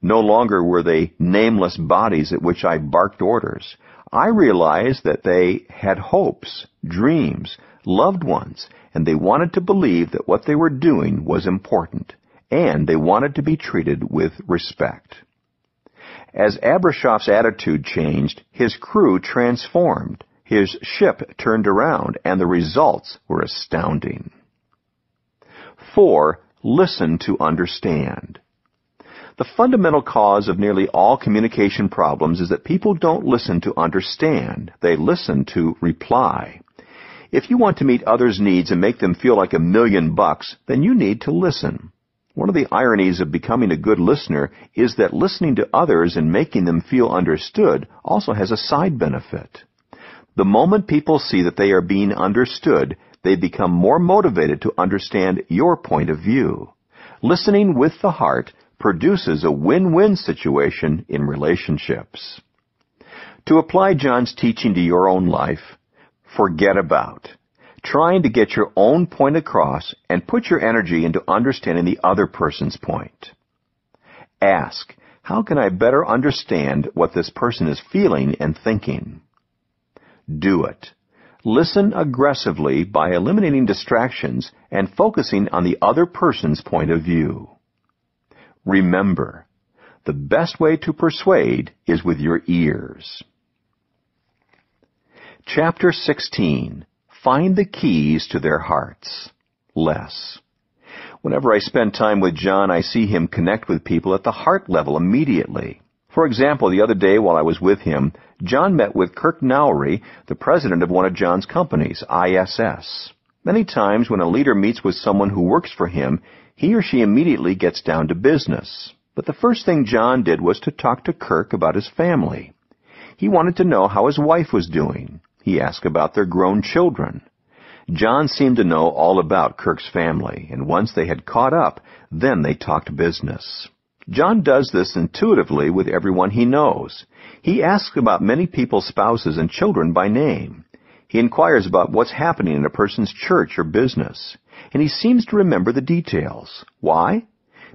No longer were they nameless bodies at which I barked orders. I realized that they had hopes, dreams, loved ones, and they wanted to believe that what they were doing was important, and they wanted to be treated with respect. As Abrashoff's attitude changed, his crew transformed, his ship turned around, and the results were astounding. 4. Listen to understand. The fundamental cause of nearly all communication problems is that people don't listen to understand. They listen to reply. If you want to meet others' needs and make them feel like a million bucks, then you need to listen. One of the ironies of becoming a good listener is that listening to others and making them feel understood also has a side benefit. The moment people see that they are being understood, they become more motivated to understand your point of view. Listening with the heart produces a win-win situation in relationships. To apply John's teaching to your own life, forget about trying to get your own point across and put your energy into understanding the other person's point. Ask, how can I better understand what this person is feeling and thinking? Do it. Listen aggressively by eliminating distractions and focusing on the other person's point of view. Remember, the best way to persuade is with your ears. Chapter 16. Find the keys to their hearts. Les. Whenever I spend time with John, I see him connect with people at the heart level immediately. For example, the other day while I was with him, John met with Kirk Nowery, the president of one of John's companies, ISS. Many times when a leader meets with someone who works for him, he or she immediately gets down to business. But the first thing John did was to talk to Kirk about his family. He wanted to know how his wife was doing. He asked about their grown children. John seemed to know all about Kirk's family, and once they had caught up, then they talked business. John does this intuitively with everyone he knows. He asks about many people's spouses and children by name. He inquires about what's happening in a person's church or business and he seems to remember the details. Why?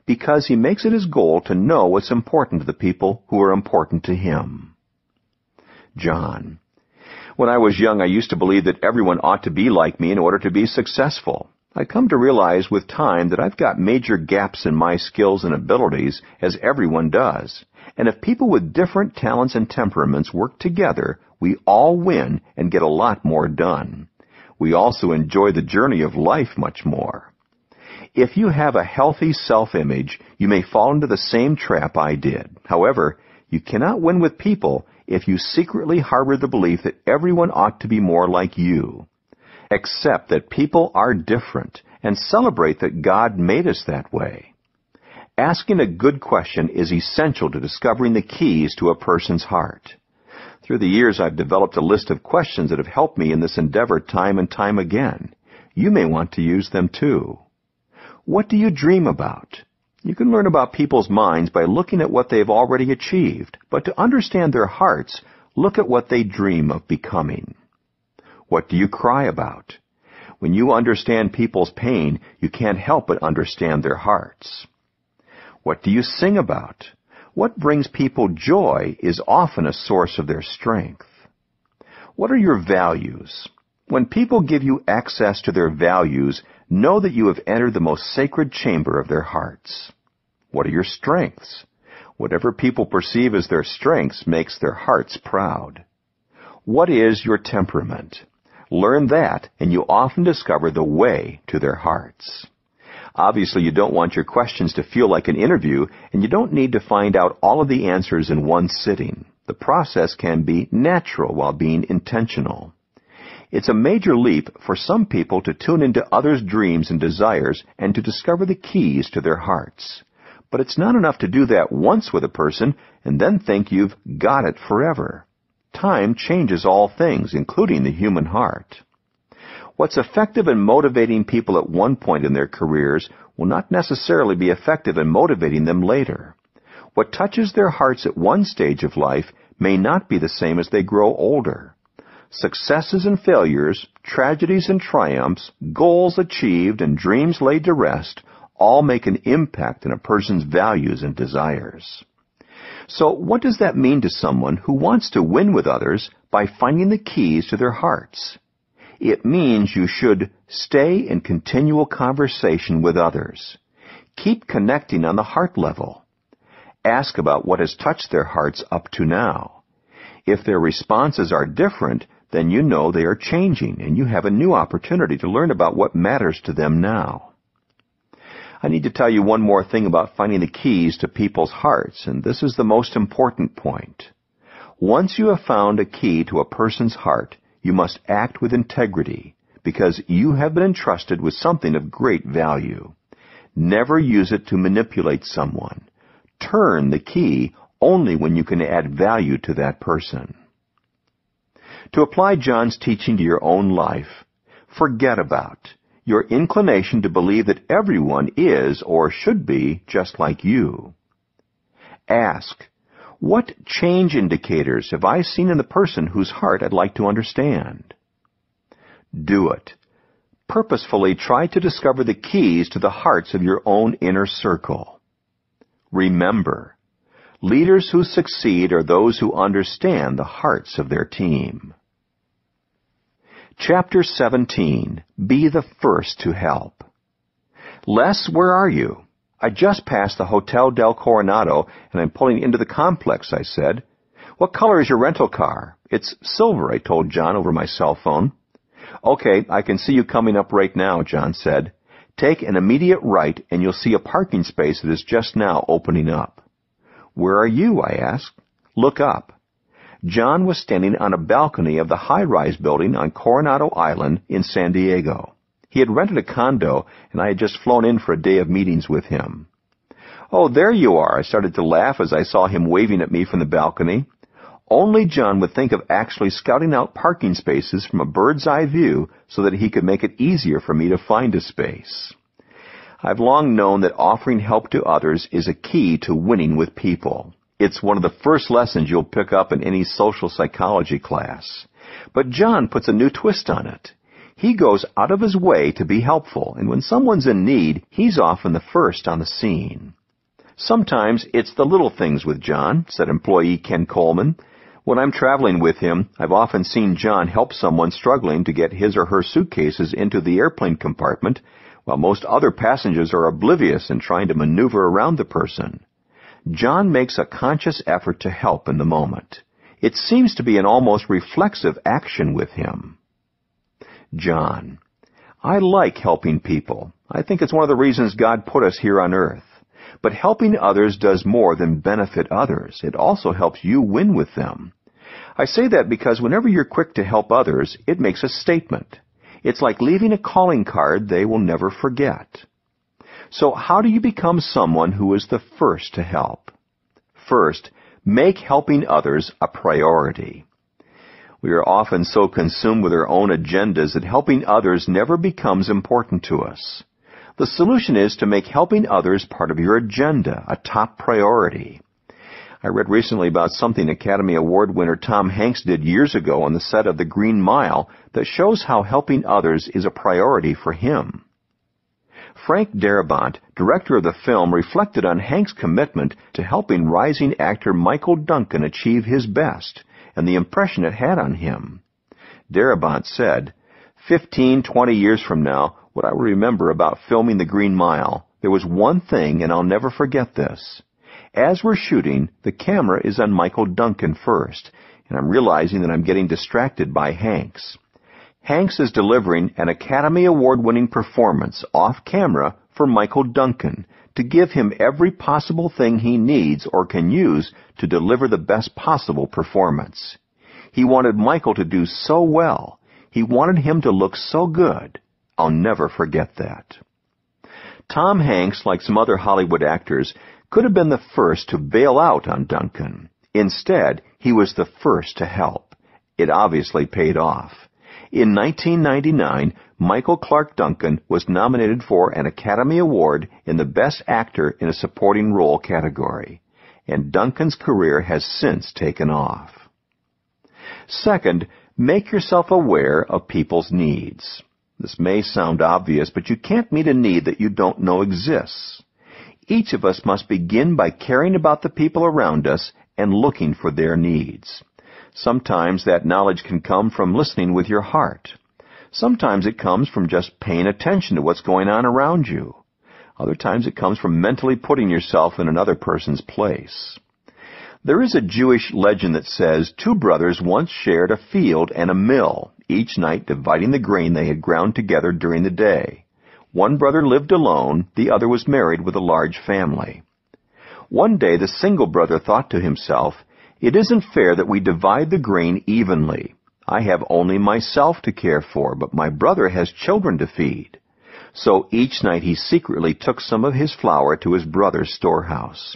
because he makes it his goal to know what's important to the people who are important to him. John. When I was young, I used to believe that everyone ought to be like me in order to be successful. I come to realize with time that I've got major gaps in my skills and abilities, as everyone does. And if people with different talents and temperaments work together, we all win and get a lot more done. We also enjoy the journey of life much more. If you have a healthy self-image, you may fall into the same trap I did. However, you cannot win with people if you secretly harbor the belief that everyone ought to be more like you. Accept that people are different and celebrate that God made us that way. Asking a good question is essential to discovering the keys to a person's heart. Through the years, I've developed a list of questions that have helped me in this endeavor time and time again. You may want to use them too. What do you dream about? You can learn about people's minds by looking at what they've already achieved, but to understand their hearts, look at what they dream of becoming. What do you cry about? When you understand people's pain, you can't help but understand their hearts. What do you sing about? What brings people joy is often a source of their strength. What are your values? When people give you access to their values, know that you have entered the most sacred chamber of their hearts. What are your strengths? Whatever people perceive as their strengths makes their hearts proud. What is your temperament? Learn that, and you often discover the way to their hearts. Obviously, you don't want your questions to feel like an interview, and you don't need to find out all of the answers in one sitting. The process can be natural while being intentional. It's a major leap for some people to tune into others' dreams and desires and to discover the keys to their hearts. But it's not enough to do that once with a person and then think you've got it forever. Time changes all things, including the human heart. What's effective in motivating people at one point in their careers will not necessarily be effective in motivating them later. What touches their hearts at one stage of life may not be the same as they grow older. Successes and failures, tragedies and triumphs, goals achieved and dreams laid to rest all make an impact in a person's values and desires. So what does that mean to someone who wants to win with others by finding the keys to their hearts? It means you should stay in continual conversation with others. Keep connecting on the heart level. Ask about what has touched their hearts up to now. If their responses are different, then you know they are changing and you have a new opportunity to learn about what matters to them now. I need to tell you one more thing about finding the keys to people's hearts, and this is the most important point. Once you have found a key to a person's heart, you must act with integrity, because you have been entrusted with something of great value. Never use it to manipulate someone. Turn the key only when you can add value to that person. To apply John's teaching to your own life, forget about your inclination to believe that everyone is or should be just like you. Ask, what change indicators have I seen in the person whose heart I'd like to understand? Do it. Purposefully try to discover the keys to the hearts of your own inner circle. Remember, leaders who succeed are those who understand the hearts of their team. Chapter 17 Be the First to Help. Les, where are you? I just passed the Hotel del Coronado and I'm pulling into the complex, I said. What color is your rental car? It's silver, I told John over my cell phone. Okay, I can see you coming up right now, John said. Take an immediate right and you'll see a parking space that is just now opening up. Where are you? I asked. Look up. John was standing on a balcony of the high-rise building on Coronado Island in San Diego. He had rented a condo, and I had just flown in for a day of meetings with him. Oh, there you are, I started to laugh as I saw him waving at me from the balcony. Only John would think of actually scouting out parking spaces from a bird's eye view so that he could make it easier for me to find a space. I've long known that offering help to others is a key to winning with people. It's one of the first lessons you'll pick up in any social psychology class. But John puts a new twist on it. He goes out of his way to be helpful, and when someone's in need, he's often the first on the scene. Sometimes it's the little things with John, said employee Ken Coleman. When I'm traveling with him, I've often seen John help someone struggling to get his or her suitcases into the airplane compartment, while most other passengers are oblivious and trying to maneuver around the person. John makes a conscious effort to help in the moment. It seems to be an almost reflexive action with him. John. I like helping people. I think it's one of the reasons God put us here on earth. But helping others does more than benefit others. It also helps you win with them. I say that because whenever you're quick to help others, it makes a statement. It's like leaving a calling card they will never forget. So how do you become someone who is the first to help? First, make helping others a priority. We are often so consumed with our own agendas that helping others never becomes important to us. The solution is to make helping others part of your agenda, a top priority. I read recently about something Academy Award winner Tom Hanks did years ago on the set of The Green Mile that shows how helping others is a priority for him. Frank Darabont, director of the film, reflected on Hank's commitment to helping rising actor Michael Duncan achieve his best and the impression it had on him. Darabont said, Fifteen, twenty years from now, what I will remember about filming The Green Mile, there was one thing, and I'll never forget this. As we're shooting, the camera is on Michael Duncan first, and I'm realizing that I'm getting distracted by Hanks. Hanks is delivering an Academy Award winning performance off camera for Michael Duncan to give him every possible thing he needs or can use to deliver the best possible performance. He wanted Michael to do so well. He wanted him to look so good. I'll never forget that. Tom Hanks, like some other Hollywood actors, could have been the first to bail out on Duncan. Instead, he was the first to help. It obviously paid off. In 1999, Michael Clarke Duncan was nominated for an Academy Award in the Best Actor in a Supporting Role category, and Duncan's career has since taken off. Second, make yourself aware of people's needs. This may sound obvious, but you can't meet a need that you don't know exists. Each of us must begin by caring about the people around us and looking for their needs. Sometimes that knowledge can come from listening with your heart. Sometimes it comes from just paying attention to what's going on around you. Other times it comes from mentally putting yourself in another person's place. There is a Jewish legend that says two brothers once shared a field and a mill, each night dividing the grain they had ground together during the day. One brother lived alone, the other was married with a large family. One day the single brother thought to himself, It isn't fair that we divide the grain evenly. I have only myself to care for, but my brother has children to feed. So each night he secretly took some of his flour to his brother's storehouse.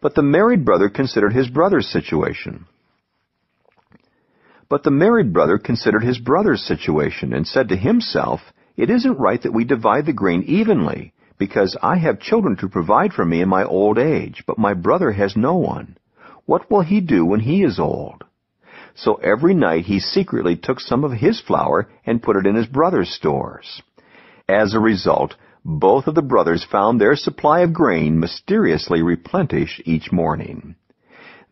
But the married brother considered his brother's situation. But the married brother considered his brother's situation and said to himself, It isn't right that we divide the grain evenly, because I have children to provide for me in my old age, but my brother has no one. What will he do when he is old? So every night he secretly took some of his flour and put it in his brother's stores. As a result, both of the brothers found their supply of grain mysteriously replenished each morning.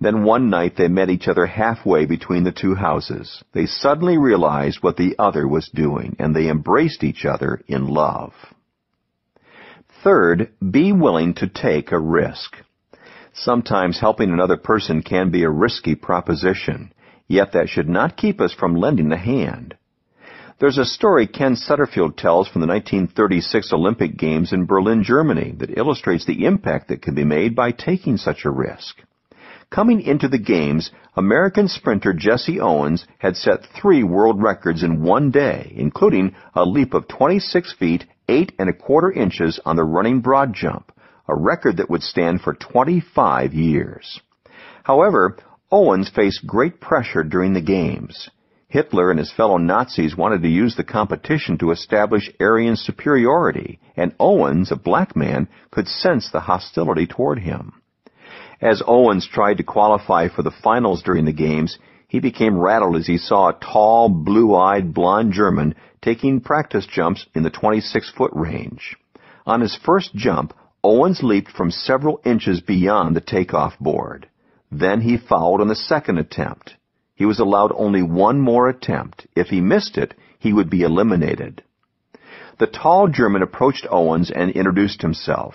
Then one night they met each other halfway between the two houses. They suddenly realized what the other was doing, and they embraced each other in love. Third, be willing to take a risk. Sometimes helping another person can be a risky proposition, yet that should not keep us from lending a hand. There's a story Ken Sutterfield tells from the 1936 Olympic Games in Berlin, Germany, that illustrates the impact that can be made by taking such a risk. Coming into the Games, American sprinter Jesse Owens had set three world records in one day, including a leap of 26 feet, 8 and a quarter inches on the running broad jump, a record that would stand for 25 years. However, Owens faced great pressure during the Games. Hitler and his fellow Nazis wanted to use the competition to establish Aryan superiority, and Owens, a black man, could sense the hostility toward him. As Owens tried to qualify for the finals during the games, he became rattled as he saw a tall, blue-eyed, blond German taking practice jumps in the 26-foot range. On his first jump, Owens leaped from several inches beyond the takeoff board. Then he fouled on the second attempt. He was allowed only one more attempt. If he missed it, he would be eliminated. The tall German approached Owens and introduced himself.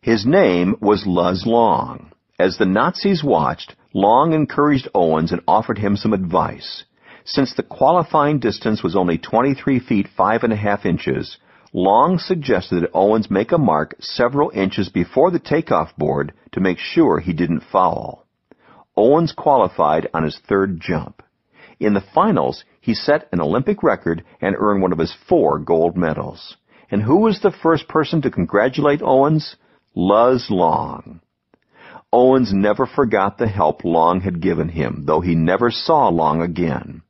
His name was Luz Long. As the Nazis watched, Long encouraged Owens and offered him some advice. Since the qualifying distance was only 23 feet 5 and a half inches, Long suggested that Owens make a mark several inches before the takeoff board to make sure he didn't foul. Owens qualified on his third jump. In the finals, he set an Olympic record and earned one of his four gold medals. And who was the first person to congratulate Owens? Luz Long. Owens never forgot the help Long had given him, though he never saw Long again.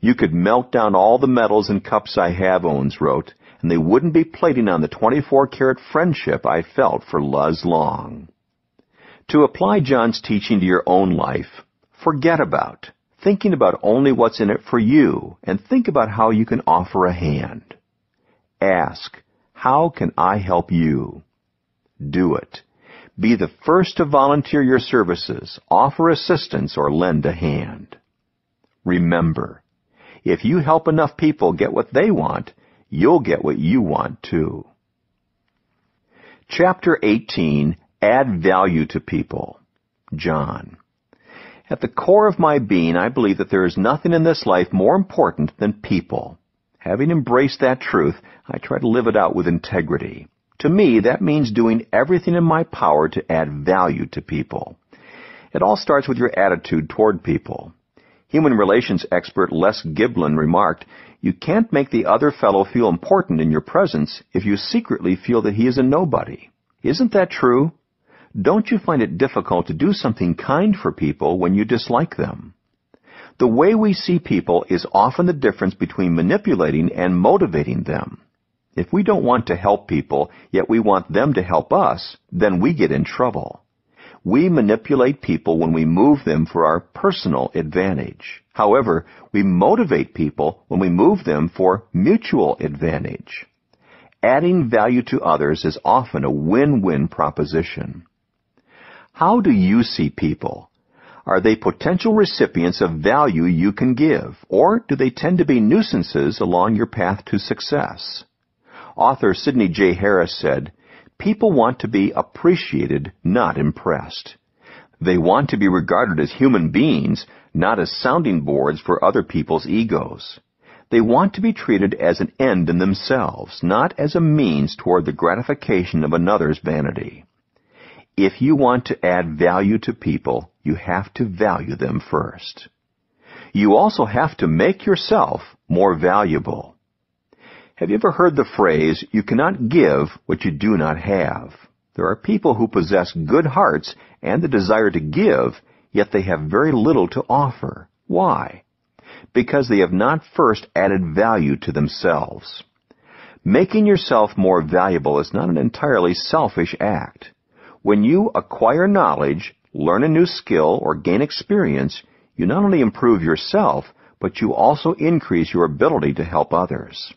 You could melt down all the medals and cups I have, Owens wrote, and they wouldn't be plating on the 24 karat friendship I felt for Luz Long. To apply John's teaching to your own life, forget about, thinking about only what's in it for you, and think about how you can offer a hand. Ask, how can I help you? Do it. Be the first to volunteer your services, offer assistance, or lend a hand. Remember, if you help enough people get what they want, you'll get what you want too. Chapter 18 Add Value to People. John. At the core of my being, I believe that there is nothing in this life more important than people. Having embraced that truth, I try to live it out with integrity. To me, that means doing everything in my power to add value to people. It all starts with your attitude toward people. Human relations expert Les Giblin remarked, You can't make the other fellow feel important in your presence if you secretly feel that he is a nobody. Isn't that true? Don't you find it difficult to do something kind for people when you dislike them? The way we see people is often the difference between manipulating and motivating them. If we don't want to help people, yet we want them to help us, then we get in trouble. We manipulate people when we move them for our personal advantage. However, we motivate people when we move them for mutual advantage. Adding value to others is often a win-win proposition. How do you see people? Are they potential recipients of value you can give, or do they tend to be nuisances along your path to success? Author Sidney J. Harris said, People want to be appreciated, not impressed. They want to be regarded as human beings, not as sounding boards for other people's egos. They want to be treated as an end in themselves, not as a means toward the gratification of another's vanity. If you want to add value to people, you have to value them first. You also have to make yourself more valuable. Have you ever heard the phrase, you cannot give what you do not have? There are people who possess good hearts and the desire to give, yet they have very little to offer. Why? Because they have not first added value to themselves. Making yourself more valuable is not an entirely selfish act. When you acquire knowledge, learn a new skill, or gain experience, you not only improve yourself, but you also increase your ability to help others.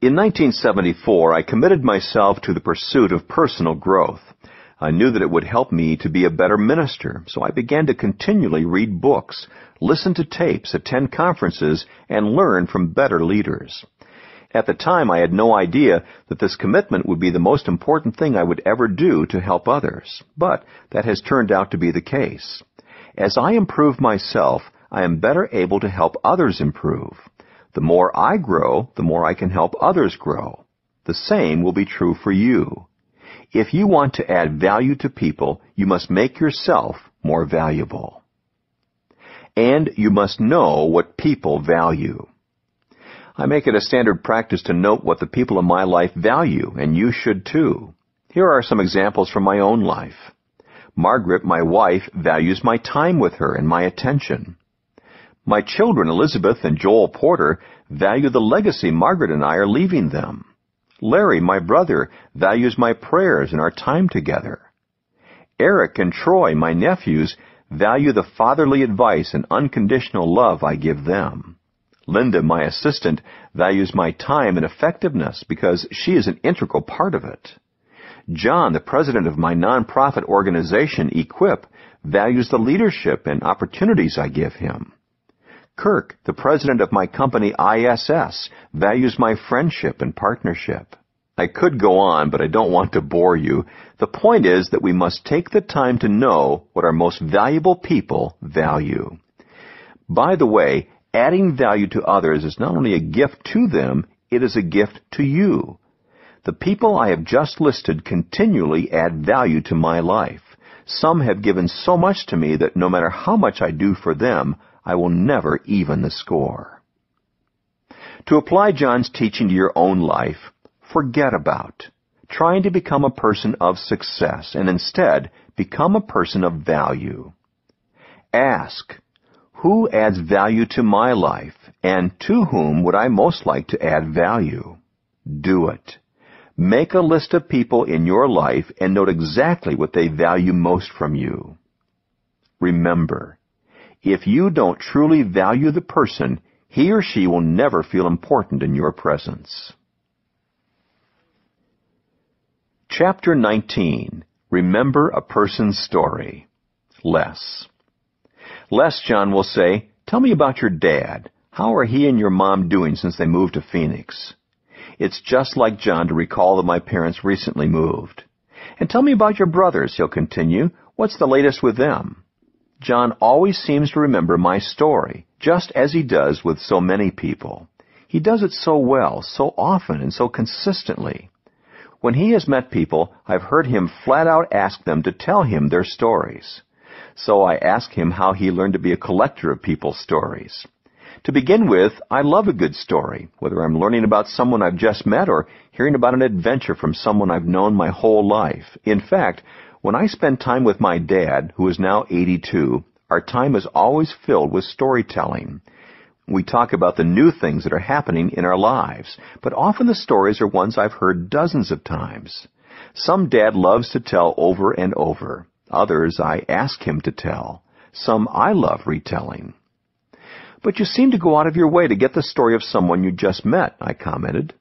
In 1974, I committed myself to the pursuit of personal growth. I knew that it would help me to be a better minister, so I began to continually read books, listen to tapes, attend conferences, and learn from better leaders. At the time, I had no idea that this commitment would be the most important thing I would ever do to help others, but that has turned out to be the case. As I improve myself, I am better able to help others improve. The more I grow, the more I can help others grow. The same will be true for you. If you want to add value to people, you must make yourself more valuable. And you must know what people value. I make it a standard practice to note what the people in my life value, and you should too. Here are some examples from my own life. Margaret, my wife, values my time with her and my attention. My children, Elizabeth and Joel Porter, value the legacy Margaret and I are leaving them. Larry, my brother, values my prayers and our time together. Eric and Troy, my nephews, value the fatherly advice and unconditional love I give them. Linda, my assistant, values my time and effectiveness because she is an integral part of it. John, the president of my nonprofit organization, Equip, values the leadership and opportunities I give him. Kirk, the president of my company ISS, values my friendship and partnership. I could go on, but I don't want to bore you. The point is that we must take the time to know what our most valuable people value. By the way, adding value to others is not only a gift to them, it is a gift to you. The people I have just listed continually add value to my life. Some have given so much to me that no matter how much I do for them, I will never even the score. To apply John's teaching to your own life, forget about trying to become a person of success and instead become a person of value. Ask, who adds value to my life and to whom would I most like to add value? Do it. Make a list of people in your life and note exactly what they value most from you. Remember, if you don't truly value the person, he or she will never feel important in your presence. Chapter 19 Remember a Person's Story Les Les, John will say, Tell me about your dad. How are he and your mom doing since they moved to Phoenix? It's just like John to recall that my parents recently moved. And tell me about your brothers, he'll continue. What's the latest with them? John always seems to remember my story, just as he does with so many people. He does it so well, so often, and so consistently. When he has met people, I've heard him flat out ask them to tell him their stories. So I ask him how he learned to be a collector of people's stories. To begin with, I love a good story, whether I'm learning about someone I've just met or hearing about an adventure from someone I've known my whole life. In fact, when I spend time with my dad, who is now 82, our time is always filled with storytelling. We talk about the new things that are happening in our lives, but often the stories are ones I've heard dozens of times. Some dad loves to tell over and over. Others I ask him to tell. Some I love retelling. But you seem to go out of your way to get the story of someone you just met, I commented.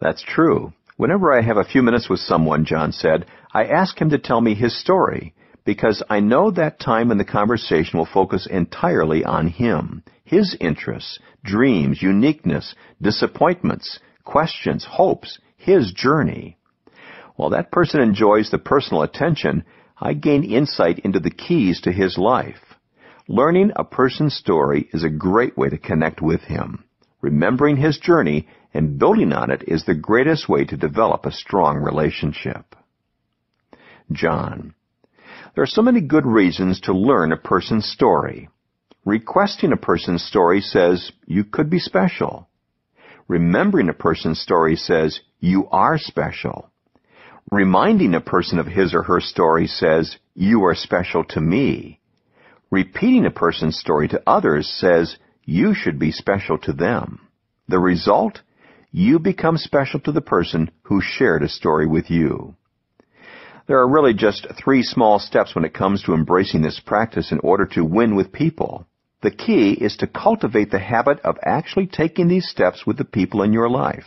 That's true. Whenever I have a few minutes with someone, John said, I ask him to tell me his story, because I know that time in the conversation will focus entirely on him, his interests, dreams, uniqueness, disappointments, questions, hopes, his journey. While that person enjoys the personal attention, I gain insight into the keys to his life. Learning a person's story is a great way to connect with him. Remembering his journey and building on it is the greatest way to develop a strong relationship. John. There are so many good reasons to learn a person's story. Requesting a person's story says you could be special. Remembering a person's story says you are special. Reminding a person of his or her story says you are special to me. Repeating a person's story to others says you should be special to them. The result? You become special to the person who shared a story with you. There are really just three small steps when it comes to embracing this practice in order to win with people. The key is to cultivate the habit of actually taking these steps with the people in your life.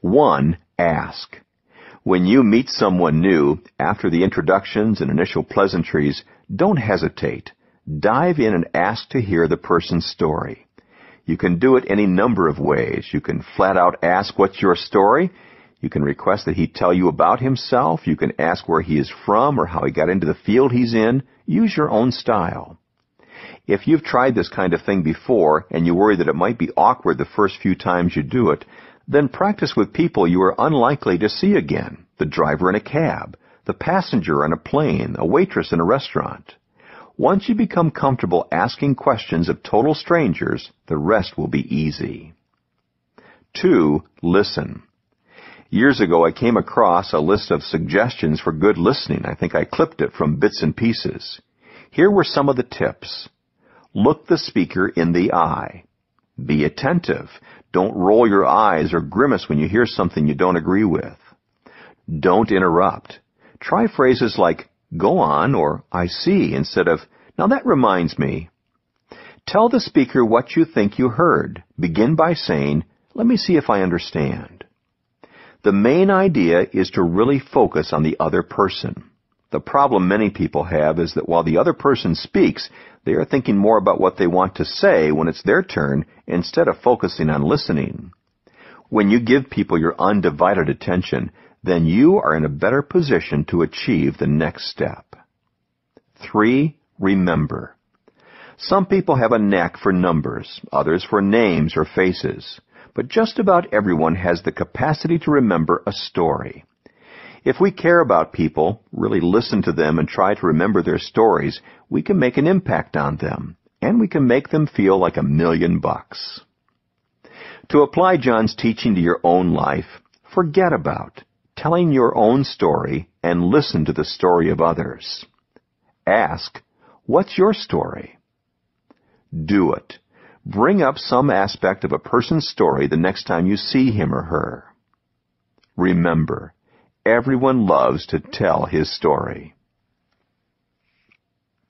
1. Ask. When you meet someone new, after the introductions and initial pleasantries, don't hesitate. Dive in and ask to hear the person's story. You can do it any number of ways. You can flat out ask, what's your story? You can request that he tell you about himself. You can ask where he is from or how he got into the field he's in. Use your own style. If you've tried this kind of thing before and you worry that it might be awkward the first few times you do it, then practice with people you are unlikely to see again. The driver in a cab, the passenger on a plane, a waitress in a restaurant. Once you become comfortable asking questions of total strangers, the rest will be easy. 2. Listen. Years ago I came across a list of suggestions for good listening. I think I clipped it from bits and pieces. Here were some of the tips. Look the speaker in the eye. Be attentive. Don't roll your eyes or grimace when you hear something you don't agree with. Don't interrupt. Try phrases like, Go on or I see instead of, now that reminds me. Tell the speaker what you think you heard. Begin by saying, let me see if I understand. The main idea is to really focus on the other person. The problem many people have is that while the other person speaks, they are thinking more about what they want to say when it's their turn instead of focusing on listening. When you give people your undivided attention, then you are in a better position to achieve the next step. 3. Remember. Some people have a knack for numbers, others for names or faces, but just about everyone has the capacity to remember a story. If we care about people, really listen to them and try to remember their stories, we can make an impact on them, and we can make them feel like a million bucks. To apply John's teaching to your own life, forget about telling your own story and listen to the story of others. Ask, what's your story? Do it. Bring up some aspect of a person's story the next time you see him or her. Remember, Everyone loves to tell his story.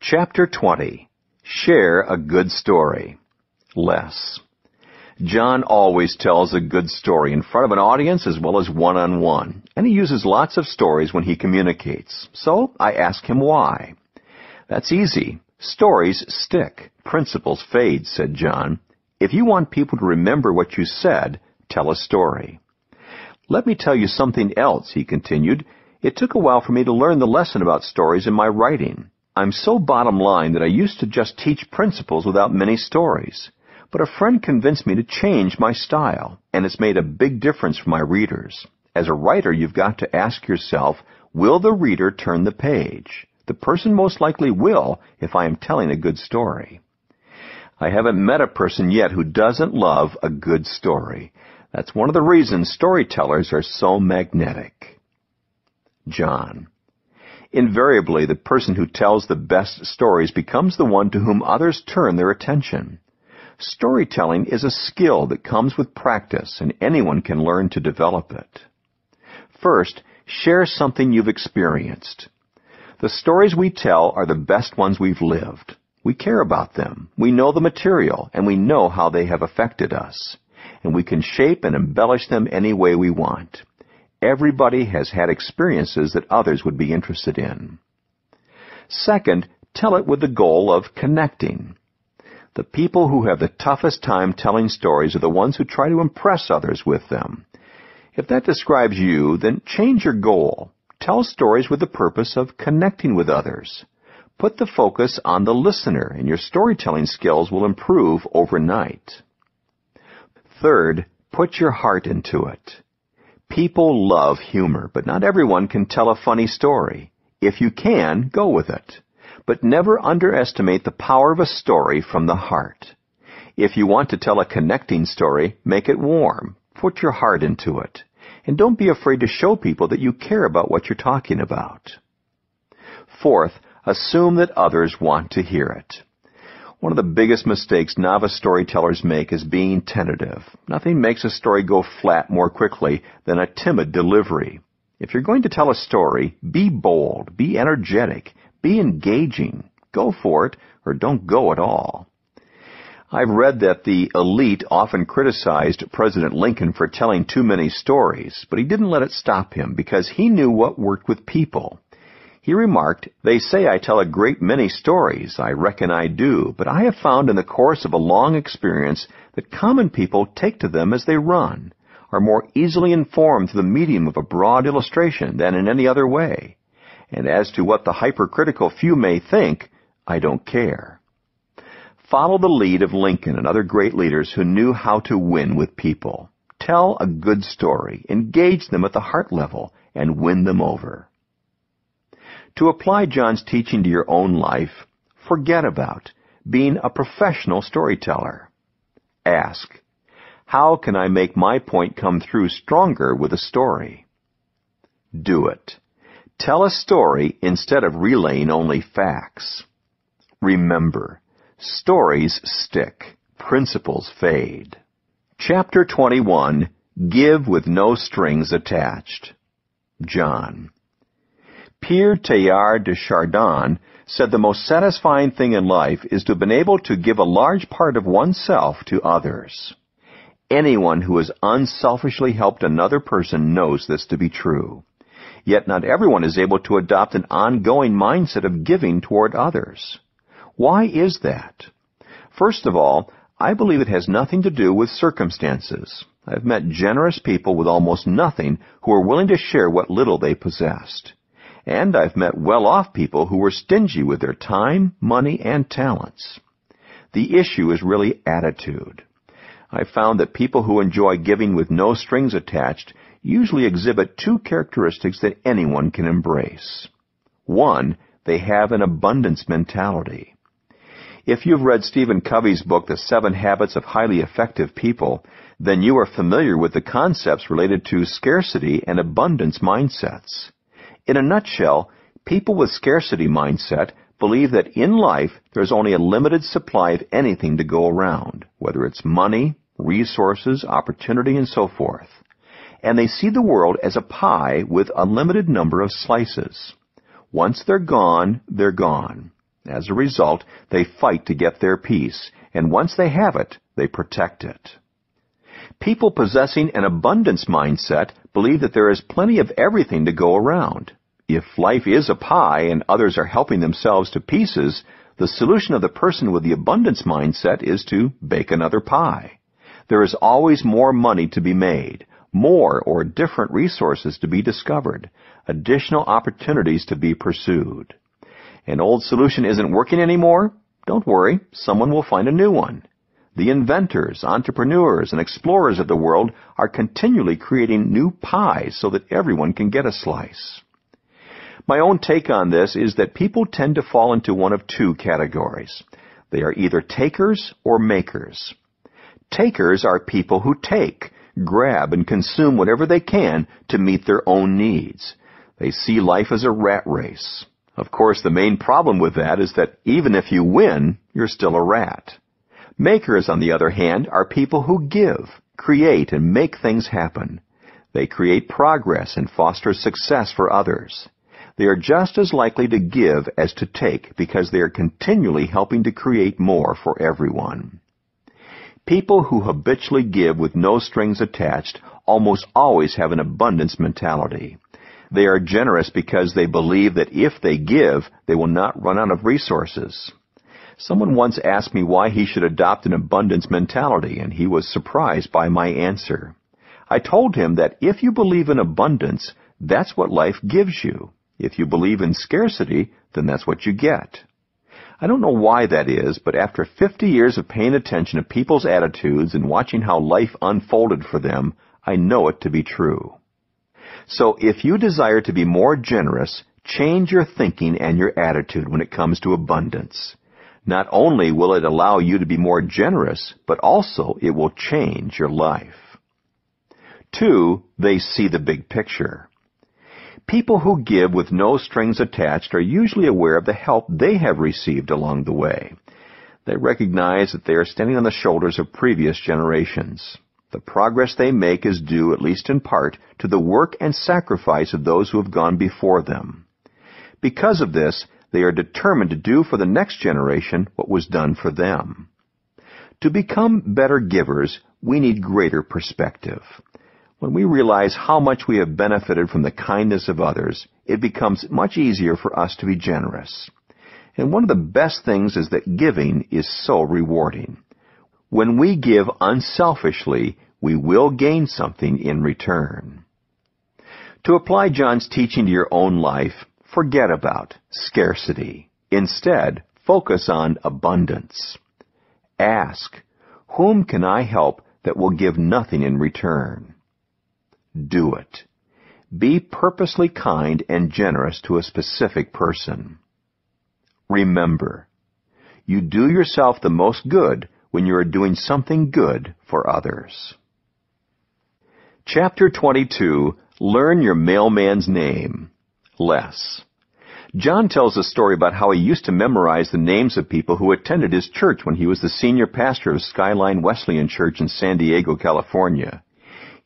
Chapter 20 Share a Good Story. Les. John always tells a good story in front of an audience as well as one on one, and he uses lots of stories when he communicates. So I ask him why. That's easy. Stories stick. Principles fade, said John. If you want people to remember what you said, tell a story. Let me tell you something else, he continued. It took a while for me to learn the lesson about stories in my writing. I'm so bottom line that I used to just teach principles without many stories. But a friend convinced me to change my style, and it's made a big difference for my readers. As a writer, you've got to ask yourself, will the reader turn the page? The person most likely will if I am telling a good story. I haven't met a person yet who doesn't love a good story. That's one of the reasons storytellers are so magnetic. John. Invariably, the person who tells the best stories becomes the one to whom others turn their attention. Storytelling is a skill that comes with practice, and anyone can learn to develop it. First, share something you've experienced. The stories we tell are the best ones we've lived. We care about them. We know the material, and we know how they have affected us and we can shape and embellish them any way we want. Everybody has had experiences that others would be interested in. Second, tell it with the goal of connecting. The people who have the toughest time telling stories are the ones who try to impress others with them. If that describes you, then change your goal. Tell stories with the purpose of connecting with others. Put the focus on the listener, and your storytelling skills will improve overnight. Third, put your heart into it. People love humor, but not everyone can tell a funny story. If you can, go with it. But never underestimate the power of a story from the heart. If you want to tell a connecting story, make it warm. Put your heart into it. And don't be afraid to show people that you care about what you're talking about. Fourth, assume that others want to hear it. One of the biggest mistakes novice storytellers make is being tentative. Nothing makes a story go flat more quickly than a timid delivery. If you're going to tell a story, be bold, be energetic, be engaging. Go for it, or don't go at all. I've read that the elite often criticized President Lincoln for telling too many stories, but he didn't let it stop him because he knew what worked with people. He remarked, They say I tell a great many stories. I reckon I do, but I have found in the course of a long experience that common people take to them as they run, are more easily informed through the medium of a broad illustration than in any other way. And as to what the hypercritical few may think, I don't care. Follow the lead of Lincoln and other great leaders who knew how to win with people. Tell a good story, engage them at the heart level, and win them over. To apply John's teaching to your own life, forget about being a professional storyteller. Ask, how can I make my point come through stronger with a story? Do it. Tell a story instead of relaying only facts. Remember, stories stick, principles fade. Chapter 21 Give with no strings attached. John. Pierre Teilhard de Chardin said the most satisfying thing in life is to have been able to give a large part of oneself to others. Anyone who has unselfishly helped another person knows this to be true. Yet not everyone is able to adopt an ongoing mindset of giving toward others. Why is that? First of all, I believe it has nothing to do with circumstances. I've met generous people with almost nothing who are willing to share what little they possessed. And I've met well-off people who were stingy with their time, money, and talents. The issue is really attitude. I've found that people who enjoy giving with no strings attached usually exhibit two characteristics that anyone can embrace. One, they have an abundance mentality. If you've read Stephen Covey's book, The Seven Habits of Highly Effective People, then you are familiar with the concepts related to scarcity and abundance mindsets. In a nutshell, people with scarcity mindset believe that in life there's only a limited supply of anything to go around, whether it's money, resources, opportunity, and so forth. And they see the world as a pie with a limited number of slices. Once they're gone, they're gone. As a result, they fight to get their piece, and once they have it, they protect it. People possessing an abundance mindset believe that there is plenty of everything to go around. If life is a pie and others are helping themselves to pieces, the solution of the person with the abundance mindset is to bake another pie. There is always more money to be made, more or different resources to be discovered, additional opportunities to be pursued an old solution isn't working anymore, don't worry, someone will find a new one. The inventors, entrepreneurs, and explorers of the world are continually creating new pies so that everyone can get a slice. My own take on this is that people tend to fall into one of two categories. They are either takers or makers. Takers are people who take, grab, and consume whatever they can to meet their own needs. They see life as a rat race. Of course, the main problem with that is that even if you win, you're still a rat. Makers, on the other hand, are people who give, create, and make things happen. They create progress and foster success for others. They are just as likely to give as to take because they are continually helping to create more for everyone. People who habitually give with no strings attached almost always have an abundance mentality. They are generous because they believe that if they give, they will not run out of resources. Someone once asked me why he should adopt an abundance mentality, and he was surprised by my answer. I told him that if you believe in abundance, that's what life gives you. If you believe in scarcity, then that's what you get. I don't know why that is, but after 50 years of paying attention to people's attitudes and watching how life unfolded for them, I know it to be true. So if you desire to be more generous, change your thinking and your attitude when it comes to abundance. Not only will it allow you to be more generous, but also it will change your life. Two, they see the big picture. People who give with no strings attached are usually aware of the help they have received along the way. They recognize that they are standing on the shoulders of previous generations. The progress they make is due, at least in part, to the work and sacrifice of those who have gone before them. Because of this, they are determined to do for the next generation what was done for them. To become better givers, we need greater perspective. When we realize how much we have benefited from the kindness of others, it becomes much easier for us to be generous. And one of the best things is that giving is so rewarding. When we give unselfishly, we will gain something in return. To apply John's teaching to your own life, forget about scarcity. Instead, focus on abundance. Ask, whom can I help that will give nothing in return? Do it. Be purposely kind and generous to a specific person. Remember, you do yourself the most good when you are doing something good for others. Chapter 22 Learn Your Mailman's Name. Les. John tells a story about how he used to memorize the names of people who attended his church when he was the senior pastor of Skyline Wesleyan Church in San Diego, California.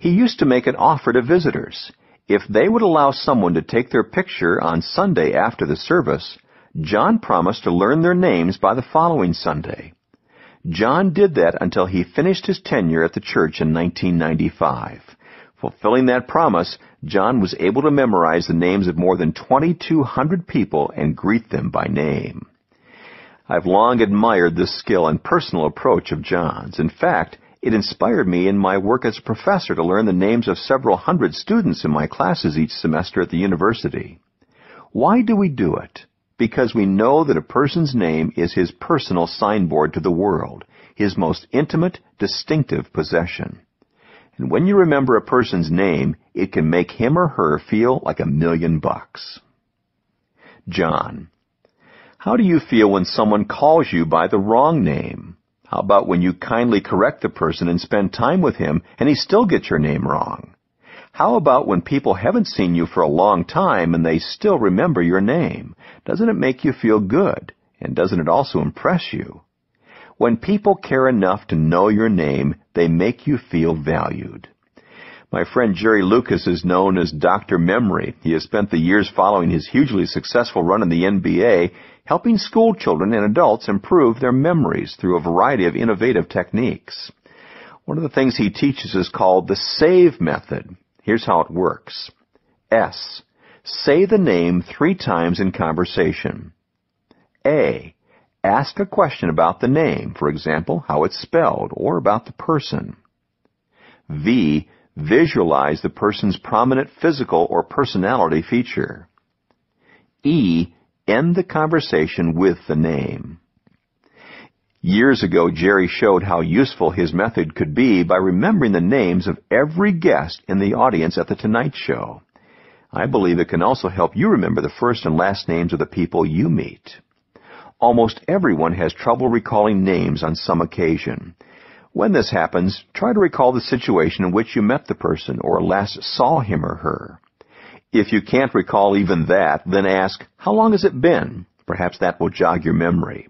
He used to make an offer to visitors. If they would allow someone to take their picture on Sunday after the service, John promised to learn their names by the following Sunday. John did that until he finished his tenure at the church in 1995. Fulfilling that promise, John was able to memorize the names of more than 2,200 people and greet them by name. I've long admired this skill and personal approach of John's. In fact, it inspired me in my work as a professor to learn the names of several hundred students in my classes each semester at the university. Why do we do it? Because we know that a person's name is his personal signboard to the world, his most intimate, distinctive possession. And when you remember a person's name, it can make him or her feel like a million bucks. John. How do you feel when someone calls you by the wrong name? How about when you kindly correct the person and spend time with him and he still gets your name wrong? How about when people haven't seen you for a long time and they still remember your name? Doesn't it make you feel good? And doesn't it also impress you? When people care enough to know your name, they make you feel valued. My friend Jerry Lucas is known as Dr. Memory. He has spent the years following his hugely successful run in the NBA, helping school children and adults improve their memories through a variety of innovative techniques. One of the things he teaches is called the SAVE method. Here's how it works. S. Say the name three times in conversation. A. Ask a question about the name, for example, how it's spelled, or about the person. V. Visualize the person's prominent physical or personality feature. E. End the conversation with the name. Years ago, Jerry showed how useful his method could be by remembering the names of every guest in the audience at The Tonight Show. I believe it can also help you remember the first and last names of the people you meet. Almost everyone has trouble recalling names on some occasion. When this happens, try to recall the situation in which you met the person or last saw him or her. If you can't recall even that, then ask, how long has it been? Perhaps that will jog your memory.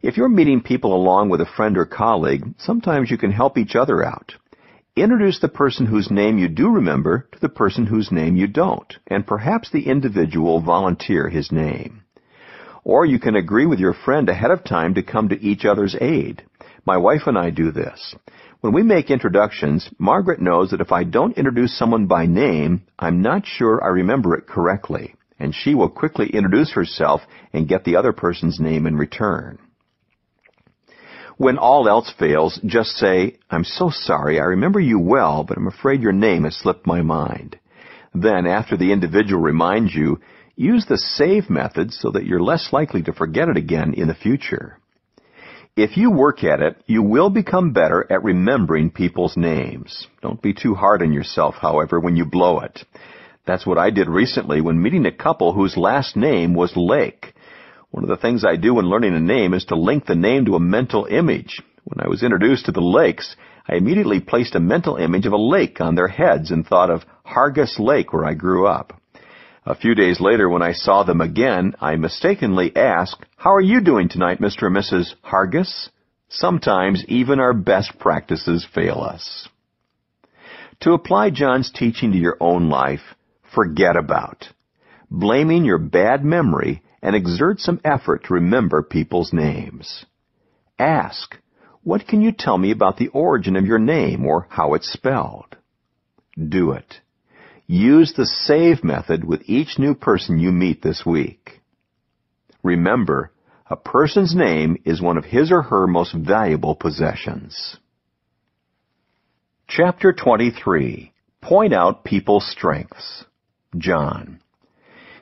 If you're meeting people along with a friend or colleague, sometimes you can help each other out. Introduce the person whose name you do remember to the person whose name you don't, and perhaps the individual volunteer his name. Or you can agree with your friend ahead of time to come to each other's aid. My wife and I do this. When we make introductions, Margaret knows that if I don't introduce someone by name, I'm not sure I remember it correctly, and she will quickly introduce herself and get the other person's name in return. When all else fails, just say, I'm so sorry, I remember you well, but I'm afraid your name has slipped my mind. Then, after the individual reminds you, Use the SAVE method so that you're less likely to forget it again in the future. If you work at it, you will become better at remembering people's names. Don't be too hard on yourself, however, when you blow it. That's what I did recently when meeting a couple whose last name was Lake. One of the things I do when learning a name is to link the name to a mental image. When I was introduced to the Lakes, I immediately placed a mental image of a lake on their heads and thought of Hargus Lake where I grew up. A few days later, when I saw them again, I mistakenly asked, How are you doing tonight, Mr. and Mrs. Hargus? Sometimes even our best practices fail us. To apply John's teaching to your own life, forget about blaming your bad memory and exert some effort to remember people's names. Ask, what can you tell me about the origin of your name or how it's spelled? Do it. Use the SAVE method with each new person you meet this week. Remember, a person's name is one of his or her most valuable possessions. Chapter 23 Point out people's strengths. John.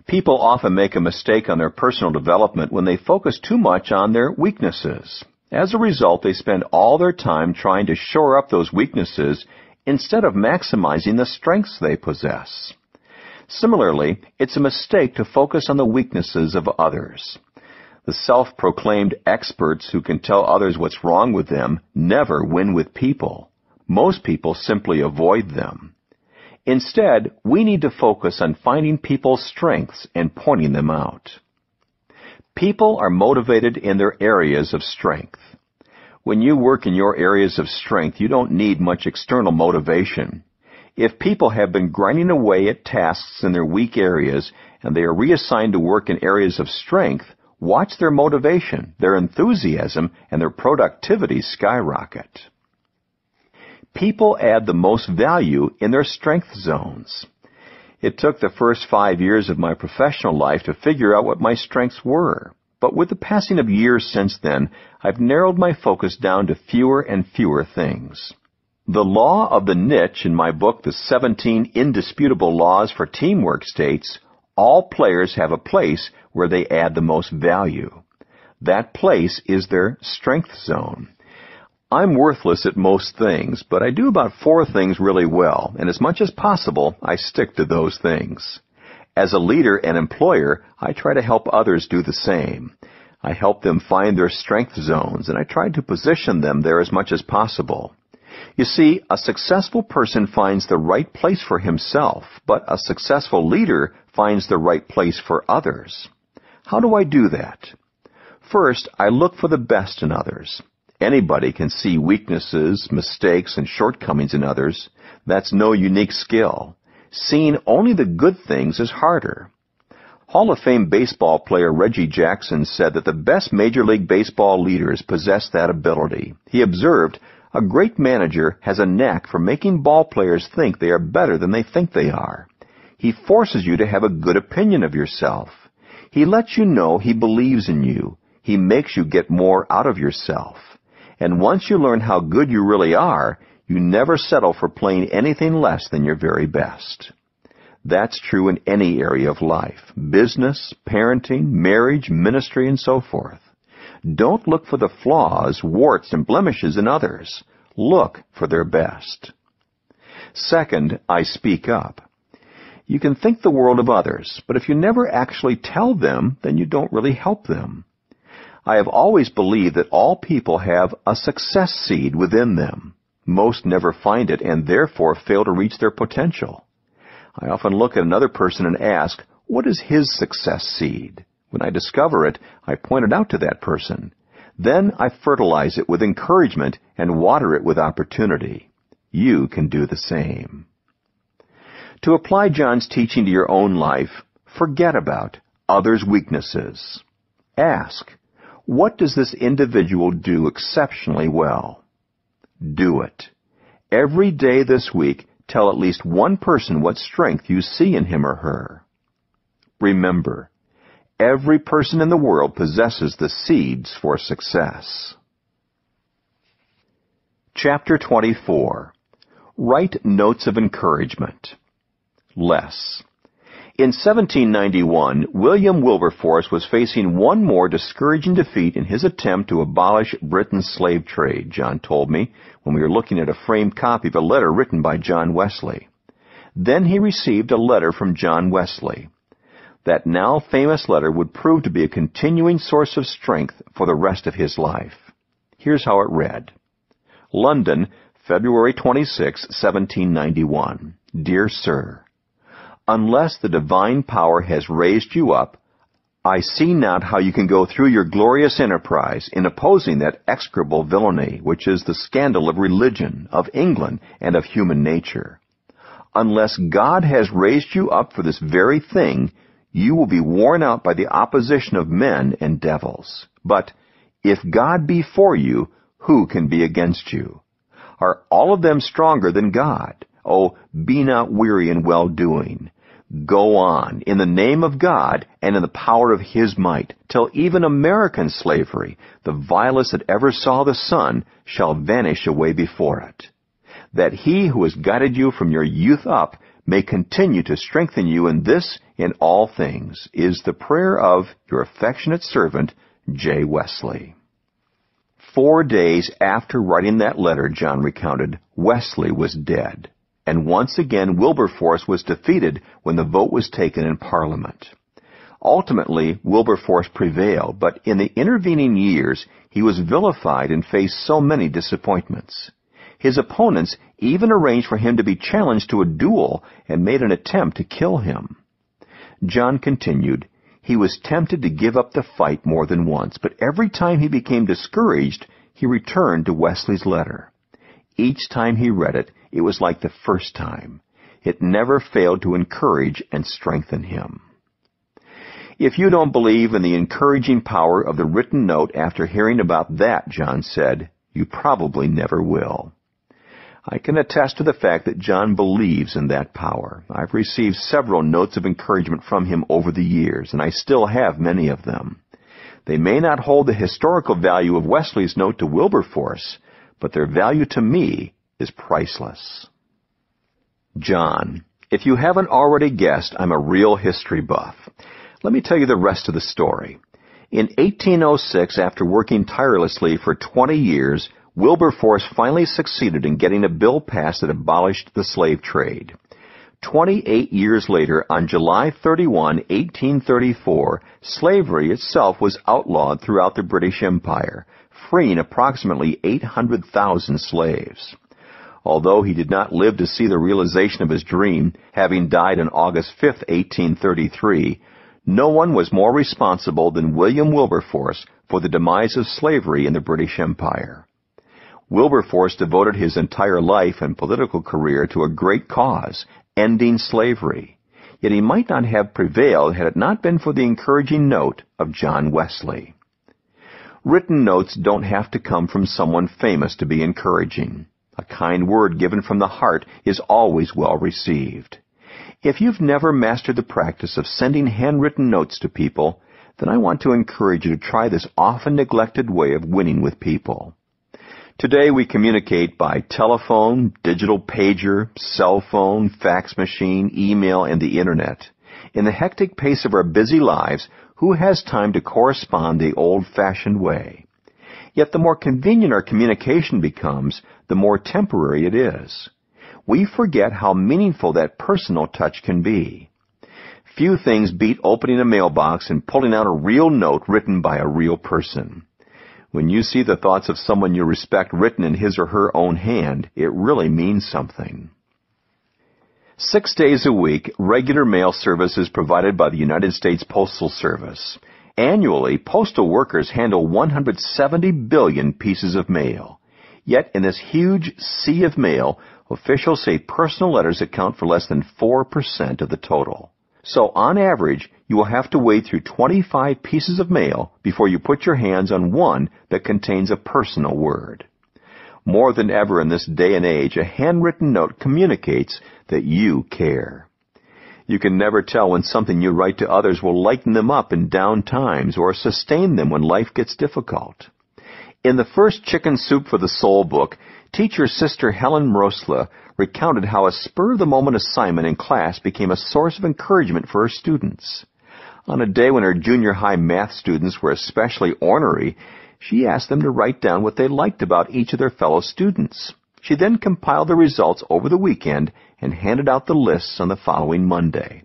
People often make a mistake on their personal development when they focus too much on their weaknesses. As a result, they spend all their time trying to shore up those weaknesses instead of maximizing the strengths they possess. Similarly, it's a mistake to focus on the weaknesses of others. The self-proclaimed experts who can tell others what's wrong with them never win with people. Most people simply avoid them. Instead, we need to focus on finding people's strengths and pointing them out. People are motivated in their areas of strength. When you work in your areas of strength, you don't need much external motivation. If people have been grinding away at tasks in their weak areas and they are reassigned to work in areas of strength, Watch their motivation, their enthusiasm, and their productivity skyrocket. People add the most value in their strength zones. It took the first five years of my professional life to figure out what my strengths were. But with the passing of years since then, I've narrowed my focus down to fewer and fewer things. The law of the niche in my book, The 17 Indisputable Laws for Teamwork, states all players have a place where they add the most value. That place is their strength zone. I'm worthless at most things, but I do about four things really well, and as much as possible, I stick to those things. As a leader and employer, I try to help others do the same. I help them find their strength zones, and I try to position them there as much as possible. You see, a successful person finds the right place for himself, but a successful leader finds the right place for others. How do I do that? First, I look for the best in others. Anybody can see weaknesses, mistakes, and shortcomings in others. That's no unique skill. Seeing only the good things is harder. Hall of Fame baseball player Reggie Jackson said that the best Major League Baseball leaders possess that ability. He observed, a great manager has a knack for making ball players think they are better than they think they are. He forces you to have a good opinion of yourself. He lets you know he believes in you. He makes you get more out of yourself. And once you learn how good you really are, you never settle for playing anything less than your very best. That's true in any area of life. Business, parenting, marriage, ministry, and so forth. Don't look for the flaws, warts, and blemishes in others. Look for their best. Second, I speak up. You can think the world of others, but if you never actually tell them, then you don't really help them. I have always believed that all people have a success seed within them. Most never find it and therefore fail to reach their potential. I often look at another person and ask, what is his success seed? When I discover it, I point it out to that person. Then I fertilize it with encouragement and water it with opportunity. You can do the same. To apply John's teaching to your own life, forget about others' weaknesses. Ask, what does this individual do exceptionally well? Do it. Every day this week, tell at least one person what strength you see in him or her. Remember, Every person in the world possesses the seeds for success. Chapter 24 Write Notes of Encouragement. Les. In 1791, William Wilberforce was facing one more discouraging defeat in his attempt to abolish Britain's slave trade, John told me when we were looking at a framed copy of a letter written by John Wesley. Then he received a letter from John Wesley that now famous letter would prove to be a continuing source of strength for the rest of his life. Here's how it read. London, February 26, 1791. Dear Sir, Unless the divine power has raised you up, I see not how you can go through your glorious enterprise in opposing that execrable villainy which is the scandal of religion, of England, and of human nature. Unless God has raised you up for this very thing, you will be worn out by the opposition of men and devils. But if God be for you, who can be against you? Are all of them stronger than God? Oh, be not weary in well doing. Go on, in the name of God and in the power of His might, till even American slavery, the vilest that ever saw the sun, shall vanish away before it. That He who has guided you from your youth up may continue to strengthen you in this in all things is the prayer of your affectionate servant, J. Wesley. Four days after writing that letter, John recounted, Wesley was dead. And once again, Wilberforce was defeated when the vote was taken in Parliament. Ultimately, Wilberforce prevailed, but in the intervening years, he was vilified and faced so many disappointments. His opponents even arranged for him to be challenged to a duel and made an attempt to kill him. John continued, he was tempted to give up the fight more than once, but every time he became discouraged, he returned to Wesley's letter. Each time he read it, it was like the first time. It never failed to encourage and strengthen him. If you don't believe in the encouraging power of the written note after hearing about that, John said, you probably never will. I can attest to the fact that John believes in that power. I've received several notes of encouragement from him over the years, and I still have many of them. They may not hold the historical value of Wesley's note to Wilberforce, but their value to me is priceless. John. If you haven't already guessed, I'm a real history buff. Let me tell you the rest of the story. In 1806, after working tirelessly for 20 years, Wilberforce finally succeeded in getting a bill passed that abolished the slave trade. 28 years later, on July 31, 1834, slavery itself was outlawed throughout the British Empire, freeing approximately 800,000 slaves. Although he did not live to see the realization of his dream, having died on August 5, 1833, no one was more responsible than William Wilberforce for the demise of slavery in the British Empire. Wilberforce devoted his entire life and political career to a great cause, ending slavery. Yet he might not have prevailed had it not been for the encouraging note of John Wesley. Written notes don't have to come from someone famous to be encouraging. A kind word given from the heart is always well received. If you've never mastered the practice of sending handwritten notes to people, then I want to encourage you to try this often neglected way of winning with people. Today we communicate by telephone, digital pager, cell phone, fax machine, email, and the internet. In the hectic pace of our busy lives, who has time to correspond the old-fashioned way? Yet the more convenient our communication becomes, the more temporary it is. We forget how meaningful that personal touch can be. Few things beat opening a mailbox and pulling out a real note written by a real person. When you see the thoughts of someone you respect written in his or her own hand, it really means something. Six days a week, regular mail service is provided by the United States Postal Service. Annually, postal workers handle 170 billion pieces of mail. Yet, in this huge sea of mail, officials say personal letters account for less than 4% of the total. So on average, you will have to wade through 25 pieces of mail before you put your hands on one that contains a personal word. More than ever in this day and age, a handwritten note communicates that you care. You can never tell when something you write to others will lighten them up in down times or sustain them when life gets difficult. In the first Chicken Soup for the Soul book, teacher sister Helen Mrosla recounted how a spur-of-the-moment assignment in class became a source of encouragement for her students. On a day when her junior high math students were especially ornery, she asked them to write down what they liked about each of their fellow students. She then compiled the results over the weekend and handed out the lists on the following Monday.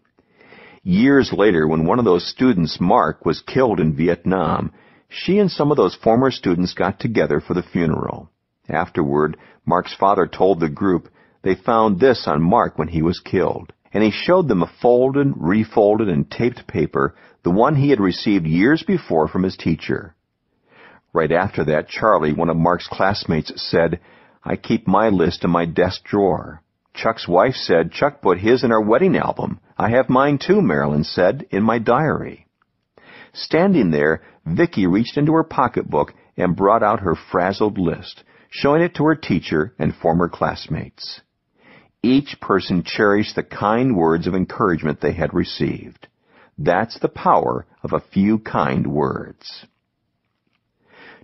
Years later, when one of those students, Mark, was killed in Vietnam, she and some of those former students got together for the funeral. Afterward, Mark's father told the group they found this on Mark when he was killed, and he showed them a folded, refolded, and taped paper, the one he had received years before from his teacher. Right after that, Charlie, one of Mark's classmates, said, I keep my list in my desk drawer. Chuck's wife said Chuck put his in our wedding album. I have mine too, Marilyn said, in my diary. Standing there, Vicky reached into her pocketbook and brought out her frazzled list, showing it to her teacher and former classmates. Each person cherished the kind words of encouragement they had received. That's the power of a few kind words.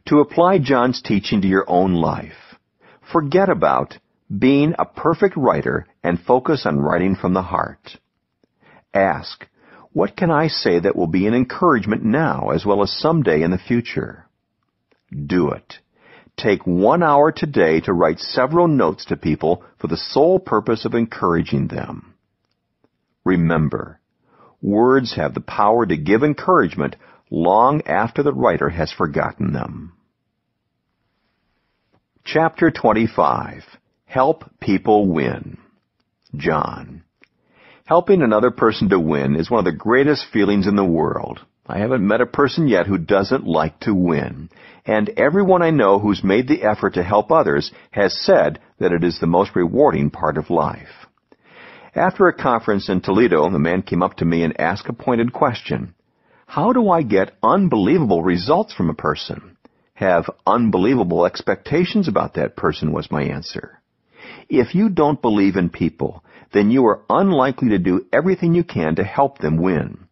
To apply John's teaching to your own life, forget about being a perfect writer and focus on writing from the heart. Ask, what can I say that will be an encouragement now as well as someday in the future? Do it. Take one hour today to write several notes to people for the sole purpose of encouraging them. Remember, words have the power to give encouragement long after the writer has forgotten them. Chapter 25 Help People Win John Helping another person to win is one of the greatest feelings in the world. I haven't met a person yet who doesn't like to win. And everyone I know who's made the effort to help others has said that it is the most rewarding part of life. After a conference in Toledo, the man came up to me and asked a pointed question. How do I get unbelievable results from a person? Have unbelievable expectations about that person was my answer. If you don't believe in people, then you are unlikely to do everything you can to help them win.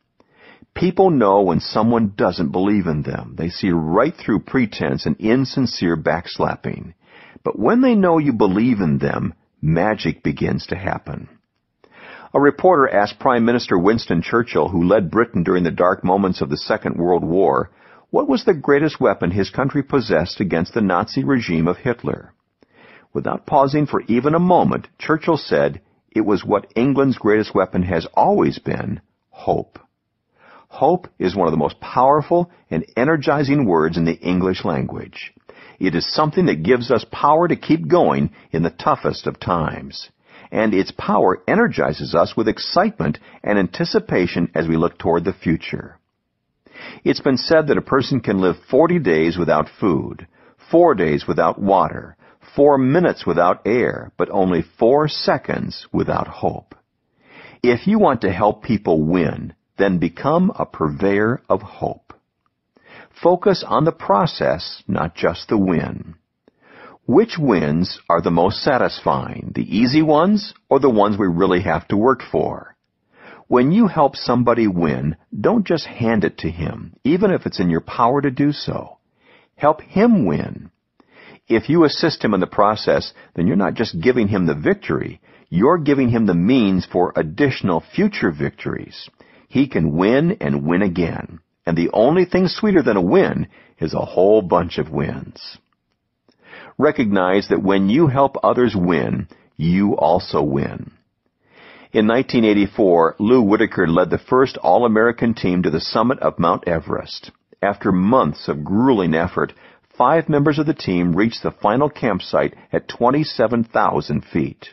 People know when someone doesn't believe in them. They see right through pretense and insincere backslapping. But when they know you believe in them, magic begins to happen. A reporter asked Prime Minister Winston Churchill, who led Britain during the dark moments of the Second World War, what was the greatest weapon his country possessed against the Nazi regime of Hitler? Without pausing for even a moment, Churchill said, it was what England's greatest weapon has always been, hope. Hope is one of the most powerful and energizing words in the English language. It is something that gives us power to keep going in the toughest of times. And its power energizes us with excitement and anticipation as we look toward the future. It's been said that a person can live 40 days without food, 4 days without water, 4 minutes without air, but only 4 seconds without hope. If you want to help people win, then become a purveyor of hope. Focus on the process, not just the win. Which wins are the most satisfying, the easy ones or the ones we really have to work for? When you help somebody win, don't just hand it to him, even if it's in your power to do so. Help him win. If you assist him in the process, then you're not just giving him the victory, you're giving him the means for additional future victories. He can win and win again. And the only thing sweeter than a win is a whole bunch of wins. Recognize that when you help others win, you also win. In 1984, Lou Whittaker led the first All-American team to the summit of Mount Everest. After months of grueling effort, five members of the team reached the final campsite at 27,000 feet.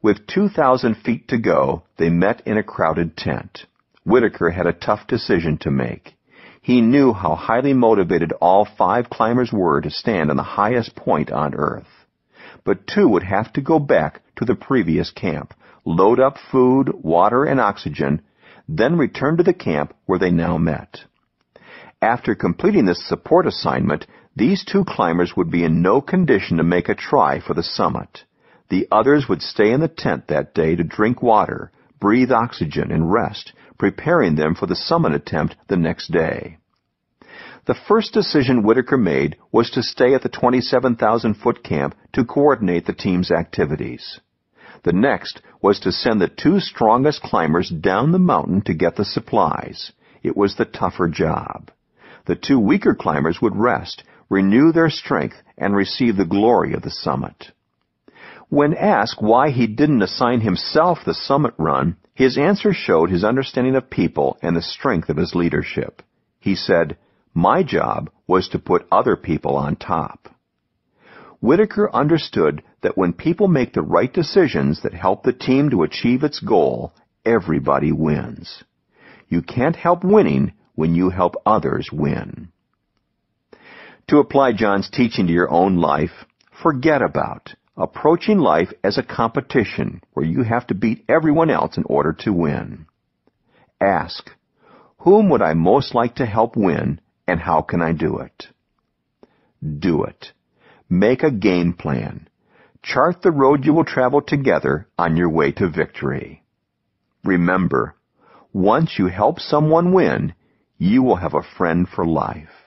With 2,000 feet to go, they met in a crowded tent. Whittaker had a tough decision to make. He knew how highly motivated all five climbers were to stand on the highest point on Earth. But two would have to go back to the previous camp, load up food, water, and oxygen, then return to the camp where they now met. After completing this support assignment, these two climbers would be in no condition to make a try for the summit. The others would stay in the tent that day to drink water, breathe oxygen, and rest, preparing them for the summit attempt the next day. The first decision Whittaker made was to stay at the 27,000 foot camp to coordinate the team's activities. The next was to send the two strongest climbers down the mountain to get the supplies. It was the tougher job. The two weaker climbers would rest, renew their strength, and receive the glory of the summit. When asked why he didn't assign himself the summit run, his answer showed his understanding of people and the strength of his leadership. He said, My job was to put other people on top. Whittaker understood that when people make the right decisions that help the team to achieve its goal, everybody wins. You can't help winning when you help others win. To apply John's teaching to your own life, forget about, approaching life as a competition where you have to beat everyone else in order to win. Ask, whom would I most like to help win and how can I do it? Do it. Make a game plan. Chart the road you will travel together on your way to victory. Remember, once you help someone win, you will have a friend for life.